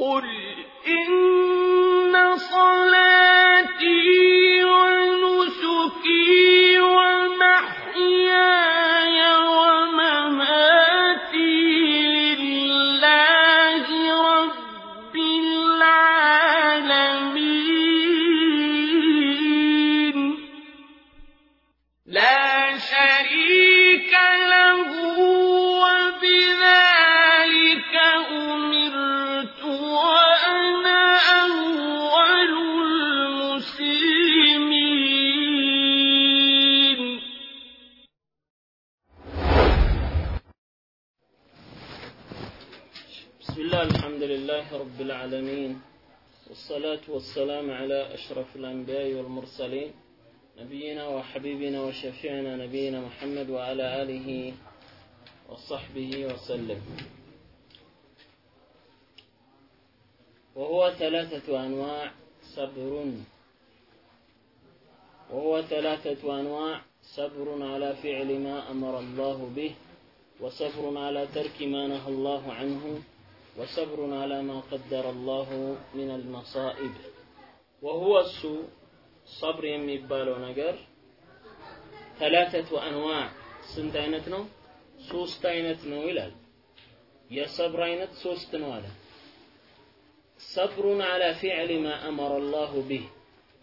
قل إن والسلام على أشرف الأنبياء والمرسلين نبينا وحبيبنا وشفيعنا نبينا محمد وعلى آله وصحبه وسلم. وهو ثلاثة أنواع صبر. وهو ثلاثة أنواع صبر على فعل ما أمر الله به وصبر على ترك ما نهى الله عنه. وصبر على ما قدر الله من المصائب وهو السوء صبر የሚባለው ነገር ثلاثة أنواع ስንት አይነት ነው ሶስት አይነት ነው ይላል የሰብር አይነት ሶስት ነው አለ ሰብሩን على فعل ما أمر الله به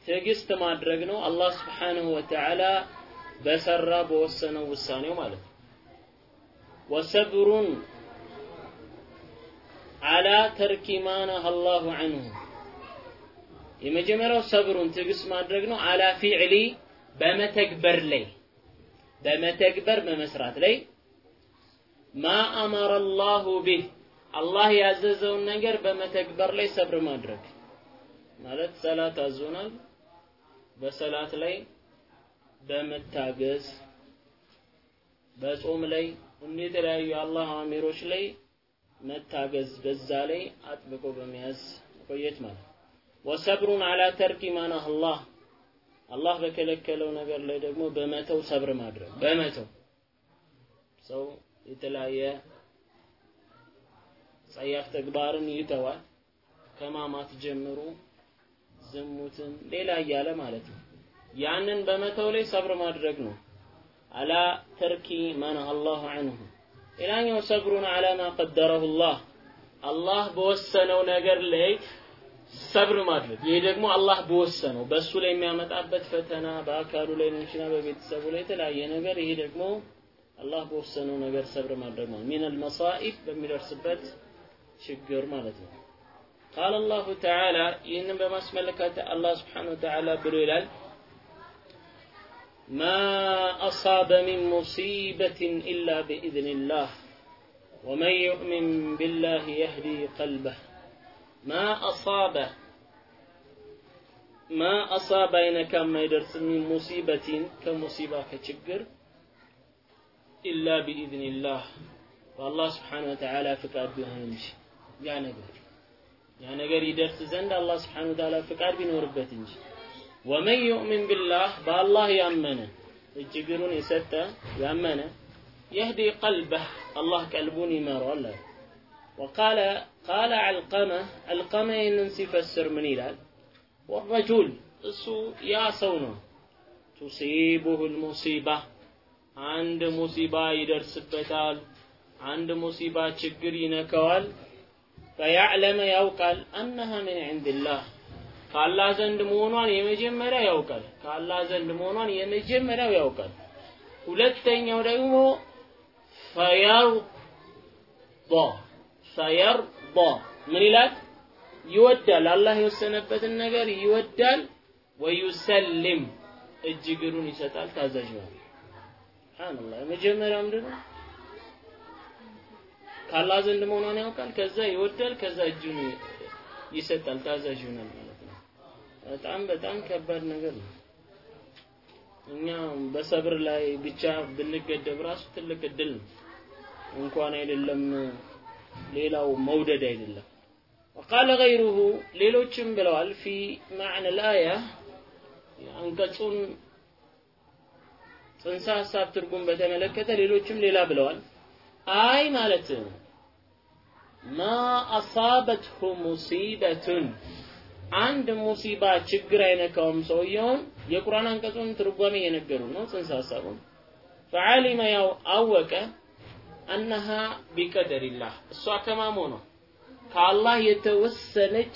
ትዕግስት ማድረግ ነው አላህ ስብሓንሁ ወተዓላ በሰራ በወሰነው ውሳኔው ማለት ነው ወሰብሩን አላ ተርኪ ማ ነሃ አላሁ ዐንሁ የመጀመሪያው ሰብሩን ትዕግስት ማድረግ ነው። አላ ፊዕሊ በመተግበር ላይ በመተግበር በመስራት ላይ። ማ አመረ አላሁ ቢህ አላህ ያዘዘውን ነገር በመተግበር ላይ ሰብር ማድረግ። ማለት ሰላት አዞናል በሰላት ላይ በመታገዝ በጾም ላይ እንደ የተለያዩ የአላህ አሚሮች ላይ መታገዝ በዛ ላይ አጥብቆ በመያዝ ቆየት ማለት ወሰብሩን አላ ተርኪ ማናህ አላህ። አላህ በከለከለው ነገር ላይ ደግሞ በመተው ሰብር ማድረግ በመተው ሰው የተለያየ ጸያፍ ተግባርን ይተዋል። ከማማት ጀምሮ ዝሙትን ሌላ እያለ ማለት ነው። ያንን በመተው ላይ ሰብር ማድረግ ነው። አላ ተርኪ ማነህ አላሁ ዐንሁ ሌላኛው ሰብሩን አላ ማ ቀደረሁ ላህ። አላህ በወሰነው ነገር ላይ ሰብር ማድረግ። ይሄ ደግሞ አላህ በወሰነው በእሱ ላይ የሚያመጣበት ፈተና በአካሉ ላይ ሊሆን ይችላል በቤተሰቡ ላይ የተለያየ ነገር። ይሄ ደግሞ አላህ በወሰነው ነገር ሰብር ማድረግ ነው። ሚነል መሳኢብ በሚደርስበት ችግር ማለት ነው። ቃል አላሁ ተዓላ ይህንን በማስመለከት አላህ ስብሓን ወተዓላ ብሎ ይላል ما أصاب من مصيبة إلا بإذن الله ومن يؤمن بالله يهدي قلبه. ما أصاب ما أصاب إنك ما يدرس من مصيبة كمصيبة كشجر إلا بإذن الله. والله سبحانه وتعالى فقاد بها نمشي يا نجر يا نجر يدرس زند الله سبحانه وتعالى فقاد بنوربت نمشي ወመን ዩእሚን ቢላህ በአላህ ያመነ እጅግሩን የሰጠ ያመነ የህዲ ቀልበህ አላህ ቀልቡን ይመራዋል አለ وقال قال علقمة علقمة ይህንን ሲፈስር ምን ይላል ወረጁል እሱ ያ ሰው ነው ቱሲቡሁ ልሙሲባ አንድ ሙሲባ ይደርስበታል አንድ ሙሲባ ችግር ይነከዋል ፈያዕለመ ያውቃል አነሃ ምን ዕንድላህ ከአላህ ዘንድ መሆኗን የመጀመሪያ ያውቃል። ከአላህ ዘንድ መሆኗን የመጀመሪያው ያውቃል። ሁለተኛው ደግሞ ፈየርዳ ፈየርዳ ምን ይላል? ይወዳል። አላህ የወሰነበትን ነገር ይወዳል። ወዩሰልም እጅ እግሩን ይሰጣል። ታዛዥ ነው። ሱብሃንአላህ። የመጀመሪያው ምንድን ነው? ከአላህ ዘንድ መሆኗን ያውቃል። ከዛ ይወዳል። ከዛ እጁን ይሰጣል። ታዛዥ ይሆናል በጣም በጣም ከባድ ነገር ነው። እኛ በሰብር ላይ ብቻ ብንገደብ ራሱ ትልቅ እድል ነው። እንኳን አይደለም ሌላው መውደድ አይደለም። وقال غيره ሌሎችም ብለዋል في معنى الآية አንቀጹን ጽንሰ ሀሳብ ትርጉም በተመለከተ ሌሎችም ሌላ ብለዋል። አይ ማለት ማ አሳበትሁ ሙሲበቱን አንድ ሙሲባ ችግር አይነካውም ሰውየውን የቁርአን አንቀጹን ትርጓሜ እየነገሩ ነው ጽንሰ ሀሳቡን ፈዓሊመ ያው አወቀ አነሃ ቢቀደሪላህ እሷ ከማሞ ነው። ከአላህ የተወሰነች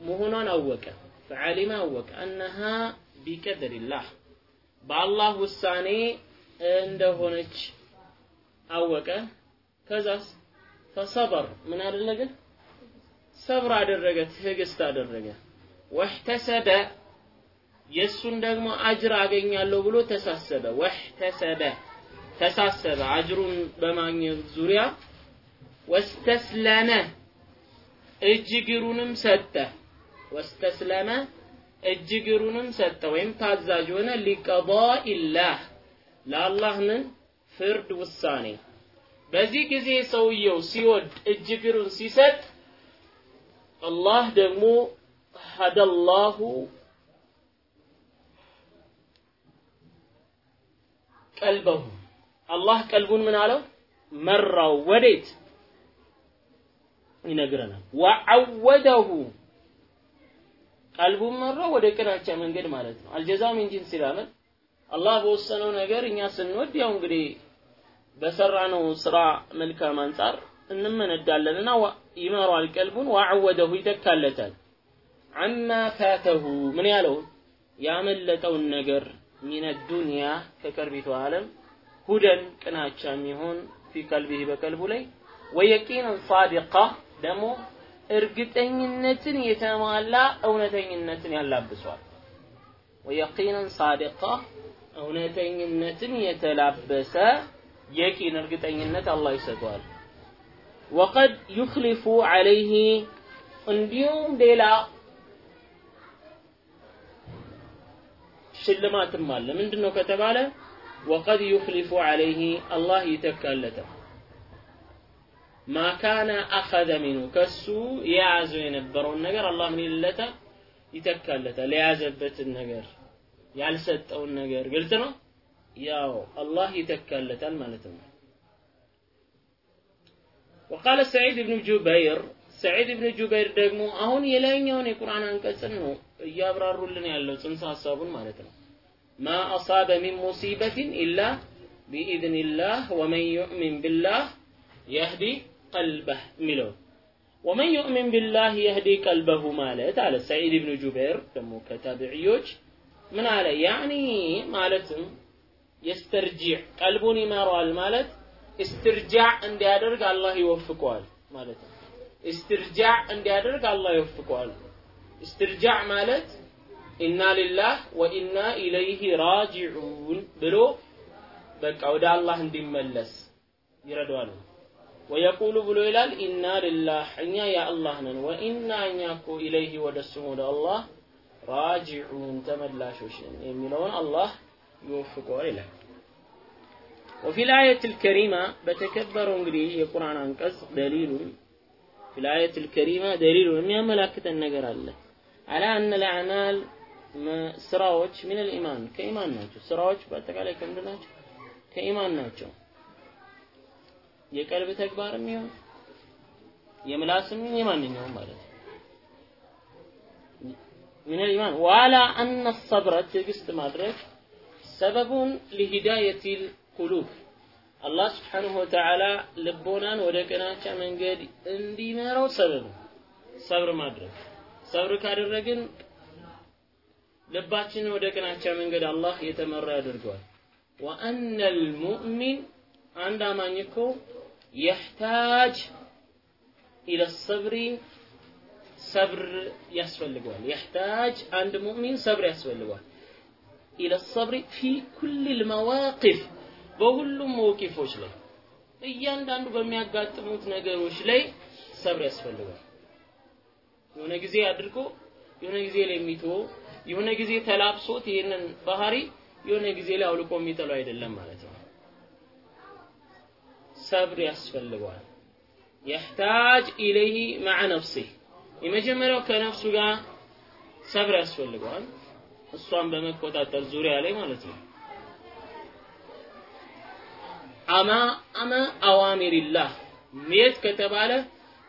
መሆኗን አወቀ። ፈዓሊመ አወቀ አነሃ ቢቀደሪላህ በአላህ ውሳኔ እንደሆነች አወቀ። ከዛስ? ፈሰበር። ምን አደረገ ሰብር አደረገ ትዕግስት አደረገ። ወህተሰበ የእሱን ደግሞ አጅር አገኛለሁ ብሎ ተሳሰበ። ወህተሰበ ተሳሰበ። አጅሩን በማግኘት ዙሪያ ወስተስለመ እጅግሩንም ሰጠ። ወስተስለመ እጅግሩንም ሰጠ። ወይም ታዛዥ ሆነ። ሊቀዳኢላህ ለአላህ ምን? ፍርድ ውሳኔ። በዚህ ጊዜ ሰውየው ሲወድ እጅግሩን ሲሰጥ አላህ ደግሞ ሀደላሁ قلبه። አላህ ቀልቡን ምን አለው? መራው ወዴት? ይነግረናል። وعوضه። ቀልቡን መራው ወደ ቅናቻ መንገድ ማለት ነው። الجزاء من جنس አላህ በወሰነው ነገር እኛ ስንወድ ያው እንግዲህ በሰራነው ስራ መልካም አንጻር እንመነዳለንና ይመራዋል ቀልቡን። وعوضه ይተካለታል። عما فاته ምን ያለው ያመለጠውን ነገር ሚነ ዱንያ ከቅርቢቱ ዓለም ሁደን ቅናቻ የሚሆን ፊ ቀልቢህ በቀልቡ ላይ። ወየቂንን ሳዲቃ ደግሞ እርግጠኝነትን የተሟላ እውነተኝነትን ያላብሷል። ወየቂንን ሳዲቃ እውነተኝነትን የተላበሰ የቂን እርግጠኝነት አላህ ይሰጠዋል ወቀድ ዩክሊፉ ዐለይህ እንዲሁም ሌላ ሽልማትም አለ። ምንድን ነው ከተባለ ወቀድ ዩክሊፉ ዐለይህ አላህ ይተካለታል ማ ካነ አኸዘ ሚኑ ከሱ የያዘው የነበረውን ነገር አላህ ምን ይልለታል ይተካለታል የያዘበትን ነገር ያልሰጠውን ነገር ግልጽ ነው? ያው አላህ ይተካለታል ማለት ነው وقال سعيد بن جبير ሰዒድ ብን ጁበይር ደግሞ አሁን የላይኛውን የቁርአን አንቀጽን ነው እያብራሩልን ያለው ጽንሰ ሐሳቡን ማለት ነው። ما أصاب من مصيبة إلا بإذن الله ومن يؤمن بالله يهد قلبه የሚለው። ومن يؤمن بالله يهد قلبه ማለት አለ ሰዒድ ብን ጁበይር። ደግሞ ከታቢዕዮች ምን አለ? يعني ማለትም የስተርጂዕ ቀልቡን ይመራዋል ማለት እስትርጃዕ እንዲያደርግ አላህ ይወፍቀዋል ማለት ነው። እስትርጃዕ እንዲያደርግ አላህ ይወፍቀዋል። እስትርጃዕ ማለት ኢና ሊላህ ወኢና ኢለይህ ራጂዑን ብሎ በቃ ወደ አላህ እንዲመለስ ይረዳዋል። ወየቁሉ ብሎ ይላል ኢና ሊላህ እኛ የአላህ ነን። ወኢና እኛ እኮ ኢለይህ ወደ እሱም ወደ አላህ ራጂዑን ተመላሾች ነን የሚለውን አላህ ይወፍቀዋል ይላል وفي الآية الكريمة بتكبر انجلي يقرآن انقص دليل في الآية الكريمة دليل من ملاكة النجر الله على أن الأعمال ስራዎች ምን الإيمان ከኢማን ናቸው ስራዎች በአጠቃላይ ከምንድን ናቸው ከኢማን ናቸው የቀልብ ተግባርም ይሁን የምላስም የማንኛውም ማለት ነው من الإيمان وعلى أن الصبر ትዕግስት ማድረግ سبب لهداية ቁሉብ አላህ ስብሓንሁ ወተዓላ ልቦናን ወደ ቀናቻ መንገድ እንዲመራው ሰበብ ሰብር ማድረግ ሰብር ካደረግን ልባችንን ወደ ቀናቻ መንገድ አላህ የተመራ ያደርገዋል። ወአነል ሙእሚን አንድ አማኝ እኮ የሕታጅ ኢለ ሰብሪ ሰብር ያስፈልገዋል። የሕታጅ አንድ ሙእሚን ሰብር ያስፈልገዋል። ኢለ ሰብሪ ፊ ኩል ልመዋቅፍ በሁሉም መውቂፎች ላይ እያንዳንዱ በሚያጋጥሙት ነገሮች ላይ ሰብር ያስፈልጋል። የሆነ ጊዜ አድርጎ የሆነ ጊዜ ላይ የሚተወው የሆነ ጊዜ ተላብሶት ይህንን ባህሪ የሆነ ጊዜ ላይ አውልቆ የሚጥለው አይደለም ማለት ነው። ሰብር ያስፈልገዋል። የሕታጅ ኢለይህ ማዕ ነፍሲህ። የመጀመሪያው ከነፍሱ ጋር ሰብር ያስፈልገዋል። እሷን በመቆጣጠር ዙሪያ ላይ ማለት ነው አማ አመ አዋሚሪላህ የት ከተባለ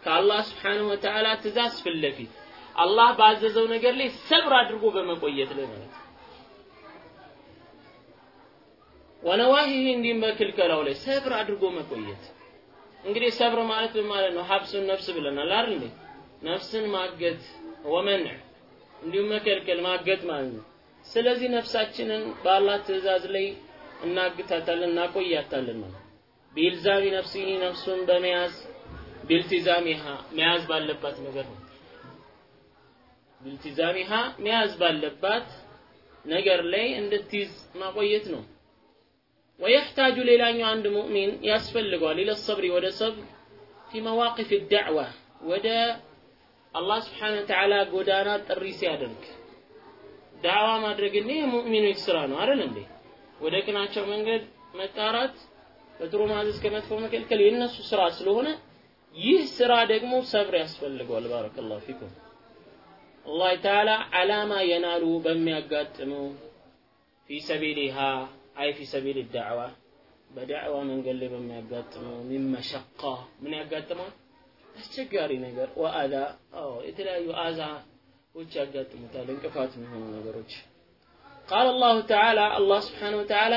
ከአላህ ስብሓነሁ ወተዓላ ትእዛዝ ፊት ለፊት አላህ ባዘዘው ነገር ላይ ሰብር አድርጎ በመቆየት ላይ ማለት ወነዋሂህ እንዲህም በክልከላው ላይ ሰብር አድርጎ መቆየት። እንግዲህ ሰብር ማለት ምን ማለት ነው? ሀብሱን ነፍስ ብለናል አይደል? ነፍስን ማገት ወመንዕ እንዲሁም መከልከል ማገት ማለት ነው። ስለዚህ ነፍሳችንን በአላህ ትእዛዝ ላይ እናግታታለን እናቆያታለን ማለት ቢልዛሚ ነፍሲሂ ነፍሱን በመያዝ ቢልቲዛሚሃ መያዝ ባለባት ነገር ነው። ቢልቲዛሚሃ መያዝ ባለባት ነገር ላይ እንድትይዝ ማቆየት ነው። ወየሕታጁ ሌላኛው አንድ ሙእሚን ያስፈልገዋል ኢለ ሰብሪ ወደ ሰብር ፊ መዋቂፍ ዳዕዋ ወደ አላህ ስብሓነሁ ወተዓላ ጎዳና ጥሪ ሲያደርግ ዳዕዋ ማድረግ እኔ የሙእሚኖች ስራ ነው አይደል እንዴ? ወደ ቅናቸው መንገድ መጣራት፣ በጥሩ ማዘዝ ከመጥፎ መከልከል የእነሱ ስራ ስለሆነ ይህ ስራ ደግሞ ሰብር ያስፈልገዋል። ባረከላሁ ፊኩም። አላህ ተዓላ ዓላማ የናሉ በሚያጋጥመው ፊ ሰቢሊሃ አይ ፊ ሰቢል ዳዕዋ በዳዕዋ መንገድ ላይ በሚያጋጥመው ሚን መሸቃ ምን ያጋጥመዋል? አስቸጋሪ ነገር ወአዛ የተለያዩ አዛዎች ያጋጥሙታል፣ እንቅፋት የሚሆኑ ነገሮች ቃል አላሁ ተዓላ አላህ ስብሓነሁ ወተዓላ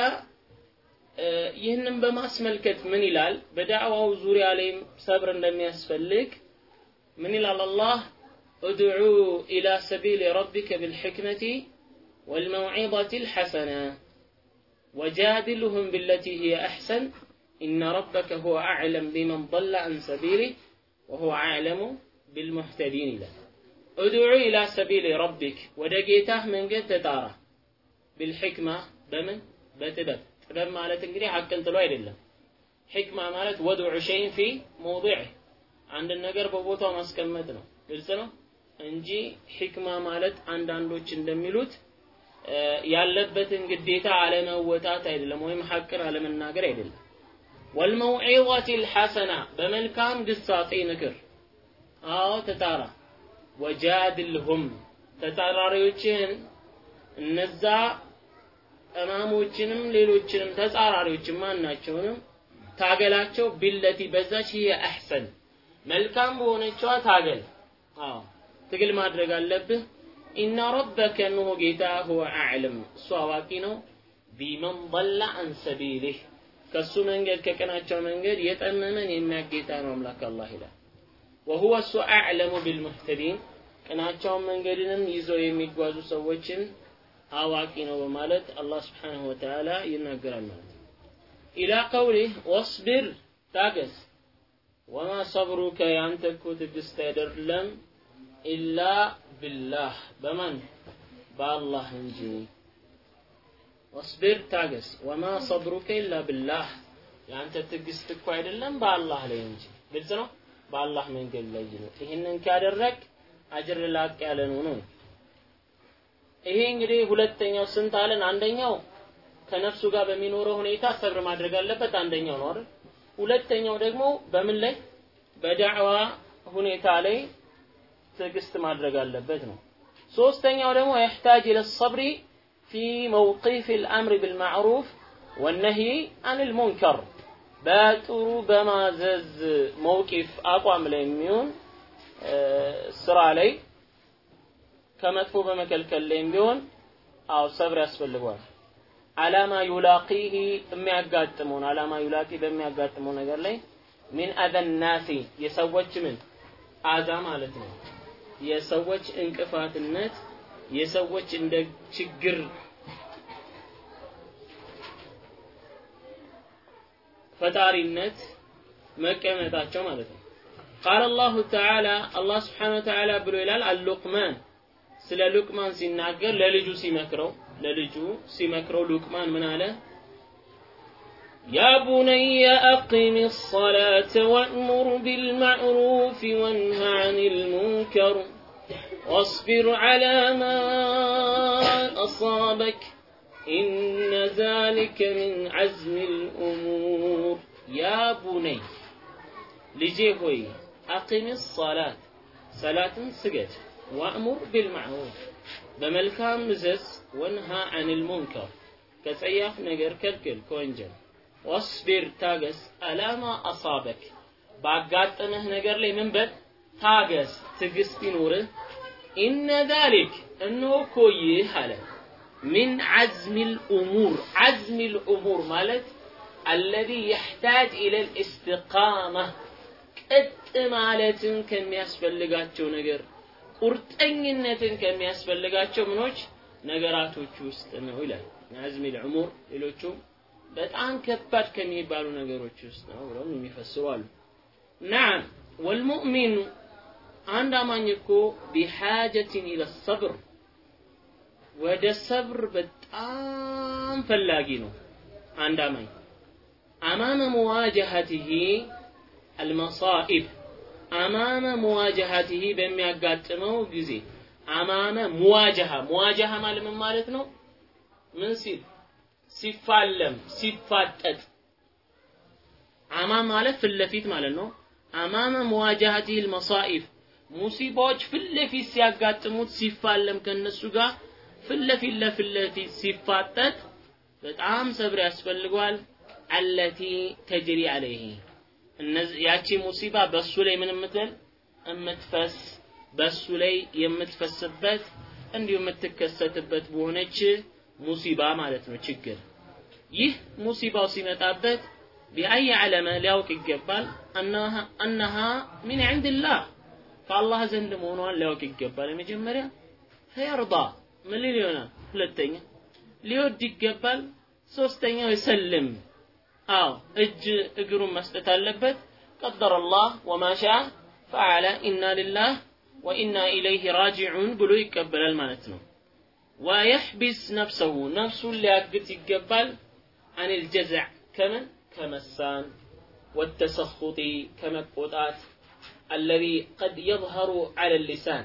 ይህንን በማስመልከት ምን ይላል? በዳዕዋው ዙሪያ ላይም ሰብር እንደሚያስፈልግ ምን ይላል አላህ ادعو إلى سبيل ربك بالحكمة والموعظة الحسنة وجادلهم بالتي هي أحسن إن ربك هو أعلم بمن ضل عن سبيله وهو أعلم بالمهتدين له ادعو إلى سبيل ربك ودقيته من قد تتارى ቢልሕክማ በምን? በጥበብ። ጥበብ ማለት እንግዲህ ሐቅን ጥሎ አይደለም። ሕክማ ማለት ወድዑ ሸይን ፊ መውዲዕ። አንድን ነገር በቦታው ማስቀመጥ ነው። ግልጽ ነው? እንጂ ሕክማ ማለት አንዳንዶች እንደሚሉት ያለበትን ግዴታ አለመወጣት አይደለም ወይም ሐቅን አለመናገር አይደለም። ወልመውዒظት ልሐሰና በመልካም ግሳጼ ምክር። አዎ ተጣራ። ወጃድልሁም ተጣራሪዎችህን እነዛ ጠማሞችንም ሌሎችንም ተጻራሪዎችን ማናቸውንም ታገላቸው ቢለቲ በዛች ይሄ አሕሰን መልካም በሆነችዋ ታገል። ትግል ማድረግ አለብህ። ኢነ ረበከ እንሆ ጌታ ሁወ አዕለም እሱ አዋቂ ነው። ቢመን ضل አን ሰቢሊህ ከእሱ መንገድ ከቀናቸው መንገድ የጠመመን የሚያጌታ ነው አምላክ አላህ ይላል። ወሁወ እሱ አዕለሙ ቢልሙህተዲን ቅናቸውን መንገድንም ይዘው የሚጓዙ ሰዎችን አዋቂ ነው በማለት አላህ ስብሓነሁ ወተዓላ ይናገራል ማለት ነው። ኢላ ቀውሊህ ወስቢር ታገስ፣ ወማ ሰብሩከ ያንተ እኮ ትዕግስት አይደለም ኢላ ቢላህ በማን በአላህ እንጂ። ወስቢር ታገስ፣ ወማ ሰብሩከ ኢላ ቢላህ ያንተ ትዕግስት እኮ አይደለም በአላህ ላይ እንጂ። ግልጽ ነው። በአላህ መንገድ ላይ ነው። ይህንን ካደረግ አጅር ላቅ ያለ ነው ነው ይሄ እንግዲህ ሁለተኛው ስንት አለን? አንደኛው ከነፍሱ ጋር በሚኖረው ሁኔታ ሰብር ማድረግ አለበት። አንደኛው ነው አይደል? ሁለተኛው ደግሞ በምን ላይ በዳዕዋ ሁኔታ ላይ ትዕግስት ማድረግ አለበት ነው። ሶስተኛው ደግሞ يحتاج الى الصبر في موقف الامر بالمعروف والنهي عن المنكر በጥሩ በማዘዝ መውቂፍ አቋም ላይ የሚሆን ስራ ላይ ከመጥፎ በመከልከል ላይም ቢሆን አው ሰብር ያስፈልገዋል። አላማ ዩላቂህ የሚያጋጥመውን አላማ ዩላቂ በሚያጋጥመው ነገር ላይ ሚን አዘን ናሲ የሰዎች ምን አዛ ማለት ነው። የሰዎች እንቅፋትነት የሰዎች እንደ ችግር ፈጣሪነት መቀመጣቸው ማለት ነው። ቃል አላሁ ተዓላ አላህ ስብሓነ ወተዓላ ብሎ ይላል አሉቅማን ስለ ሉቅማን ሲናገር ለልጁ ሲመክረው ለልጁ ሲመክረው ሉቅማን ምን አለ? ያ ቡነየ አቂም ሰላተ ወእሙር ቢልማዕሩፍ ወንሃ ዐኒል ሙንከር واصبر على ما أصابك إن ذلك من عزم الأمور يا بني لجي هوي أقم الصلاة صلاة سجد وأمر بالمعروف بملكام مزز وانهى عن المنكر كسياف نجر كالكل كونجل واصبر تاجس على ما أصابك ባጋጠመህ ነገር ላይ ምን በል ታገስ፣ ትዕግስት ይኑርህ። ኢነ ዛሊክ እነሆ እኮ ይህ አለ ሚን ዐዝሚል ኡሙር ዐዝሚል ኡሙር ማለት አለዚ የሕታጅ ኢለል ኢስቲቃማ ቀጥ ማለትን ከሚያስፈልጋቸው ነገር ቁርጠኝነትን ከሚያስፈልጋቸው ምኖች ነገራቶች ውስጥ ነው ይላል። ዐዝሚል ኡሙር ሌሎቹም በጣም ከባድ ከሚባሉ ነገሮች ውስጥ ነው ብለው የሚፈስሩ አሉ። ናም ወልሙእሚኑ አንድ አማኝ እኮ ቢሓጀትን ኢለ ሰብር ወደ ሰብር በጣም ፈላጊ ነው። አንድ አማኝ አማመ መዋጀሀትህ አልመሳኢብ አማመ መዋጀሀትህ በሚያጋጥመው ጊዜ አማመ መዋጀሃ መዋጀሃ ማለት ምን ማለት ነው? ምን ሲል ሲፋለም ሲፋጠጥ አማም ማለት ፊት ለፊት ማለት ነው። አማመ መዋጃሃቲህ አልመሳኢብ ሙሲባዎች ፊት ለፊት ሲያጋጥሙት ሲፋለም ከነሱ ጋር ፊት ለፊት ለፊት ለፊት ሲፋጠጥ በጣም ሰብር ያስፈልገዋል። አለቲ ተጅሪ አለይህ ያቺ ሙሲባ በሱ ላይ ምን የምትል? የምትፈስ በሱ ላይ የምትፈስበት እንዲሁ የምትከሰትበት በሆነች ሙሲባ ማለት ነው ችግር። ይህ ሙሲባው ሲመጣበት ቢአይ ዓለመ ሊያውቅ ይገባል። አነሃ ሚን ዕንድላህ ከአላህ ዘንድ መሆኗን ሊያውቅ ይገባል። የመጀመሪያ ፈየርዳ ምን ሊል ሁለተኛ ሊወድ ይገባል። ሶስተኛው ይሰልም አዎ እጅ እግሩን መስጠት አለበት። ቀደረ አላህ ወማ ሻ ፈዓለ ኢና ሊላህ ወኢና ኢለይህ ራጂዑን ብሎ ይቀበላል ማለት ነው። ወየሕቢስ ነፍሰሁ ነፍሱን ሊያግት ይገባል። አን ልጀዝዕ ከምን? ከመሳን። ወተሰኹጢ ከመቆጣት። አለዚ ቀድ የظهሩ ዐለ ሊሳን።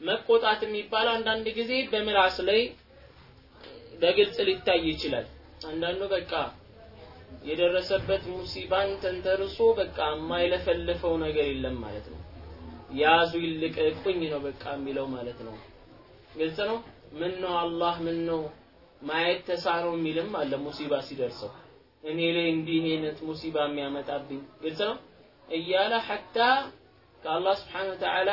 መቆጣት የሚባለው አንዳንድ ጊዜ በምላስ ላይ በግልጽ ሊታይ ይችላል። አንዳንዱ በቃ የደረሰበት ሙሲባን ተንተርሶ በቃ የማይለፈልፈው ነገር የለም ማለት ነው። ያዙ ይልቀቁኝ ነው በቃ የሚለው ማለት ነው። ግልጽ ነው? ምን ነው አላህ ምን ነው ማየት ተሳነው የሚልም አለ ሙሲባ ሲደርሰው። እኔ ላይ እንዲህ አይነት ሙሲባ የሚያመጣብኝ ግልጽ ነው? እያለ ሐታ ከአላህ ስብሓን ወተዓላ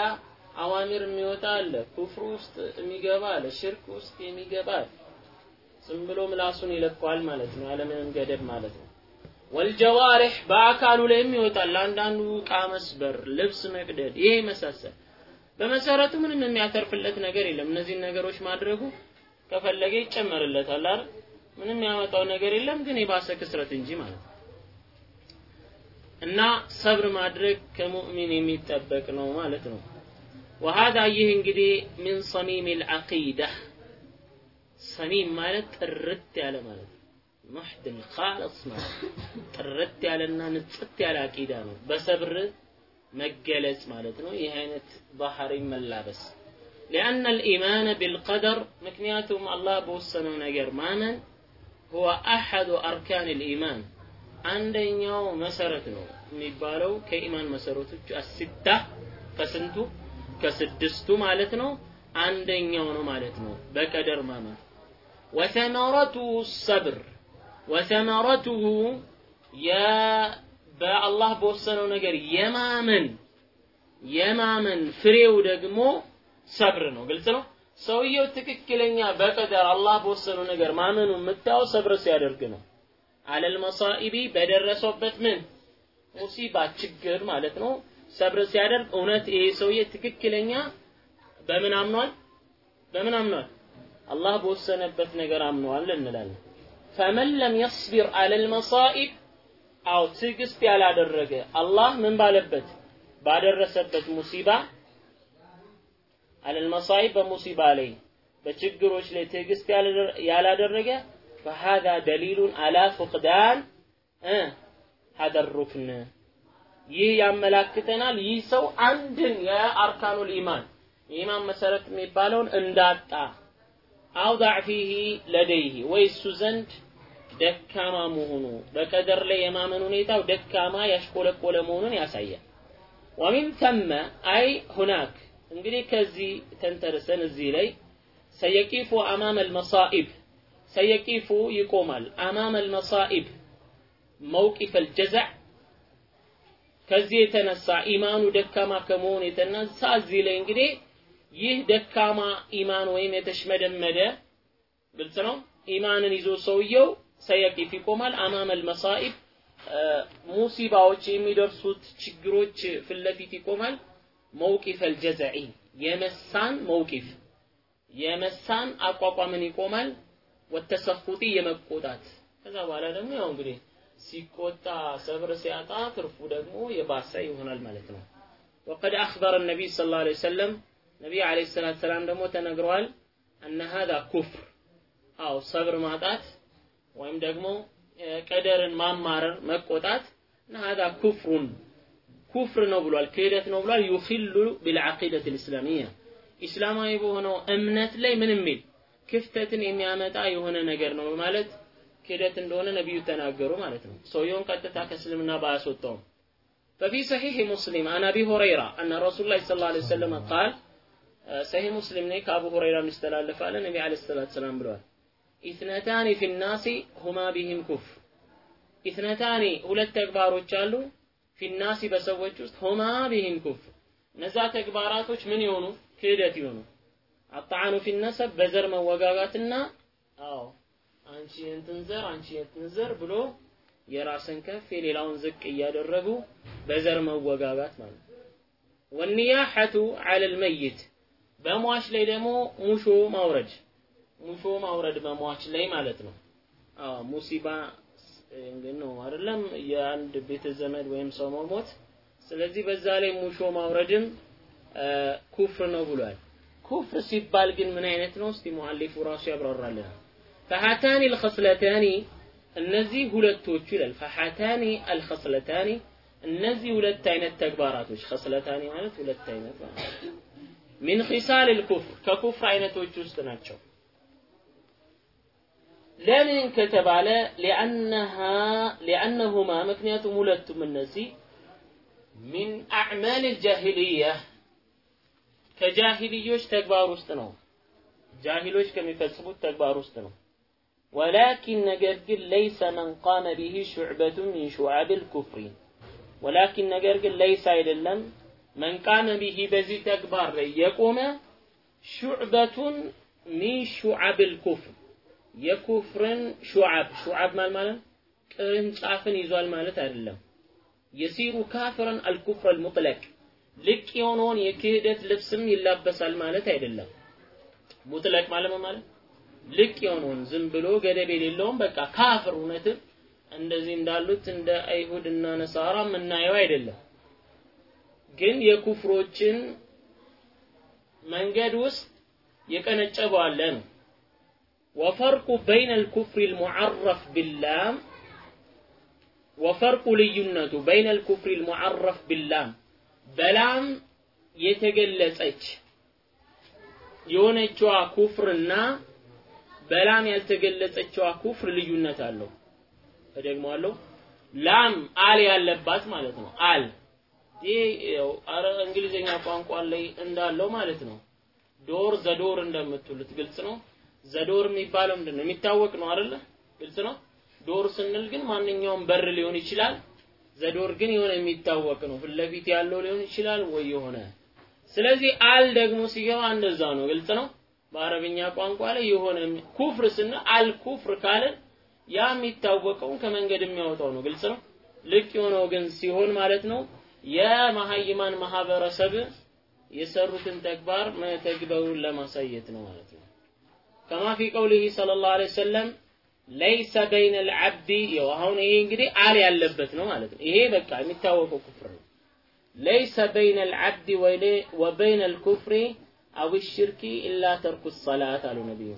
አዋሚር የሚወጣ አለ። ኩፍር ውስጥ የሚገባ አለ። ሽርክ ውስጥ የሚገባ አለ ዝም ብሎ ምላሱን ይለቀዋል ማለት ነው ያለምንም ገደብ ማለት ነው ወልጀዋሪህ በአካሉ ላይም ይወጣል አንዳንዱ ዕቃ መስበር ልብስ መቅደድ ይሄ መሳሰል በመሰረቱ ምንም የሚያተርፍለት ነገር የለም እነዚህን ነገሮች ማድረጉ ከፈለገ ይጨመርለታል አይደል ምንም ያመጣው ነገር የለም ግን የባሰ ክስረት እንጂ ማለት ነው እና ሰብር ማድረግ ከሙእሚን የሚጠበቅ ነው ማለት ነው وهذا ይህ እንግዲህ من صميم العقيدة ሰሚም ማለት ጥርት ያለ ማለት ነው ሙሕድል ኻልስ ማለት ጥርት ያለና ንጽት ያለ አቂዳ ነው በሰብር መገለጽ ማለት ነው ይህ አይነት ባህሪ መላበስ لأن الإيمان بالقدر مكنياتهم الله بوسنو نجر مامن هو أحد أركان الإيمان አንደኛው መሰረት ነው የሚባለው ከኢማን መሰረቶች አስታ ከስንቱ ከስድስቱ ማለት ነው አንደኛው ነው ማለት ነው በቀደር ማመን ወሰመረቱ ሰብር ወሰመረቱሁ በአላህ በወሰነው ነገር የማመን የማመን ፍሬው ደግሞ ሰብር ነው ግልጽ ነው ሰውየው ትክክለኛ በቀደር አላህ በወሰነው ነገር ማመኑ የምታየው ሰብር ሲያደርግ ነው አለል መሳኢቢ በደረሰበት ምን ሙሲባ ችግር ማለት ነው ሰብር ሲያደርግ እውነት ይሄ ሰውዬ ትክክለኛ በምን አምኗል በምን አምኗል አላህ በወሰነበት ነገር አምነዋል እንላለን። ፈመን ለም የስቢር አለል መሳኢብ አው ትዕግስት ያላደረገ አላህ ምን ባለበት ባደረሰበት ሙሲባ አለል መሳኢብ በሙሲባ ላይ በችግሮች ላይ ትዕግስት ያላደረገ ፈሃዛ ደሊሉን አላ ፍቅዳን ሀደ ሩክን ይህ ያመላክተናል። ይህ ሰው አንድን የአርካኑል ኢማን የኢማን መሰረት የሚባለውን እንዳጣ አው ضعፊሂ ለደይህ ወይ እሱ ዘንድ ደካማ መሆኑ በቀደር ላይ የማመን ሁኔታው ደካማ ያሽቆለቆለ መሆኑን ያሳያል ወሚን ተመ አይ ሁናክ እንግዲህ ከዚህ ተንተርሰን እዚህ ላይ ሰየቂፉ አማመ አልመሳኢብ ሰየቂፉ ይቆማል አማመ አልመሳኢብ መውቂፍ አልጀዘዕ ከዚህ የተነሳ ኢማኑ ደካማ ከመሆኑ የተነሳ እዚህ ላይ እንግዲህ ይህ ደካማ ኢማን ወይም የተሽመደመደ ግልጽ ነው ኢማንን ይዞ ሰውየው ሰየቂፍ ይቆማል አማመል መሳኢብ ሙሲባዎች የሚደርሱት ችግሮች ፊት ለፊት ይቆማል መውቂፍ አልጀዘዒ የመሳን መውቂፍ የመሳን አቋቋምን ይቆማል ወተሰፉጢ የመቆጣት ከዛ በኋላ ደግሞ ያው እንግዲህ ሲቆጣ ሰብር ሲያጣ ትርፉ ደግሞ የባሰ ይሆናል ማለት ነው وقد أخبر النبي صلى الله عليه وسلم ነቢ عليه الصلاة والسلام ደግሞ ተነግረዋል أن هذا كفر አው ሰብር ማጣት ወይም ደግሞ ቀደርን ማማረር መቆጣት እና هذا كفر ኩፍር ነው ብሏል ክህደት ነው ብሏል يخل بالعقيدة الإسلامية ኢስላማዊ በሆነው እምነት ላይ ምን የሚል ክፍተትን የሚያመጣ የሆነ ነገር ነው ማለት ክህደት እንደሆነ ነቢዩ ተናገሩ ማለት ነው ሰውየውን ቀጥታ ከእስልምና ባያስወጣውም ففي صحيح مسلم عن ابي هريره ان رسول الله صلى الله عليه وسلم قال ሰሂህ ሙስሊም ላይ ከአቡ ሁረይራ የሚስተላለፍ አለ ነቢ عليه الصلاة والسلام ብለዋል። اثنتان في الناس هما بهم كفر። اثنتان ሁለት ተግባሮች አሉ في الناس በሰዎች ውስጥ هما بهم كفر። እነዛ ተግባራቶች ምን ይሆኑ? ክህደት ይሆኑ። الطعن في النسب በዘር መወጋጋትና አዎ አንቺ እንትን ዘር አንቺ እንትን ዘር ብሎ የራስን ከፍ የሌላውን ዝቅ እያደረጉ በዘር መወጋጋት ማለት ወንያሐቱ ዐለል መይት። በሟች ላይ ደግሞ ሙሾ ማውረድ ሙሾ ማውረድ በሟች ላይ ማለት ነው። አዎ ሙሲባ እንግዲህ ነው አይደለም የአንድ ቤተ ዘመድ ወይም ሰው መሞት። ስለዚህ በዛ ላይ ሙሾ ማውረድም ኩፍር ነው ብሏል። ኩፍር ሲባል ግን ምን አይነት ነው? እስቲ ሙአሊፉ ራሱ ያብራራልናል። ፈሐታኒ አልኸስለታኒ እነዚህ ሁለቶቹ ይላል ፈሐታኒ አልኸስለታኒ እነዚህ ሁለት አይነት ተግባራቶች ኸስለታኒ ማለት ሁለት አይነት ማለት ሚን ኺሳል ልኩፍር ከኩፍር አይነቶች ውስጥ ናቸው። ለምን ከተባለ ሊአነሃ ሊአነሁማ ምክንያቱም ሁለቱም እነዚህ ሚን አዕማል ልጃሂልያ ከጃሂልዮች ተግባር ውስጥ ነው። ጃሂሎች ከሚፈጽሙት ተግባር ውስጥ ነው። ولكن ነገር ግን ليس من قام به شعبة من شعب الكفر ولكن ነገር ግን ليس አይደለም من قام به በዚህ ተግባር ላይ የቆመ شعبة من شعب الكفر የኩፍርን ሹዓብ ሹዓብ ማለት ማለት ቅርንጫፍን ይዟል ማለት አይደለም የሲሩ ካፍረን አልኩፍር አልሙጥለቅ ልቅ የሆነውን የክህደት ልብስም ይላበሳል ማለት አይደለም ሙጥለቅ ማለት ማለት ልቅ የሆነውን ዝም ብሎ ገደብ የሌለውን በቃ ካፍር እውነትም እንደዚህ እንዳሉት እንደ አይሁድ እና ነሳራ የምናየው አይደለም ግን የኩፍሮችን መንገድ ውስጥ የቀነጨበው አለ ነው ወፈርቁ በይነ ልኩፍሪ ልሙዓረፍ ቢላም ወፈርቁ ልዩነቱ በይነ ልኩፍሪ ልሙዓረፍ ቢላም በላም የተገለጸች የሆነችዋ ኩፍርና በላም ያልተገለጸችዋ ኩፍር ልዩነት አለው። እደግመዋለሁ። ላም አል ያለባት ማለት ነው። አል ይህ አረ እንግሊዝኛ ቋንቋ ላይ እንዳለው ማለት ነው። ዶር ዘዶር እንደምትሉት ግልጽ ነው። ዘዶር የሚባለው ምንድን ነው የሚታወቅ ነው አይደለ? ግልጽ ነው። ዶር ስንል ግን ማንኛውም በር ሊሆን ይችላል። ዘዶር ግን የሆነ የሚታወቅ ነው። ፊት ለፊት ያለው ሊሆን ይችላል ወይ የሆነ። ስለዚህ አል ደግሞ ሲገባ እንደዛ ነው። ግልጽ ነው። በአረብኛ ቋንቋ ላይ የሆነ ኩፍር ስንል አል ኩፍር ካለን ያ የሚታወቀውን ከመንገድ የሚያወጣው ነው። ግልጽ ነው። ልክ የሆነው ግን ሲሆን ማለት ነው የመሀይማን ማህበረሰብ የሰሩትን ተግባር መተግበሩን ለማሳየት ነው ማለት ነው። ከማ ፊ ቀውሊሂ ሰለላሁ ዐለይሂ ወሰለም ለይሰ በይነ ልዓብዲ ይኸው አሁን ይሄ እንግዲህ አል ያለበት ነው ማለት ነው። ይሄ በቃ የሚታወቀው ኩፍር ነው። ለይሰ በይነ ልዓብዲ ወበይነ ልኩፍሪ አው ሽርኪ ኢላ ተርኩ ሰላት አሉ ነቢዩ።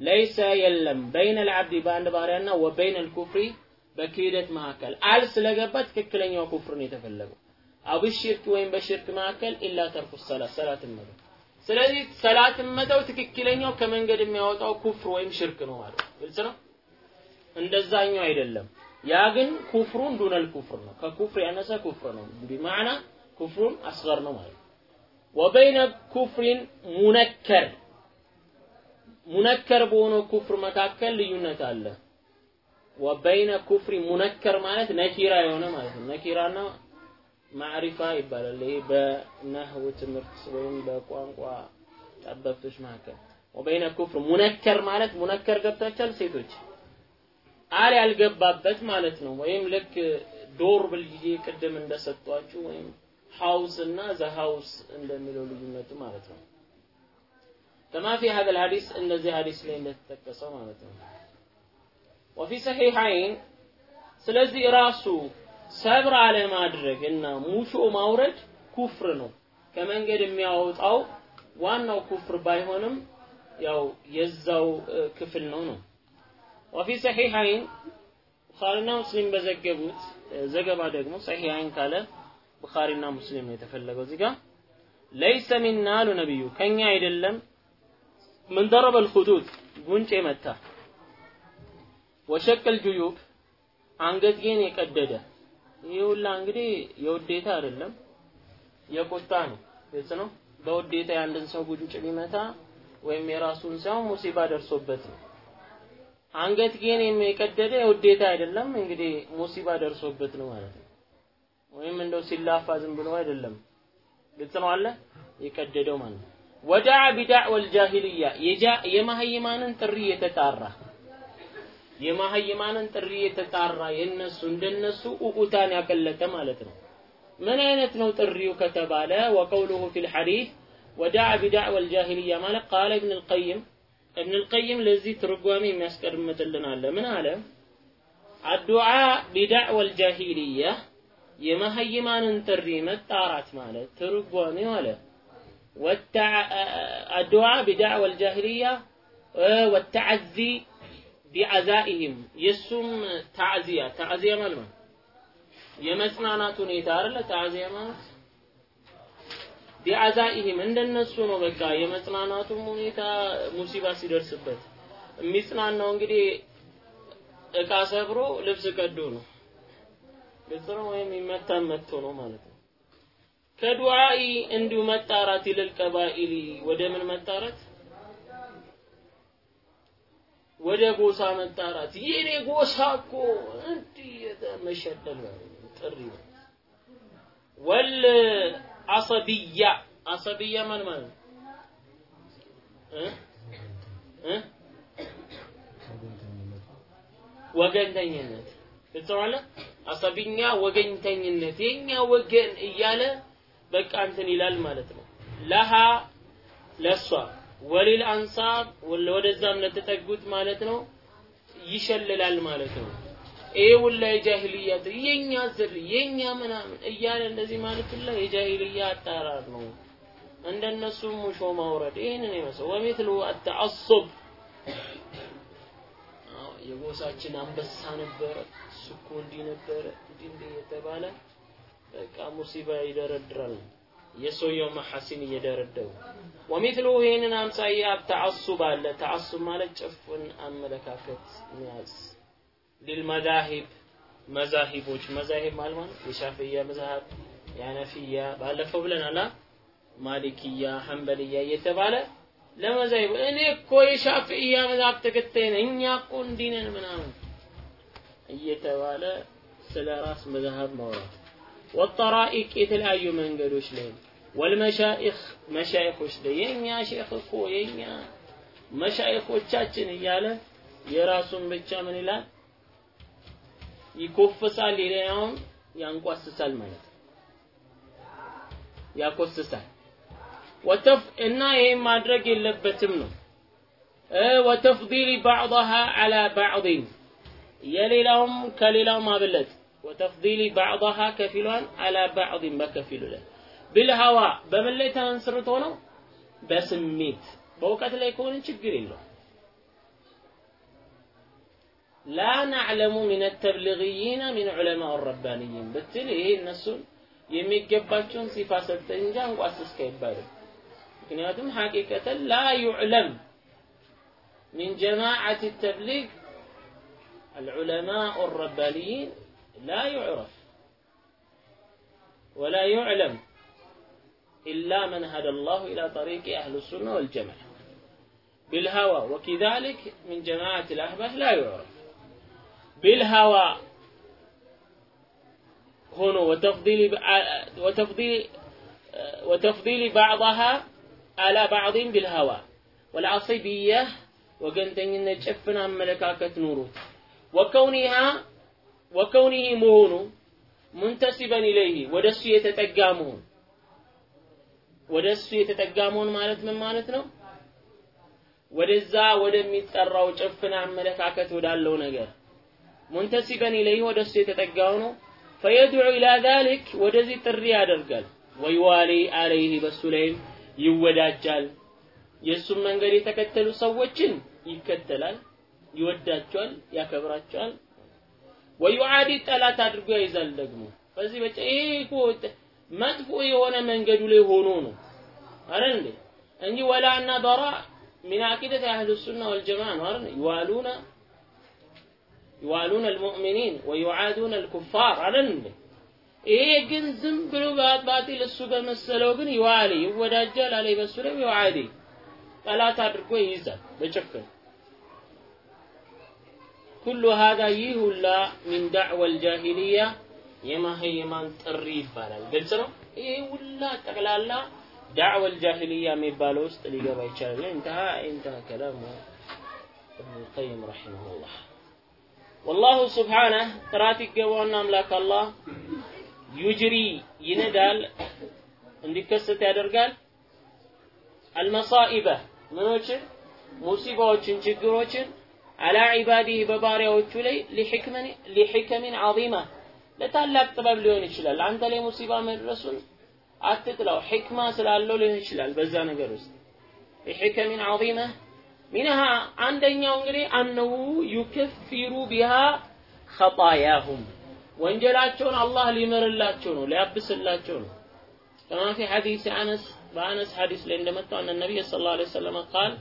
ለይሰ የለም በይነ ልዓብዲ በአንድ ባሪያና ወበይነ ልኩፍሪ በክህደት መካከል አል ስለገባ ትክክለኛው ኩፍር ነው የተፈለገው አው ሽርክ ወይም በሽርክ መካከል ኢላ ተርኩ ሰላት ሰላትን መተው ስለዚህ ሰላትን መተው ትክክለኛው ከመንገድ የሚያወጣው ኩፍር ወይም ሽርክ ነው ማለት ግልጽ ነው? እንደዛኛው አይደለም። ያ ግን كفر دون الكفر ነው። ከኩፍር ያነሰ ኩፍር ነው። بمعنى كفر أصغر ነው ማለት وبين كفر منكر منكر በሆነው ኩፍር መካከል ልዩነት አለ። وبين كفر منكر ማለት نكرة የሆነ ማለት ነው። نكرة ና ማዕሪፋ ይባላል። ይሄ በነህው ትምህርት ወይም በቋንቋ ጠበብቶች መካከል ወበይነ ኩፍር ሙነከር ማለት ሙነከር ገብታችኋል ሴቶች አል ያልገባበት ማለት ነው። ወይም ልክ ዶር ብልጊዜ ቅድም እንደሰጧችሁ ወይም ሃውስ እና ዘ ሃውስ እንደሚለው ልዩነቱ ማለት ነው። ከማ ፊ ሀዘል ሐዲስ እንደዚህ ሐዲስ ላይ እንደተጠቀሰው ማለት ነው። ወፊ ሰሒሐይን ስለዚህ ራሱ ሰብር አለማድረግ እና ሙሾ ማውረድ ኩፍር ነው። ከመንገድ የሚያወጣው ዋናው ኩፍር ባይሆንም ያው የዛው ክፍል ነው ነው። ወፊ ሰሒሐይን ቡኻሪና ሙስሊም በዘገቡት ዘገባ ደግሞ ሰሒሐይን ካለ ቡኻሪና ሙስሊም ነው የተፈለገው እዚህ ጋር። ለይሰ ሚና አሉ ነቢዩ ከኛ አይደለም። ምን ደረበል ኹዱድ ጉንጭ የመታ። ወሸቀል አንገትጌን የቀደደ ይህ ሁላ እንግዲህ የውዴታ አይደለም የቁጣ ነው። ግልጽ ነው? በውዴታ የአንድን ሰው ጉንጭ ቢመታ ወይም የራሱን ሳይሆን ሙሲባ ደርሶበት ነው። አንገትጌን የቀደደ የውዴታ አይደለም እንግዲህ ሙሲባ ደርሶበት ነው ማለት ነው። ወይም እንደው ሲላፋ ዝም ብሎ አይደለም። ግልጽ ነው አለ? የቀደደው ማለት ነው? ወዳዕ ቢዳዕወል ጃሂልያ የማህይማንን ጥሪ የተጣራ የማህይማንን ጥሪ የተጣራ የነሱ እንደነሱ ኡኡታን ያቀለጠ ማለት ነው። ምን አይነት ነው ጥሪው ከተባለ ወቀውሉሁ ፊል ሐዲስ ወዳዕ ቢዳዕወል ጃሂልያ ማለት ቃለ ኢብን አልቀይም ኢብን አልቀይም ለዚህ ትርጓሜ የሚያስቀምጥልን አለ። ምን አለ? አዱዓ ቢዳዕወል ጃሂልያ የማህይማንን ጥሪ መጣራት ማለት ትርጓሜው አለ አዱዓ ቢዳዕወል ጃሂልያ ወተዓዚ ቢዐዛኢህም የእሱም ታዕዚያ ታዕዚያ ማለት ነው። የመጽናናት ሁኔታ አይደለ? ታዕዚያ ማለት ቢዐዛኢህም እንደነሱ ነው በቃ። የመጽናናቱም ሁኔታ ሙሲባ ሲደርስበት የሚጽናናው እንግዲህ እቃ ሰብሮ ልብስ ቀዶ ነው። ግልጽ ወይም ይመታን መጥቶ ነው ማለት ነው። ከዱዓኢ እንዲሁ መጣራት ይልል ቀባኢሊ ወደ ምን መጣራት ወደ ጎሳ መጣራት። የኔ ጎሳ እኮ እንዲህ የተመሸደል ጥሪ ወል አሰብያ አሰብያ ማን ማለት ነው? ወገንተኝነት። ብትሰማለ አሰብኛ ወገንተኝነት። የኛ ወገን እያለ በቃ እንትን ይላል ማለት ነው። ለሃ ለሷ ወሊል አንሳብ ወደዛም ለተጠጉት ማለት ነው ይሸልላል ማለት ነው። ይሄ ሁላ የጃሂልያ የኛ ዝር የኛ ምናምን እያለ እንደዚህ ማለት ሁላ የጃሂልያ አጣራር ነው። እንደነሱ ሙሾ ማውረድ ይህንን ይመስል ወሚትሉ አተዓሱብ የጎሳችን አንበሳ ነበረ፣ እሱ እኮ እንዲህ ነበረ፣ እንዲህ የተባለ በቃ ሙሲባ ይደረድራል። የሰውየው መሐሲን እየደረደሩ ወሚትሉ ይህንን አምሳያ ተዓሱብ አለ። ተዓሱብ ማለት ጭፍን አመለካከት መያዝ ሊልመዛሂብ መዛሂቦች መዛሂብ ማለት የሻፍያ መዛሀብ የሐነፊያ ባለፈው ብለናል። ማሊክያ ሐንበልያ እየተባለ ለመዛሂብ እኔ እኮ የሻፍያ መዛሀብ ተከታይ ነኝ እኛ እኮ እንዲህ ነን ምናምን እየተባለ ስለ ራስ መዛሀብ ማውራት ወጠራኢቅ የተለያዩ መንገዶች ላይ ነው። ወልመሻይኽ መሻይኾች ላይ የእኛ ሼኽ እኮ የእኛ መሻይኾቻችን እያለ የራሱን ብቻ ምን ይላል ይኮፍሳል፣ ሌላውን ያንቋስሳል ማለት ነው። ያኮስሳል ወተፍ እና ይሄን ማድረግ የለበትም ነው። ወተፍዲል ባዕضሃ ዐላ ባዕድን የሌላውም ከሌላው ማብለጥ وتفضيل بعضها كفيلان على بعض بكفيل له بالهوى በምን ላይ ተመስርቶ ነው በስሜት በእውቀት ላይ ከሆነ ችግር የለው لا نعلم من التبليغيين من علماء الربانيين ብትል ይሄ እነሱን የሚገባቸውን ሲፋ ሰጠ እንጂ አንቋስስ አይባልም ምክንያቱም ሐቂቀተን ላ ዩዕለም من جماعة التبليغ العلماء الربانيين لا يعرف ولا يعلم إلا من هدى الله إلى طريق أهل السنة والجماعة بالهوى وكذلك من جماعة الأحباب لا يعرف بالهوى ሆኖ ወተፍዲል ወተፍዲል ወተፍዲል بعضها على بعض بالهوى والعصبية ወገንተኝነት ጭፍን አመለካከት ኑሮት ወከውኒሃ ወከውኒህ መሆኑ ሙንተሲበን ኢለይህ ወደሱ የተጠጋ መሆን ወደሱ የተጠጋ መሆን ማለት ምን ማለት ነው? ወደዛ ወደሚጠራው ጭፍን አመለካከት ወዳለው ነገር ሙንተሲበን ኢለይህ ወደሱ የተጠጋው ነው። ፈየድዑ ኢላ ዛሊክ ወደዚህ ጥሪ ያደርጋል። ወይዋሊ አለይህ በሱ ላይም ይወዳጃል። የእሱን መንገድ የተከተሉ ሰዎችን ይከተላል፣ ይወዳቸዋል፣ ያከብራቸዋል። ወዩዓዲ ጠላት አድርጎ ያይዛል ደግሞ። በዚህ በቃ ይሄ መጥፎ የሆነ መንገዱ ላይ ሆኖ ነው። አይደል እንዴ? እንጂ ወላና በራ ሚን አቂደት አህሉ ሱና ወልጀማ ነው አይደል? ይዋሉና ይዋሉና አልሙእሚኒን ወዩዓዱና አልኩፋር አይደል እንዴ? ይሄ ግን ዝም ብሎ ባጢል እሱ በመሰለው ግን ይዋሊ ይወዳጃል አለ በሱ ላይ ይዋዲ ጠላት አድርጎ ይይዛል በጭፍን ኩሉ ሀዛ ይህ ሁላ ሚን ዳዕዋ አልጃሂልያ የመሀይማን ጥሪ ይባላል። ግልጽ ነው። ይህ ሁላ ጠቅላላ ዳዕዋ አልጃሂልያ የሚባለው ውስጥ ሊገባ ይቻላል። እንተሃ እንተሃ ከላሙ ኢብኑ ቀይም ረሒመሁላህ። ወላሁ ስብሓነህ ጥራት ይገባውና አምላክ አላህ ዩጅሪ ይነዳል እንዲከሰት ያደርጋል አልመሳኢበ ምኖችን ሙሲባዎችን ችግሮችን አላ ዒባዲህ በባሪያዎቹ ላይ لحكمة عظيمة ለታላቅ ጥበብ ሊሆን ይችላል። አንተ ላይ ሙሲባ መድረሱን አትጥላው፣ ሕክማ ስላለው ሊሆን ይችላል በዛ ነገር ውስጥ لحكمة عظيمة منها አንደኛው እንግዲህ أنه يكفر بها خطاياهم ወንጀላቸውን አላህ ሊምርላቸው ነው ሊያብስላቸው ነው። كما في حديث أنس በአነስ ሐዲስ ላይ እንደመጣው أن النبي صلى الله عليه وسلم قال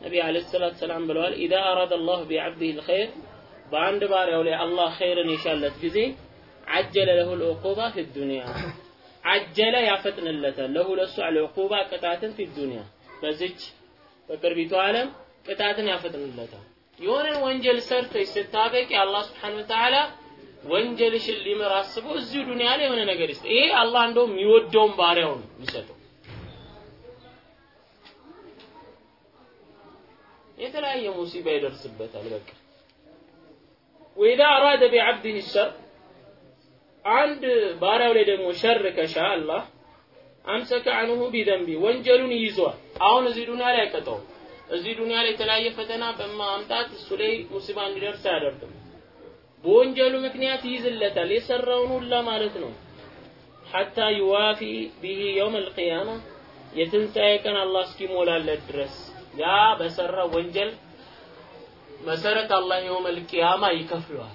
ነቢ عليه الصلاة والسلام ብለዋል إذا أراد الله بعبده الخير በአንድ ባሪያው ላይ አላህ ኸይርን የሻለት ጊዜ አጀለ ለሁ ልዑቁባ ፊ ዱንያ አጀለ ያፈጥንለታል ለሁ ለሱ አልዑቁባ ቅጣትን ፊ ዱንያ። በዚች በቅርቢቱ ዓለም ቅጣትን ያፈጥንለታል። የሆነን ወንጀል ሰርተሽ ስታበቂ አላህ ስብሓነሁ ወተዓላ ወንጀልሽን ሊምር አስቦ እዚሁ ዱንያ ላይ የሆነ ነገር ይስጥ። ይሄ አላህ እንደውም የሚወደውን ባሪያው ነው የሚሰጠው የተለያየ ሙሲባ ይደርስበታል። በቃ وإذا أراد بعبده شر አንድ ባሪያው ላይ ደግሞ ሸር ከሻ አላህ أمسك عنه بذنبه ወንጀሉን ይይዟል። አሁን እዚህ ዱንያ ላይ አይቀጣውም። እዚህ ዱንያ ላይ የተለያየ ፈተና በማምጣት እሱ ላይ ሙሲባ እንዲደርስ አያደርግም። በወንጀሉ ምክንያት ይይዝለታል የሰራውን ሁላ ማለት ነው። حتى يوافي به يوم القيامة የትንሣኤ ቀን አላህ እስኪሞላለት ድረስ ያ በሰራ ወንጀል መሰረት አላህ የውመል ቂያማ ይከፍለዋል።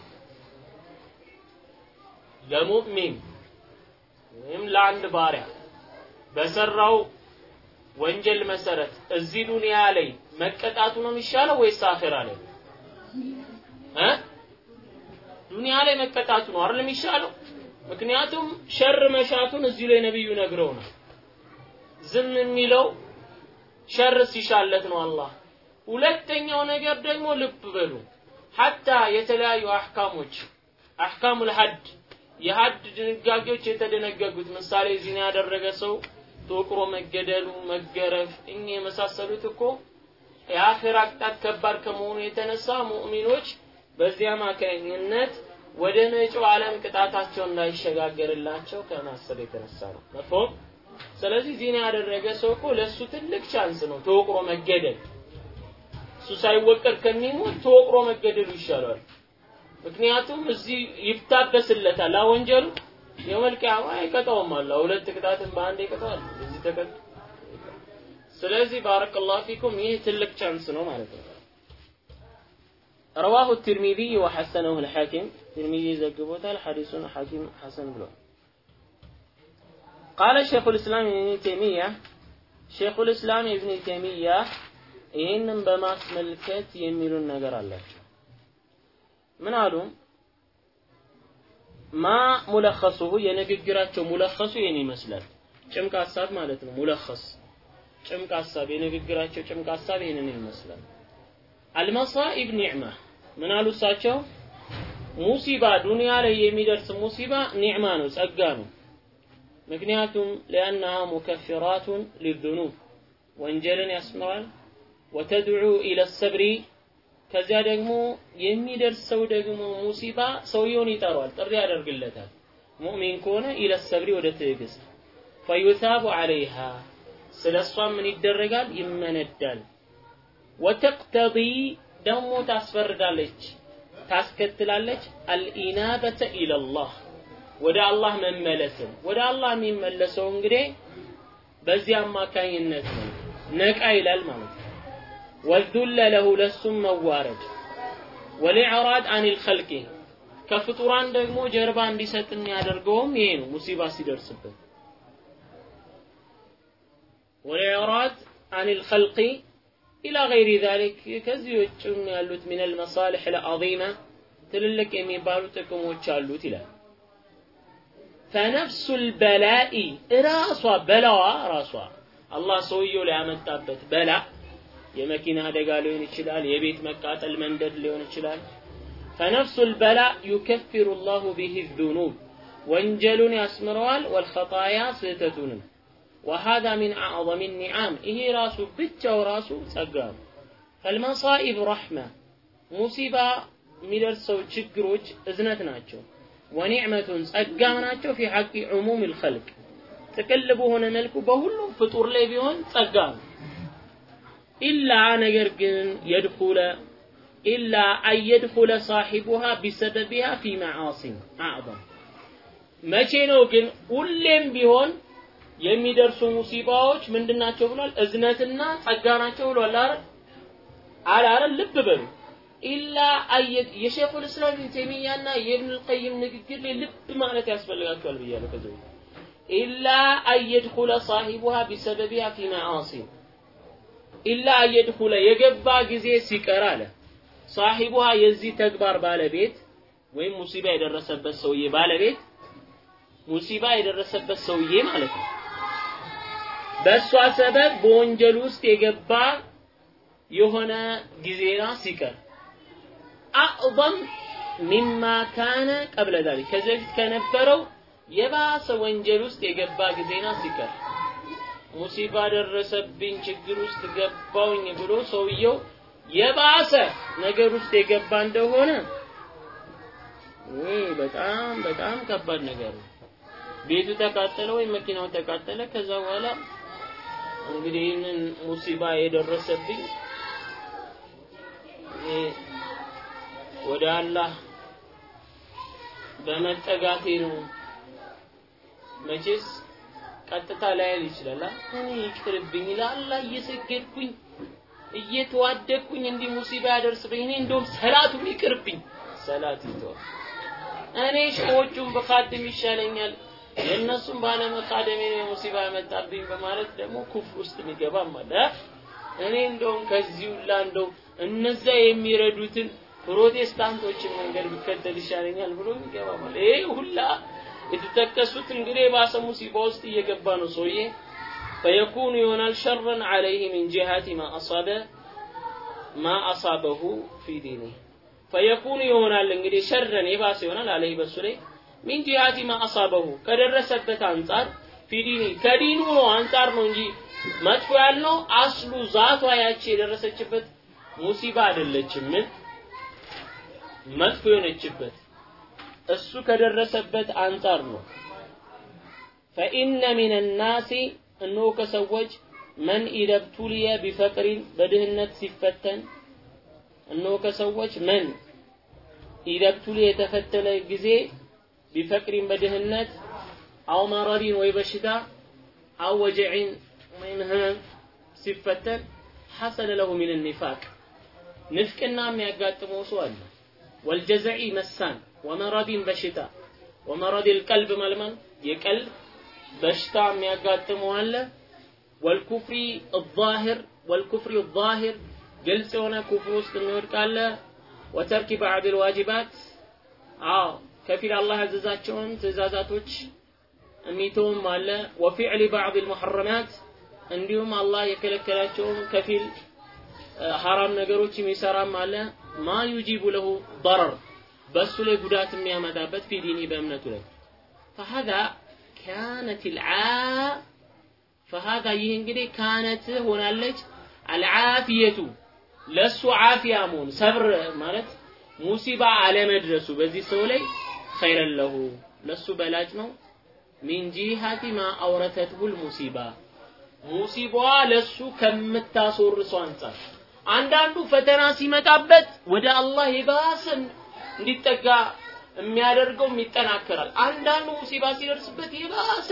ለሙእሚን ወይም ለአንድ ባሪያ በሰራው ወንጀል መሰረት እዚህ ዱንያ ላይ መቀጣቱ ነው የሚሻለው ወይስ አኺራ ላይ እ ዱንያ ላይ መቀጣቱ ነው አይደል የሚሻለው? ምክንያቱም ሸር መሻቱን እዚህ ላይ ነብዩ ነግረውናል። ዝም የሚለው ሸር ሲሻለት ነው አላህ። ሁለተኛው ነገር ደግሞ ልብ በሉ حتى የተለያዩ አህካሞች أحكام الحد የሐድ ድንጋጌዎች የተደነገጉት ምሳሌ ዚና ያደረገ ሰው ተወቅሮ መገደሉ፣ መገረፍ እኚህ የመሳሰሉት እኮ የአኺራ ቅጣት ከባድ ከመሆኑ የተነሳ ሙእሚኖች በዚህ አማካኝነት ወደ መጪው ዓለም ቅጣታቸው እንዳይሸጋገርላቸው ከማሰብ የተነሳ ነው። مفهوم ስለዚህ ዚና ያደረገ ሰው እኮ ለሱ ትልቅ ቻንስ ነው ተወቅሮ መገደል። እሱ ሳይወቀር ከሚሞት ተወቅሮ መገደሉ ይሻላል። ምክንያቱም እዚህ ይፍታበስለታል ወንጀሉ የመልቂያማ አይቀጣውም አለ ሁለት ቅጣትን በአንድ ይቀጣዋል። እዚህ ተቀጥ ስለዚህ ባረከላሁ ፊኩም ይህ ትልቅ ቻንስ ነው ማለት ነው። رواه الترمذي وحسنه الحاكم الترمذي ዘግቦታል ሐዲሱን ሐኪም ሐሰን ብሏል። ቃለ ሼኹል እስላም ኢብን ተይሚያ ሼኹል እስላም ኢብን ተይሚያ ይህንን በማስመልከት የሚሉን ነገር አላቸው። ምን አሉ? ማ ሙለኸሱሁ የንግግራቸው ሙለኸሱ ይህን ይመስላል። ጭምቅ ሀሳብ ማለት ነው። ሙለኸስ ጭምቅ ሀሳብ የንግግራቸው ጭምቅ ሀሳብ ይህንን ይመስላል። አልመሳኢብ ኒዕማ ምን አሉ እሳቸው? ሙሲባ ዱንያ ላይ የሚደርስ ሙሲባ ኒዕማ ነው፣ ጸጋ ነው። ምክንያቱም ሊአነሃ ሙከፊራቱን ሊዙኑብ ወንጀልን ያስምራል። ወተድዑ ኢለ ሰብሪ ከዚያ ደግሞ የሚደርሰው ደግሞ ሙሲባ ሰውየውን ይጠሯል፣ ጥሪ ያደርግለታል። ሙእሚን ከሆነ ኢለ ሰብሪ ወደ ትዕግስት ፈዩታቡ ዐለይሃ ስለ እሷ ምን ይደረጋል? ይመነዳል። ወተቅተዲ ደግሞ ታስፈርዳለች፣ ታስከትላለች። አልኢናበተ ኢለላህ ወደ አላህ መመለስን። ወደ አላህ የሚመለሰው እንግዲህ በዚህ አማካኝነት ነው። ነቃ ይላል ማለት ነው። ወልዱለ ለሁ ለሱም መዋረድ ወልኢዕራድ አኒል ኸልቂ። ከፍጡራን ደግሞ ጀርባ እንዲሰጥ የሚያደርገውም ይሄ ነው ሙሲባ ሲደርስበት። ወልኢዕራድ አኒል ኸልቂ ኢላ ገይሪ ዛሊክ። ከዚህ ውጭም ያሉት ሚነል መሳሊሕ ለአዚማ ትልልቅ የሚባሉ ጥቅሞች አሉት ይላል። فنفس البلاء ራሷ በላዋ ራሷ አላህ ሰውየው ላይ ያመጣበት በላ የመኪና አደጋ ሊሆን ይችላል፣ የቤት መቃጠል መንደድ ሊሆን ይችላል። فنفس البلاء يكفر الله به الذنوب ወንጀሉን ያስምረዋል ወልኸጣያ ስህተቱንም وهذا من أعظم النعم ይሄ ራሱ ብቻው ራሱ ጸጋ ነው። فالمصائب رحمة ሙሲባ የሚደርሰው ችግሮች እዝነት ናቸው። ወኒዕመቱን ጸጋም ናቸው ፊ ሐቂ ዑሙም ልኸልቅ ጥቅል በሆነ መልኩ በሁሉም ፍጡር ላይ ቢሆን ጸጋ ነው። ኢላ ነገር ግን የድኹለ ኢላ አየድኹለ ሳሒቡሃ ቢሰበቢሃ ፊ መዓሲም አዕظም መቼ ነው ግን ሁሌም ቢሆን የሚደርሱ ሙሲባዎች ምንድናቸው ብሏል? እዝነትና ጸጋ ናቸው ብሏል። አረ አረ ልብ በሉ ኢላ የሼኹል እስላም ኢብኑ ተይሚያና የኢብኑ ልቀይም ንግግር ላይ ልብ ማለት ያስፈልጋቸዋል ብያለሁ ከዚህ ኢላ አየድኹለ ሳሂቡሃ ቢሰበቢሃ ፊ መዓሲን ኢላ አየድኹለ የገባ ጊዜ ሲቀር አለ። ሳሂቡሃ የዚህ ተግባር ባለቤት ወይም ሙሲባ የደረሰበት ሰውዬ ባለቤት ሙሲባ የደረሰበት ሰውዬ ማለት ነው። በእሷ ሰበብ በወንጀል ውስጥ የገባ የሆነ ጊዜና ሲቀር አዕظም ሚማ ካነ ቀብለ ዛሊክ ከዚህ በፊት ከነበረው የባሰ ወንጀል ውስጥ የገባ ጊዜና ሲቀር ሙሲባ ደረሰብኝ ችግር ውስጥ ገባውኝ ብሎ ሰውየው የባሰ ነገር ውስጥ የገባ እንደሆነ በጣም በጣም ከባድ ነገር ነው። ቤቱ ተቃጠለ ወይም መኪናው ተቃጠለ። ከዛ በኋላ እንግዲህ ይህንን ሙሲባ የደረሰብኝ ወደ አላህ በመጠጋቴ ነው። መቼስ ቀጥታ ላይል ይችላል። እኔ ይቅርብኝ ለአላህ እየሰገድኩኝ እየተዋደቅኩኝ እንዲህ ሙሲባ ያደርስብኝ እኔ እንደውም ሰላቱም ይቅርብኝ። ሰላት ይተዋል። እኔ ሸዎቹን በካድም ይሻለኛል የእነሱም ባለመካደሜ ነው ሙሲባ ያመጣብኝ በማለት ደግሞ ኩፍር ውስጥ የሚገባም አለ። እኔ እንደውም ከዚህ ሁላ እንደው እነዛ የሚረዱትን ፕሮቴስታንቶችን መንገድ ብከተል ይሻለኛል ብሎ አለ። ይሄ ሁላ የተጠቀሱት እንግዲህ የባሰ ሙሲባ ውስጥ እየገባ ነው ሰውዬ። فيكون ይሆናል شرا عليه من جهة ما أصاب ما أصابه في دينه فيكون ይሆናል እንግዲህ شرا የባሰ ይሆናል عليه በሱ ላይ من جهة ما أصابه ከደረሰበት አንጻር في دينه ከዲኑ ነው አንጻር ነው እንጂ መጥፎ ያልነው አስሉ ዛቷ ያቺ የደረሰችበት ሙሲባ አይደለችም። መጥፎ የሆነችበት እሱ ከደረሰበት አንጻር ነው። ፈኢነ ሚን ናሲ እነሆ ከሰዎች መን ኢደብቱልየ ቢፈቅሪን በድህነት ሲፈተን እነሆ ከሰዎች መን ኢደብቱልየ የተፈተነ ጊዜ ቢፈቅሪን በድህነት አው መረዲን ወይ በሽታ አው ወጀዒን ወይም ሲፈተን ሐሰለ ለሁ ሚን ኒፋቅ ንፍቅና የሚያጋጥመው ሰው አለ። ወልጀዘዒ መሳን ወመረዲን በሽታ ወመረድ ልቀልብ መልመል የቀልብ በሽታ የሚያጋጥመው አለ። ወልኩፍሪ ዛሂር ወልኩፍሪ ዛሂር ግልጽ የሆነ ኩፍር ውስጥ የሚወድቅ አለ። ወተርኪ ባዕድ ልዋጅባት አዎ ከፊል አላህ ያዘዛቸውን ትእዛዛቶች የሚተውም አለ። ወፊዕሊ ባዕድ ልሙሐረማት እንዲሁም አላህ የከለከላቸውን ከፊል ሐራም ነገሮች የሚሰራም አለ። ማ ዩጂቡ ለሁ ضرر በሱ ላይ ጉዳት የሚያመጣበት ፊ ዲኒ በእምነቱ ላይ። فهذا كانت العا ይህ እንግዲህ ካነት ሆናለች። አልዓፊየቱ ለሱ ዓፊያ መሆን ሰብር ማለት ሙሲባ አለመድረሱ። በዚህ ሰው ላይ ኸይረን ለሁ ለሱ በላጭ ነው። ሚን ጂሃቲ ማ አውረተትሁ ልሙሲባ ሙሲባዋ ለሱ ከምታስወርሰው አንጻር። አንዳንዱ ፈተና ሲመጣበት ወደ አላህ የባሰ እንዲጠጋ የሚያደርገውም ይጠናከራል። አንዳንዱ ሙሲባ ሲደርስበት የባሰ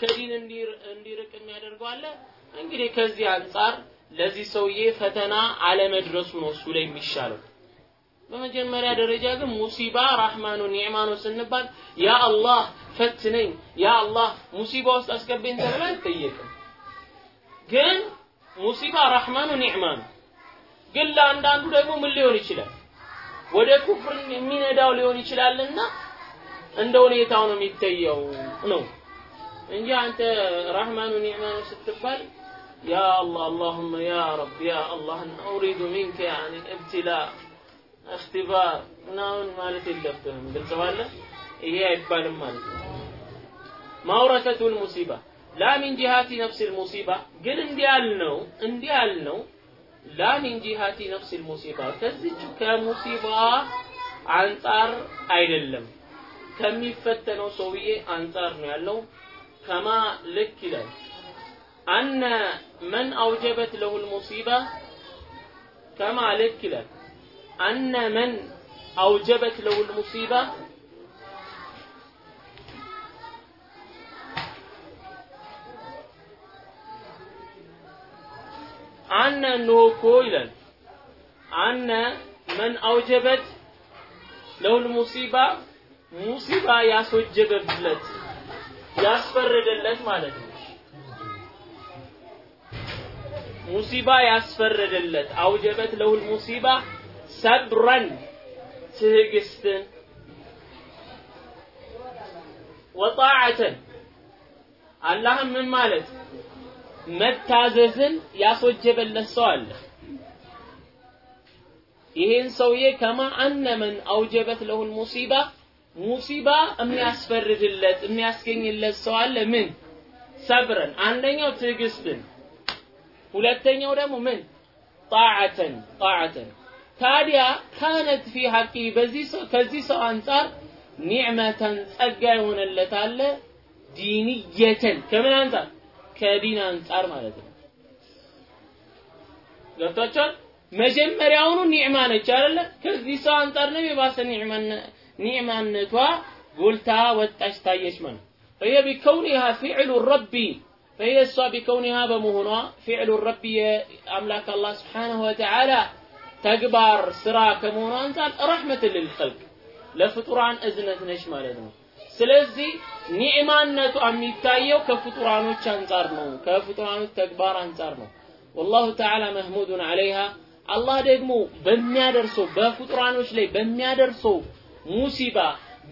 ከዲን እንዲርቅ የሚያደርገው አለ። እንግዲህ ከዚህ አንጻር ለዚህ ሰውዬ ፈተና አለመድረሱ ነው እሱ ላይ የሚሻለው። በመጀመሪያ ደረጃ ግን ሙሲባ ራህማኑ ኒዕማ ነው ስንባል ያ አላህ ፈትነኝ፣ ያ አላህ ሙሲባ ውስጥ አስገባኝ ተብሎ አይጠየቅም። ግን ሙሲባ ራህማኑ ኒዕማ ነው። ግን ለአንዳንዱ ደግሞ ምን ሊሆን ይችላል? ወደ ኩፍር የሚነዳው ሊሆን ይችላልና እንደ ሁኔታው ነው የሚታየው ነው እንጂ አንተ ራህማኑ ኒዕማ ነው ስትባል ያ አላህ አላሁመ ያ رب يا الله أريد منك يعني ابتلاء اختبار ምናምን ማለት የለብህም። ግልጽ ባለ ይሄ አይባልም ማለት ነው። ማውረተቱል ሙሲባ لا من جهة نفس المصيبة ግን እንዲህ ያልነው እንዲህ ያልነው لا من جهة نفس المصيبة ከዚች ከሙሲባ አንጻር አይደለም. ከሚፈተነው ሰውዬ አንጻር ነው ያለው። ከማ ልክ ይላል። አነ መን አውጀበት ለሁ ልሙሲባ? ከማ ልክ ይላል። አነ መን አውጀበት ለሁ ልሙሲባ አነ እኮ ይላል። አነ መን አውጀበት ለሁል ሙሲባ ሙሲባ ያስወጀበለት ያስፈረደለት ማለት ነው። ሙሲባ ያስፈረደለት አውጀበት ለሁል ሙሲባ ሰብረን ትዕግስትን ወጣዓተን። አላህም ምን ማለት መታዘዝን ያስወጀበለት ሰው አለ። ይሄን ሰውዬ ከማ አነ መን አውጀበት ለሁል ሙሲባ ሙሲባ የሚያስፈርድለት የሚያስገኝለት ሰው አለ። ምን ሰብረን፣ አንደኛው ትዕግስትን፣ ሁለተኛው ደግሞ ምን ጣዓተን ጣዓተን። ታዲያ ካነት ፊ ሐቂ በዚህ ሰው ከዚህ ሰው አንጻር ኒዕመተን ጸጋ የሆነለት አለ ዲንየተን ከምን አንጻር ከዲን አንጻር ማለት ነው። ገብቷቸዋል። መጀመሪያውኑ ኒዕማ ነች አይደለ? ከዚህ ሰው አንጻር ነው የባሰ ኒዕማነቷ ጎልታ ወጣች ታየች ማለት فهي بكونها فعل الرب فهي እሷ بكونها በመሆኗ فعل الرب የአምላክ አላህ ስብሓነሁ ወተዓላ ተግባር ስራ ከመሆኑ አንጻር ረሕመት ልልኸልቅ ለፍጡራን እዝነት ነች ማለት ነው። ስለዚህ ኒዕማነቷ የሚታየው ከፍጡራኖች አንጻር ነው፣ ከፍጡራኖች ተግባር አንጻር ነው። ወላሁ ተዓላ መህሙዱን ዐለይሃ አላህ ደግሞ በሚያደርሰው በፍጡራኖች ላይ በሚያደርሰው ሙሲባ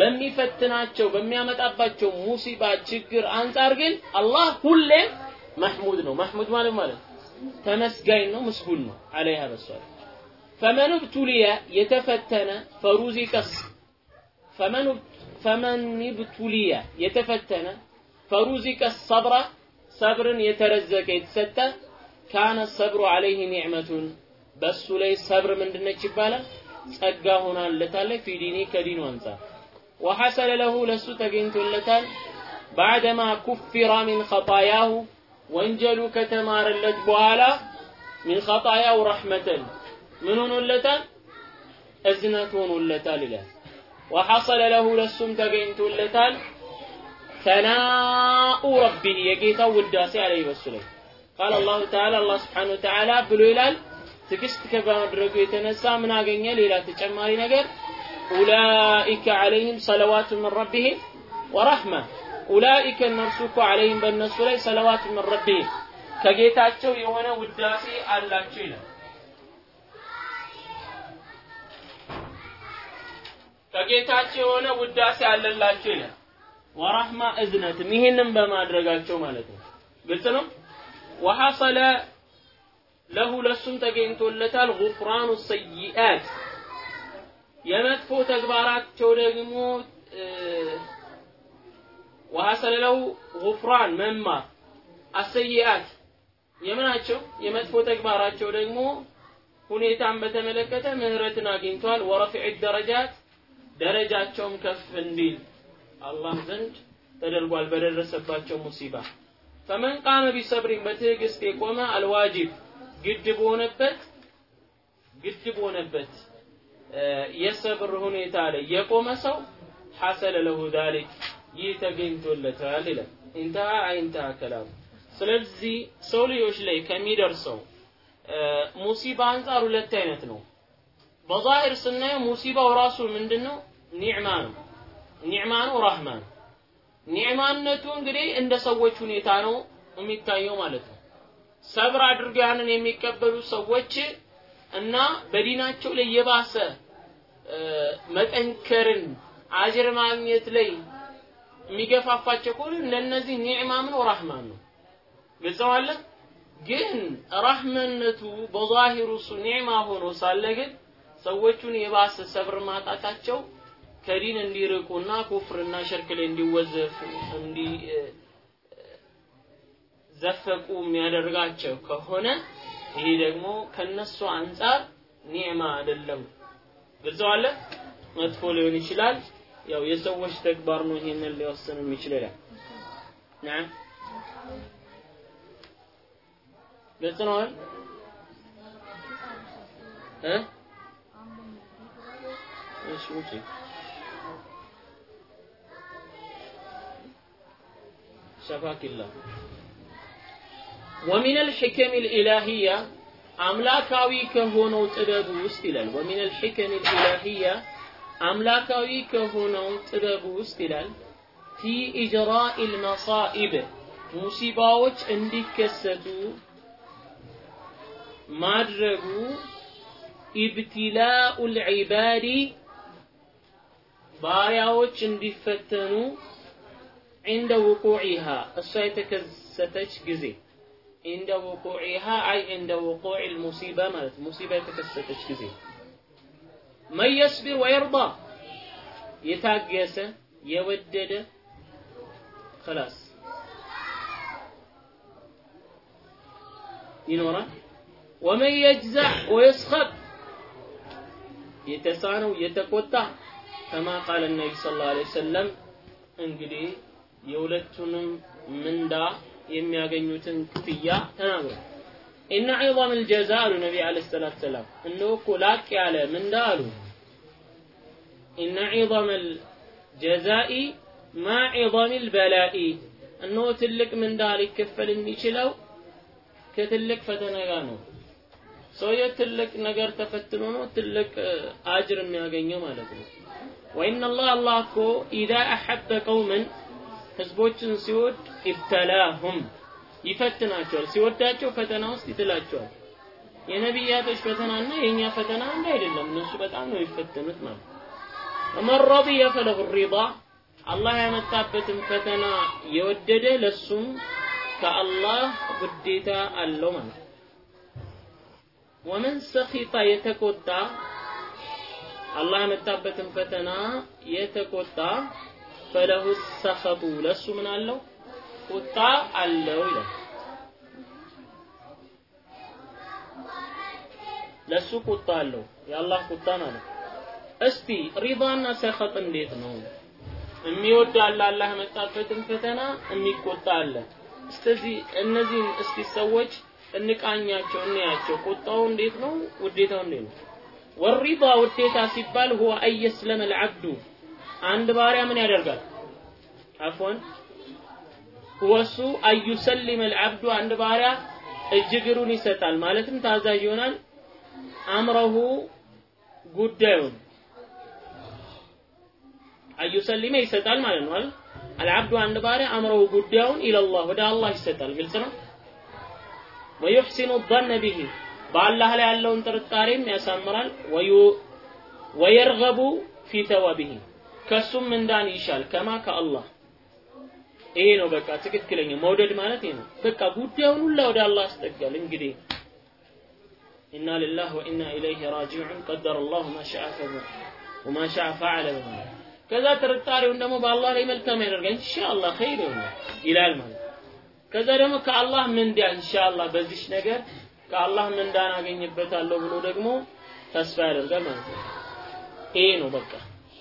በሚፈትናቸው በሚያመጣባቸው ሙሲባ ችግር አንጻር ግን አላህ ሁሌም መሕሙድ ነው። መሕሙድ ማለት ማለት ተመስጋኝ ነው፣ ምስጉን ነው። ዐለይሃ በሷል ፈመን ብቱልየ የተፈተነ ፈሩዚቀስ ፈመን ፈመን ብቱልየ የተፈተነ ፈሩዚቀ ሰብረ ሰብርን የተረዘቀ የተሰጠ ካነ ሰብሩ ዐለይህ ኒዕመቱን በሱ ላይ ሰብር ምንድነች ይባላል? ጸጋ ሆናለታለች። ፊ ዲኒ ከዲኑ አንጻር ወሐሰለ ለሁ ለሱ ተገኝቶለታል። ባዕደማ ኩፊራ ሚን ኸጣያሁ ወንጀሉ ከተማረለት በኋላ ሚን ኸጣያው ረሕመተን ምን ሆኖለታል? እዝነት ሆኖለታል ይላል። ወሐሰለ ለሁ ለሱም ተገኝቶለታል ተናኡ ረቢህ የጌታው ውዳሴ አለይ ላይ ቃል አላሁ ተዓላ አላህ ስብሓነሁ ወተዓላ ብሎ ይላል ትዕግስት ከማድረጉ የተነሳ ምን አገኘ? ሌላ ተጨማሪ ነገር ኡላኢከ ዐለይሂም ሰለዋቱ ምን ረቢሂም ወረሕማ ኡላኢከ እነርሱ እኮ ዐለይሂም በእነሱ ላይ ሰለዋቱ ምን ረቢሂም ከጌታቸው የሆነ ውዳሴ አላቸው ይላል። ከጌታቸው የሆነ ውዳሴ አለላቸው ይላል። ወረሕማ እዝነትም ይህንም በማድረጋቸው ማለት ነው። ግልጽ ነው። ወሐሰለ ለሁ ለሱም ተገኝቶለታል ጉፍራኑ ሰይአት የመጥፎ ተግባራቸው ደግሞ ወሐሰለ ለሁ ጉፍራን መማር አሰይአት የምናቸው የመጥፎ ተግባራቸው ደግሞ ሁኔታን በተመለከተ ምህረትን አግኝቷል። ወረፊዕ ደረጃት ደረጃቸውም ከፍ እንዲል አላህ ዘንድ ተደርጓል በደረሰባቸው ሙሲባ። ፈመን ቃመ ቢሰብሪን በትዕግስት የቆመ አልዋጅብ ግድ በሆነበት ግድ በሆነበት የሰብር ሁኔታ ላይ የቆመ ሰው ሐሰለ ለሁ ዛሊክ ይህ ተገኝቶለታል ይላል። ኢንተሃ አይንተሃ ከላሙ። ስለዚህ ሰው ልጆች ላይ ከሚደርሰው ሙሲባ አንጻር ሁለት አይነት ነው። በዛሂር ስናየው ሙሲባው ራሱ ምንድን ነው? ኒዕማ ነው። ኒዕማ ነው፣ ራህማ ነው። ኒዕማነቱ እንግዲህ እንደ ሰዎች ሁኔታ ነው የሚታየው ማለት ነው። ሰብር አድርገው ያንን የሚቀበሉ ሰዎች እና በዲናቸው ላይ የባሰ መጠንከርን አጅር ማግኘት ላይ የሚገፋፋቸው ከሆነ ለእነዚህ ኒዕማም ነው ራህማን ነው። ነው ግን ራህመነቱ በዛሂሩ እሱ ኒዕማ ሆኖ ሳለ ግን ሰዎቹን የባሰ ሰብር ማጣታቸው ከዲን እንዲርቁና ኩፍርና ሽርክ ላይ እንዲወዘፉ እንዲዘፈቁ የሚያደርጋቸው ከሆነ ይሄ ደግሞ ከነሱ አንጻር ኒዕማ አይደለም። ግልጽ አለ መጥፎ ሊሆን ይችላል። ያው የሰዎች ተግባር ነው ይሄንን ሊወስን የሚችለው ይላል። ናም ግልጽ ነው? እ እሺ ውጪ ሸፋኪላ ወሚን አልሕከም ልኢላሂያ አምላካዊ ከሆነው ጥበብ ውስጥ ይላል ወሚን አልሕከም ልኢላሂያ አምላካዊ ከሆነው ጥበብ ውስጥ ይላል ፊ ኢጅራኢ ልመሳኢብ ሙሲባዎች እንዲከሰቱ ማድረጉ ኢብትላኡ ልዒባዲ ባሪያዎች እንዲፈተኑ عند وقوعها እሷ የተከሰተች ጊዜ عند وقوعها أي عند وقوع المصيبة ማለት ሙሲባ የተከሰተች ጊዜ من يصبر ويرضى የታገሰ የወደደ خلاص ይኖራል ومن يجزع ويسخط የተሳነው የተቆጣ كما قال النبي صلى الله عليه وسلم እንግዲህ የሁለቱንም ምንዳ የሚያገኙትን ክፍያ ተናግሯል። ኢነ ዒظም ልጀዛ አሉ ነቢ ዓለይሂ ሰላቱ ሰላም። እነሆ እኮ ላቅ ያለ ምንዳ አሉ ኢነ ዒظም ልጀዛኢ ማ ዒظም ልበላኢ እነሆ ትልቅ ምንዳ ሊከፈል የሚችለው ከትልቅ ፈተና ጋር ነው። ሰውየው ትልቅ ነገር ተፈትኖ ነው ትልቅ አጅር የሚያገኘው ማለት ነው። ወኢነ አላህ አላህ እኮ ኢዛ አሐበ ቀውመን ህዝቦችን ሲወድ ኢብተላሁም ይፈትናቸዋል። ሲወዳቸው ፈተና ውስጥ ይጥላቸዋል። የነቢያቶች ፈተናና የእኛ ፈተና አንድ አይደለም። እነሱ በጣም ነው የሚፈተኑት ማለት ወመን ረዲየ ፈለሁ ሪዳ አላህ ያመጣበትን ፈተና የወደደ ለሱም ከአላህ ውዴታ አለው ማለት ነው። ወመን ሰኺጣ የተቆጣ አላህ ያመጣበትን ፈተና የተቆጣ ፈለሁ ሰኸጡ ለሱ ምን አለው ቁጣ አለው ይላል። ለሱ ቁጣ አለው የአላህ ቁጣ ማለት እስቲ ሪዳና ሰኸጥ እንዴት ነው? የሚወድ አለ አላህ ያመጣበትን ፈተና የሚቆጣ አለ። እስከዚህ እነዚህን እስቲ ሰዎች እንቃኛቸው እንያቸው። ቁጣው እንዴት ነው? ውዴታው እንዴት ነው? ወሪዳ ውዴታ ሲባል ሁወ አየስለመ ልዓብዱ አንድ ባሪያ ምን ያደርጋል? አፎን ሁወሱ አዩሰሊመ ልዓብዱ አንድ ባሪያ እጅግሩን ይሰጣል ማለትም ታዛዥ ይሆናል። አምረሁ ጉዳዩን አዩሰሊመ ይሰጣል ማለት ነው አይደል? አልዓብዱ አንድ ባሪያ አምረሁ ጉዳዩን ኢለላህ ወደ አላህ ይሰጣል። ግልጽ ነው። ወዩሕሲኑ ظن ቢሂ በአላህ ላይ ያለውን ጥርጣሬም ያሳምራል። ወየርገቡ ፊ ተዋቢሂ ከሱም እንዳን ይሻል ከማ ከአላህ ይሄ ነው በቃ ትክክለኛ መውደድ ማለት ይሄ ነው። በቃ ጉዳዩን ሁላ ወደ አላህ ያስጠጋል። እንግዲህ ኢና ሊላህ ወኢና ኢለይሂ ራጂዑን ቀደረ አላሁ ማ ፈዐል ወማ ሻ ፈዐለ በማለት ከዛ ጥርጣሬውን ደግሞ በአላህ ላይ መልካም ያደርጋል ኢንሻአላህ ኸይር ይሆናል ይላል ማለት ከዛ ደግሞ ከአላህ ምንዳ ኢንሻአላህ በዚች ነገር ከአላህ ምንዳን አገኝበታለሁ ብሎ ደግሞ ተስፋ ያደርጋል ማለት ነው። ይሄ ነው በቃ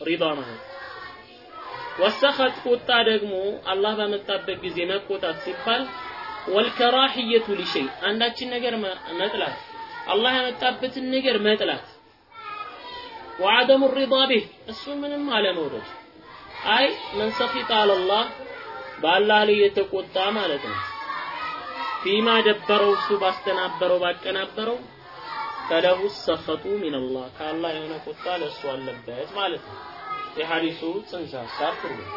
ሪዳ ማለት። ወሰኸት ቁጣ ደግሞ አላህ ባመጣበት ጊዜ መቆጣት ሲባል ወልከራህየቱ ሊሸይ አንዳችን ነገር መጥላት አላህ ያመጣበትን ነገር መጥላት ወዐደሙ ሪዳ ቢህ እሱ ምንም አለመውደድ አይ መን ሰኺጠ አለላህ በአላህ ላይ የተቆጣ ማለት ነው። ፊማ ደበረው እሱ ባስተናበረው ባቀናበረው ፈለሁ ሰኸጡ ሚነላህ ከአላህ የሆነ ቁጣ ለእሱ አለበት ማለት ነው። የሐዲሱ ጽንሰ ሀሳብ ትርጉም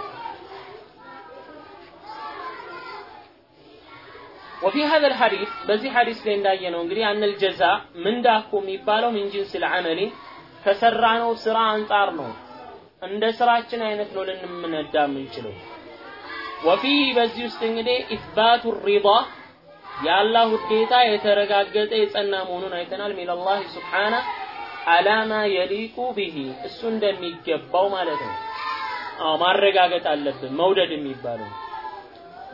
وفي هذا الحديث በዚህ ሐዲስ ላይ እንዳየነው እንግዲህ أن الجزاء ምንዳ እኮ የሚባለው من جنس العمل ከሰራነው ስራ አንጻር ነው። እንደ ስራችን አይነት ነው ልንምነዳ የምንችለው። وفيه በዚህ ውስጥ እንግዲህ إثبات الرضا የአላህ ውዴታ የተረጋገጠ የጸና መሆኑን አይተናል። من الله سبحانه على ما يليق به እሱ እንደሚገባው ማለት ነው። አዎ ማረጋገጥ አለብን። መውደድ የሚባለው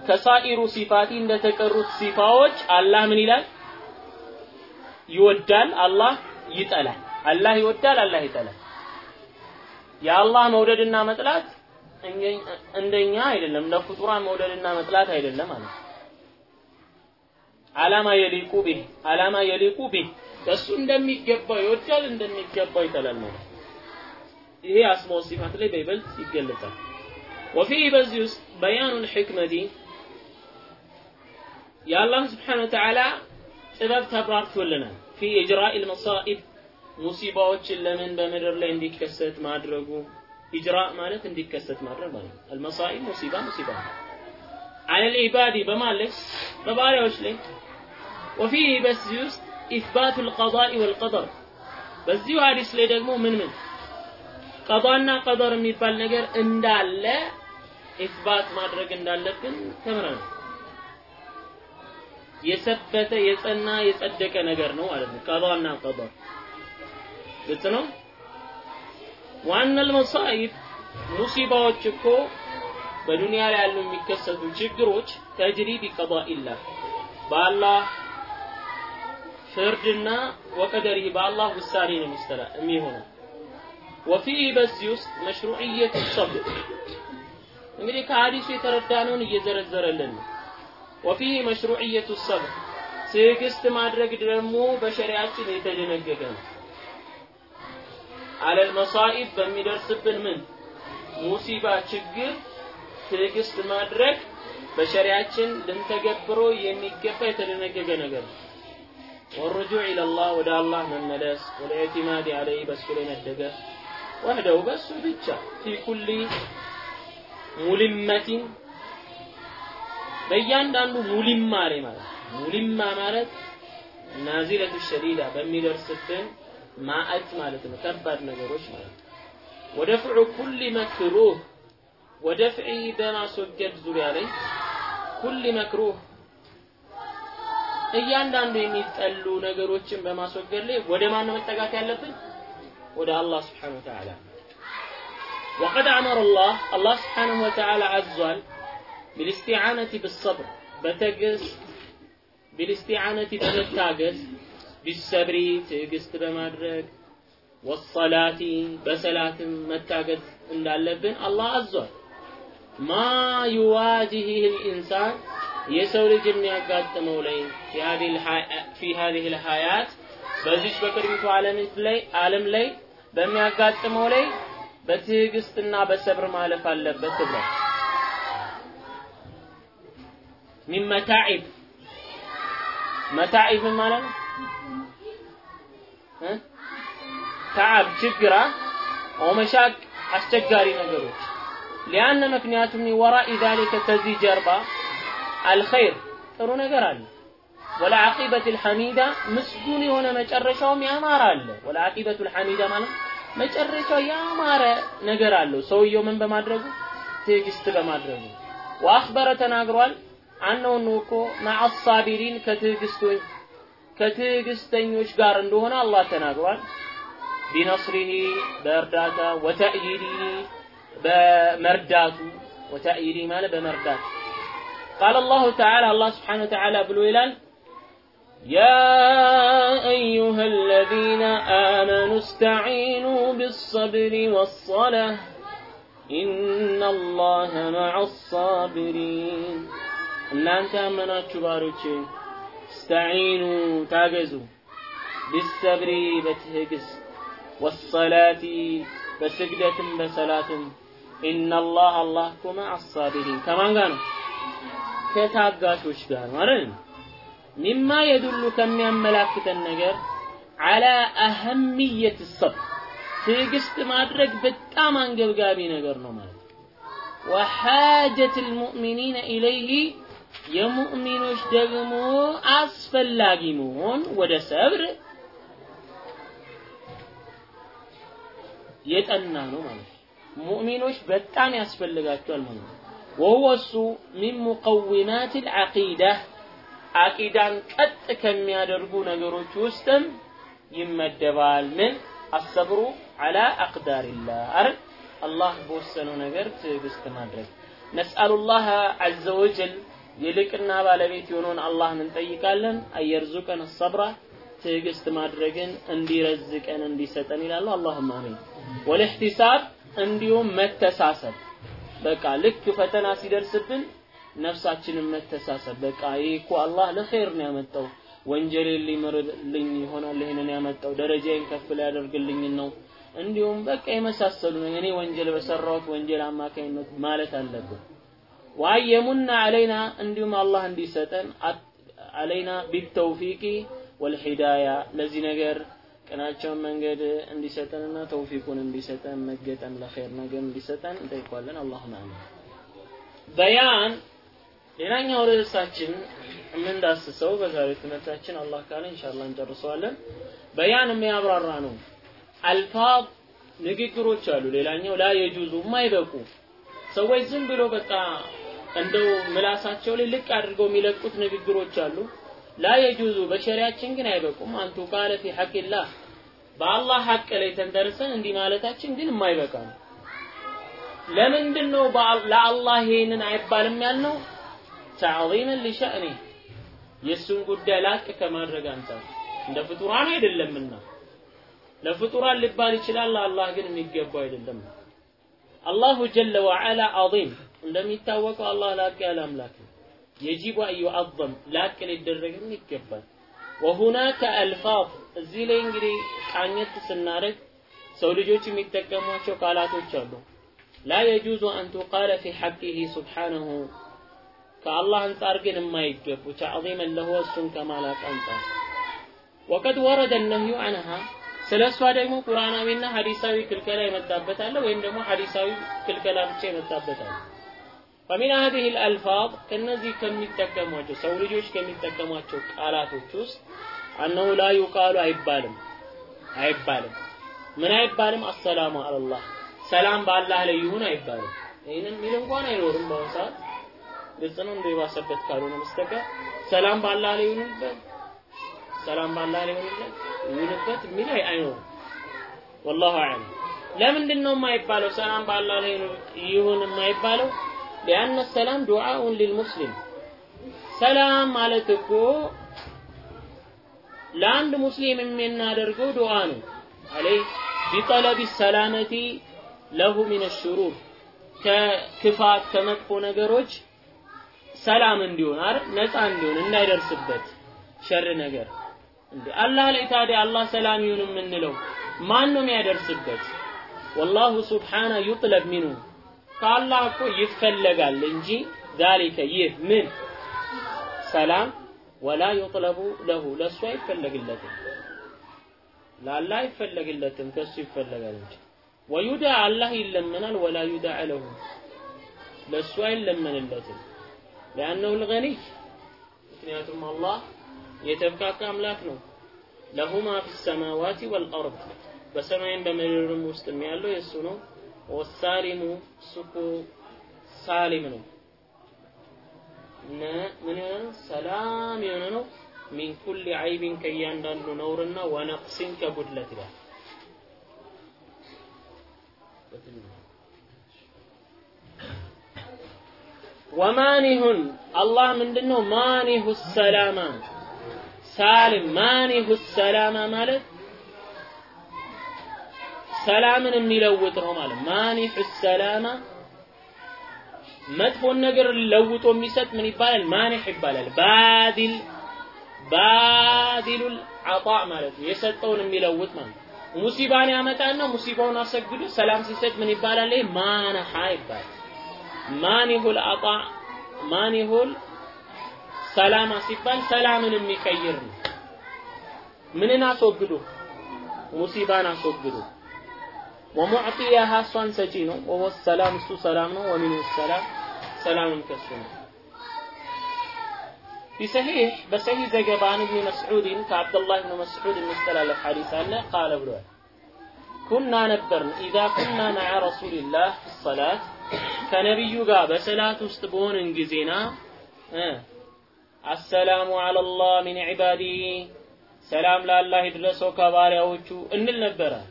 ከሳኢሩ ሲፋቲ እንደተቀሩት ሲፋዎች አላህ ምን ይላል? ይወዳል፣ አላህ ይጠላል። አላህ ይወዳል፣ አላህ ይጠላል። የአላህ መውደድና መጥላት እንደኛ አይደለም። እንደ ፍጡራን መውደድና መጥላት አይደለም ማለት ነው። አላማ የሊቁ ቢህ አላማ የሊቁ ቢህ በሱ እንደሚገባው ይወዳል፣ እንደሚገባው ይጠላል ማለት ይሄ አስማው ሲፋት ላይ በይበልጥ ይገለጻል። وفيه በዚህ ውስጥ بيان الحكمة የአላህ سبحانه وتعالى ጥበብ ተብራርቶልናል። في إجراء المصائب ሙሲባዎችን ለምን በምድር ላይ እንዲከሰት ማድረጉ إجراء ማለት እንዲከሰት ማድረግ ማለት ነው። المصائب ሙሲባ ሙሲባ على العباد በማለት በባሪያዎች ላይ وفيه በዚህ ውስጥ إثبات القضاء والقدر በዚሁ ሀዲስ ላይ ደግሞ ምን ምን ቀዷና ቀደር የሚባል ነገር እንዳለ ኢስባት ማድረግ እንዳለብን ተምረናል። የሰበተ የጸና የጸደቀ ነገር ነው ማለት ነው። ቀዷና ቀደር ግልጽ ነው። ዋናል መሳኢብ ሙሲባዎች እኮ በዱንያ ላይ ያሉ የሚከሰቱ ችግሮች ተጅሪ ቢቀዳኢላህ በአላህ ፍርድና ወቀደሪ በአላህ ውሳኔ ነው የሚስተላ የሚሆነው። ወፊህ በዚህ ውስጥ መሽሩዕየት ሰብር እንግዲህ ከሀዲሱ የተረዳነውን እየዘረዘረልን ነው። ወፊህ መሽሩዕየቱ ሰብር ትዕግስት ማድረግ ደግሞ በሸሪያችን የተደነገገ ነው። አለል መሳኢብ በሚደርስብን ምን ሙሲባ ችግር ትዕግስት ማድረግ በሸሪያችን ልንተገብሮ የሚገባ የተደነገገ ነገር ነው። ወሩጁዕ ኢለላህ ወደ አላህ መመለስ ወልኢዕቲማድ ዐለይህ በሱ ላይ መደገፍ ወህደው በሱ ብቻ ፊ ኩሊ ሙሊመቲን በእያንዳንዱ ሙሊማ ላይ ማለት ሙሊማ ማለት ናዚለቱ ሸዲዳ በሚደርስብን ማዕት ማለት ነው። ከባድ ነገሮች ማለት ነው። ወደፍዑ ኩሊ መክሩህ ወደፍዒ በማስወገድ ዙሪያ ላይ ኩሊ መክሩህ እያንዳንዱ የሚጠሉ ነገሮችን በማስወገድ ላይ ወደ ማን ነው መጠጋት ያለብን? ወደ አላህ ስብሓነሁ ወተዓላ። ወቀድ አመረ አላህ አላህ ስብሓነሁ ወተዓላ አዟል ቢልስቲዓነቲ ብሰብር በትዕግስት ቢልስቲዓነቲ በመታገስ ቢሰብሪ ትዕግስት በማድረግ ወሰላቲ በሰላትም መታገዝ እንዳለብን አላህ አዟል። ማ ዩዋጅህ ልኢንሳን የሰው ልጅ የሚያጋጥመው ላይ ፊ ሀዚህ ልሀያት በዚች ላይ ዓለም ላይ በሚያጋጥመው ላይ በትዕግስትና በሰብር ማለፍ አለበት ብሏል። ሚን መታዒብ መታዒብ ማለት ነው? ተዓብ ችግራ ወመሻቅ አስቸጋሪ ነገሮች። ሊአነ ምክንያቱም ወራኢ ዛሊከ ከዚህ ጀርባ አልኸይር ጥሩ ነገር አለ። ወለዓቂበት ልሐሚዳ ምስጉን የሆነ መጨረሻውም ያማረ አለ። ወለዓቂበቱ ልሐሚዳ ማለት መጨረሻው ያማረ ነገር አለው። ሰውየው ምን በማድረጉ? ትዕግስት በማድረጉ። ወአኽበረ ተናግሯል። አነውን እኮ መዓ ሳቢሪን ከትዕግስተኞች ጋር እንደሆነ አላህ ተናግሯል። ቢነስሪሂ በእርዳታ ወተእይዲሂ በመርዳቱ ወተእይዲሂ ማለት በመርዳት ቃል አላሁ ተዓላ አላህ ስብሓነ ወተዓላ ብሎ ይላል يا أيها الذين آمنوا استعينوا بالصبر والصلاة إن الله مع الصابرين እናንተ ያመናችሁ ባሮቼ እስተዒኑ ታገዙ ቢሰብሪ በትዕግስት ወሰላቲ በስግደትም በሰላትም ኢነላህ አላህ እኮ መዐ አሳቢሪን ከማን ጋር ነው ከታጋሾች ጋር ማለት ነው ሚማ የዱሉ ከሚያመላክተን ነገር አላ አህምየት ሰብር ትዕግስት ማድረግ በጣም አንገብጋቢ ነገር ነው ማለት ነው ወሓጀት ልሙእሚኒነ ኢለይህ የሙእሚኖች ደግሞ አስፈላጊ መሆን ወደ ሰብር የጠና ነው ማለት ነው። ሙእሚኖች በጣም ያስፈልጋቸዋል ማለት ነው። ወሁወ እሱ ሚን ሙቀዊማት ልዓቂዳ አቂዳን ቀጥ ከሚያደርጉ ነገሮች ውስጥም ይመደባል። ምን? አሰብሩ አላ አቅዳሪላህ። አይደል? አላህ በወሰነው ነገር ትዕግስት ማድረግ። ነስአሉላህ ዐዘ ወጀል የልቅና ባለቤት የሆነውን አላህን እንጠይቃለን። አየርዙቀን ሰብራ ትዕግስት ማድረግን እንዲረዝቀን እንዲሰጠን ይላሉ። አላሁም አሚን። ወልእሕቲሳብ እንዲሁም መተሳሰብ በቃ ልክ ፈተና ሲደርስብን ነፍሳችንን መተሳሰብ። በቃ ይህ እኮ አላህ ለኸይር ነው ያመጣው። ወንጀሌን ሊምርልኝ ይሆናል ይህንን ያመጣው። ደረጃዬን ከፍ ሊያደርግልኝ ነው። እንዲሁም በቃ የመሳሰሉ ነው። እኔ ወንጀል በሰራሁት ወንጀል አማካኝነት ማለት አለብን። ዋይ የሙና አለይና እንዲሁም አላህ እንዲሰጠን አለይና ቢተውፊቂ ወልሂዳያ። ለዚህ ነገር ቀናቸውን መንገድ እንዲሰጠንና ተውፊቁን እንዲሰጠን መገጠም ለኸይር ነገር እንዲሰጠን እንጠይቋለን። አላሁም አሚን። በያን ሌላኛው ርዕሳችን የምንዳስሰው በዛሬው ትምህርታችን አላህ ካለ ኢንሻአላህ እንጨርሰዋለን። በያን የሚያብራራ ነው። አልፋዝ ንግግሮች አሉ። ሌላኛው ላ የጁዙ የማይበቁ ሰዎች ዝም ብሎ በቃ እንደው ምላሳቸው ላይ ልቅ አድርገው የሚለቁት ንግግሮች አሉ። ላ የጁዙ በሸሪያችን ግን አይበቁም። አንቱ ቃለ ፊ ሐቂላህ በአላህ ሐቅ ላይ ተንተርሰን እንዲህ ማለታችን ግን የማይበቃ ነው። ለምንድን ነው ለአላህ ይሄንን አይባልም ያልነው? ተዕዚመን ሊሸእኒ የእሱን ጉዳይ ላቅ ከማድረግ አንጻር እንደ ፍጡራን አይደለምና ለፍጡራን ሊባል ይችላል፣ ለአላህ ግን የሚገባው አይደለም። አላሁ ጀለ ወዐላ ዐዚም እንደሚታወቀው አላህ ላቅ ያለ አምላክ ነው። የጂቡ አን ዩዐዘም ላቅ ሊደረግም ይገባል። ወሁናከ አልፋዝ እዚህ ላይ እንግዲህ ቃኘት ስናደርግ ሰው ልጆች የሚጠቀሟቸው ቃላቶች አሉ። ላ የጁዙ አን ቱቃለ ፊ ሐቂሂ ሱብሓነሁ ከአላህ አንጻር ግን የማይገቡ ተዕዚመን ለሁ እሱን ከማላቅ አንጻር ወቀድ ወረደ ነህዩ አንሃ ስለ እሷ ደግሞ ቁርአናዊና ሐዲሳዊ ክልከላ አለ ወይም ደግሞ ሐዲሳዊ ክልከላ ብቻ አለ። فمن هذه الألفاظ ከነዚህ ከሚጠቀሟቸው ሰው ልጆች ከሚጠቀሟቸው ቃላቶች ውስጥ أنه لا يقال አይባልም አይባልም ምን አይባልም አሰላሙ አላህ ሰላም በአላህ ላይ ይሁን አይባልም ይህንን የሚል እንኳን አይኖርም በአሁኑ ሰዓት ግልጽ ነው እንደ የባሰበት ካልሆነ በስተቀር ሰላም በአላህ ላይ ይሁንበት ሰላም በአላህ ላይ ይሁንበት ይሁንበት የሚል አይኖርም ወላሁ አዕለም ለምንድን ነው የማይባለው ሰላም በአላህ ላይ ይሁን የማይባለው ሊአነ ሰላም ዱዓኡን ሊልሙስሊም። ሰላም ማለት እኮ ለአንድ ሙስሊም የምናደርገው ዱዓ ነው። አለይ ቢጠለቢ ሰላመቲ ለሁ ሚን ሹሩር ከክፋት ከመጥፎ ነገሮች ሰላም እንዲሆን አይደል? ነፃ እንዲሆን እንዳይደርስበት ሸር ነገር እንዴ! አላህ ላይ ታዲያ አላህ ሰላም ይሁን የምንለው ማን ነው የሚያደርስበት? والله سبحانه يطلب منه ከአላህ እኮ ይፈለጋል እንጂ ذلك ይህ ምን? ሰላም ولا يطلب له ለእሱ አይፈለግለትም። ለአላህ አይፈለግለትም ከእሱ ይፈለጋል እንጂ። ويدعى አላህ ይለመናል ولا يدعى له ለእሱ አይለመንለትም። ሊአነሁ ልገኒይ ምክንያቱም አላህ የተብቃቃ አምላክ ነው። ለሁ ማ ፊ ሰማዋት ወልአርድ በሰማይም በምድርም ውስጥ ያለው የእሱ ነው ወሳሊሙ እኮ ሳሊም ነው። ምን ሰላም የሆነ ነው። ሚን ኩል አይቢን ከእያንዳንዱ ነውርና ወነቅሲን ከጉድለት ይላል። ወማኒሁን አላህ ምንድነው? ማኒሁ ሰላማ። ሳልም ማኒሁ ሰላማ ማለት ሰላምን የሚለውጥ ነው ማለት። ማኒሁ ሰላማ? መጥፎን ነገር ለውጦ የሚሰጥ ምን ይባላል? ማኒህ ይባላል? ባዲል ባዲሉል አጣ ማለት ነው። የሰጠውን የሚለውጥ ማለት ነው። ሙሲባን ያመጣና ሙሲባውን አሰግዶ ሰላም ሲሰጥ ምን ይባላል? ይሄ ማነሃ ይባላል። ማኒሁል አጣ ማኒሁል ሰላማ ሲባል ሰላምን የሚቀይር ነው። ምንን አስወግዶ? ሙሲባን አስወግዶ ወሙዕጢያሃ እሷን ሰጪ ነው ወወ ሰላም እሱ ሰላም ነው ወሚንሁ ሰላም ሰላምን ከሱ ነው في صحيح بصحيح زجب عن ابن مسعود كعبد الله بن مسعود المستلال الحديث عنه قال بلوه كنا نبرن إذا كنا مع رسول الله في الصلاة كنبي قا بسلاة استبون انجزينا اه. السلام على الله من عباده سلام لا الله يدرسوا كباري أوچو إن النبرة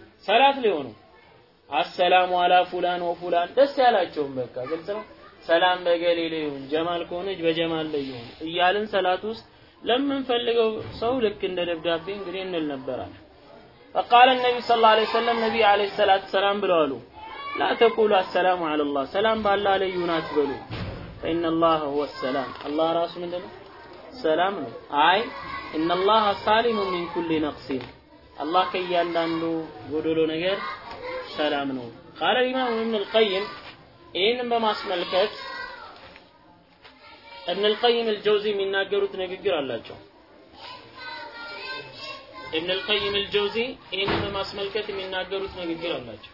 صلاة ليونو السلام على فلان وفلان ደስ ያላቸውም በቃ ግልጽ ነው ሰላም በገሌ ላይ ይሁን ጀማል ከሆነች በጀማል ላይ ይሁን እያልን ሰላት ውስጥ ለምንፈልገው ሰው ልክ እንደ ደብዳቤ እንግዲህ እንል ነበራል فقال النبي صلى الله عليه وسلم نبي عليه الصلاة والسلام ብለዋሉ لا تقولوا السلام على الله ሰላም ባላህ ላይ ይሁን አትበሉ فإن الله هو السلام الله ራሱ ምንድነው ሰላም ነው አይ إن الله سالم من كل نقص አላህ ከእያንዳንዱ ጎደሎ ነገር ሰላም ነው። ቃለ ኢማም ኢብን አልቀይም ይህንን በማስመልከት እብን አልቀይም አልጀውዚ የሚናገሩት ንግግር አላቸው። እብን አልቀይም አልጀውዚ ይህንን በማስመልከት የሚናገሩት ንግግር አላቸው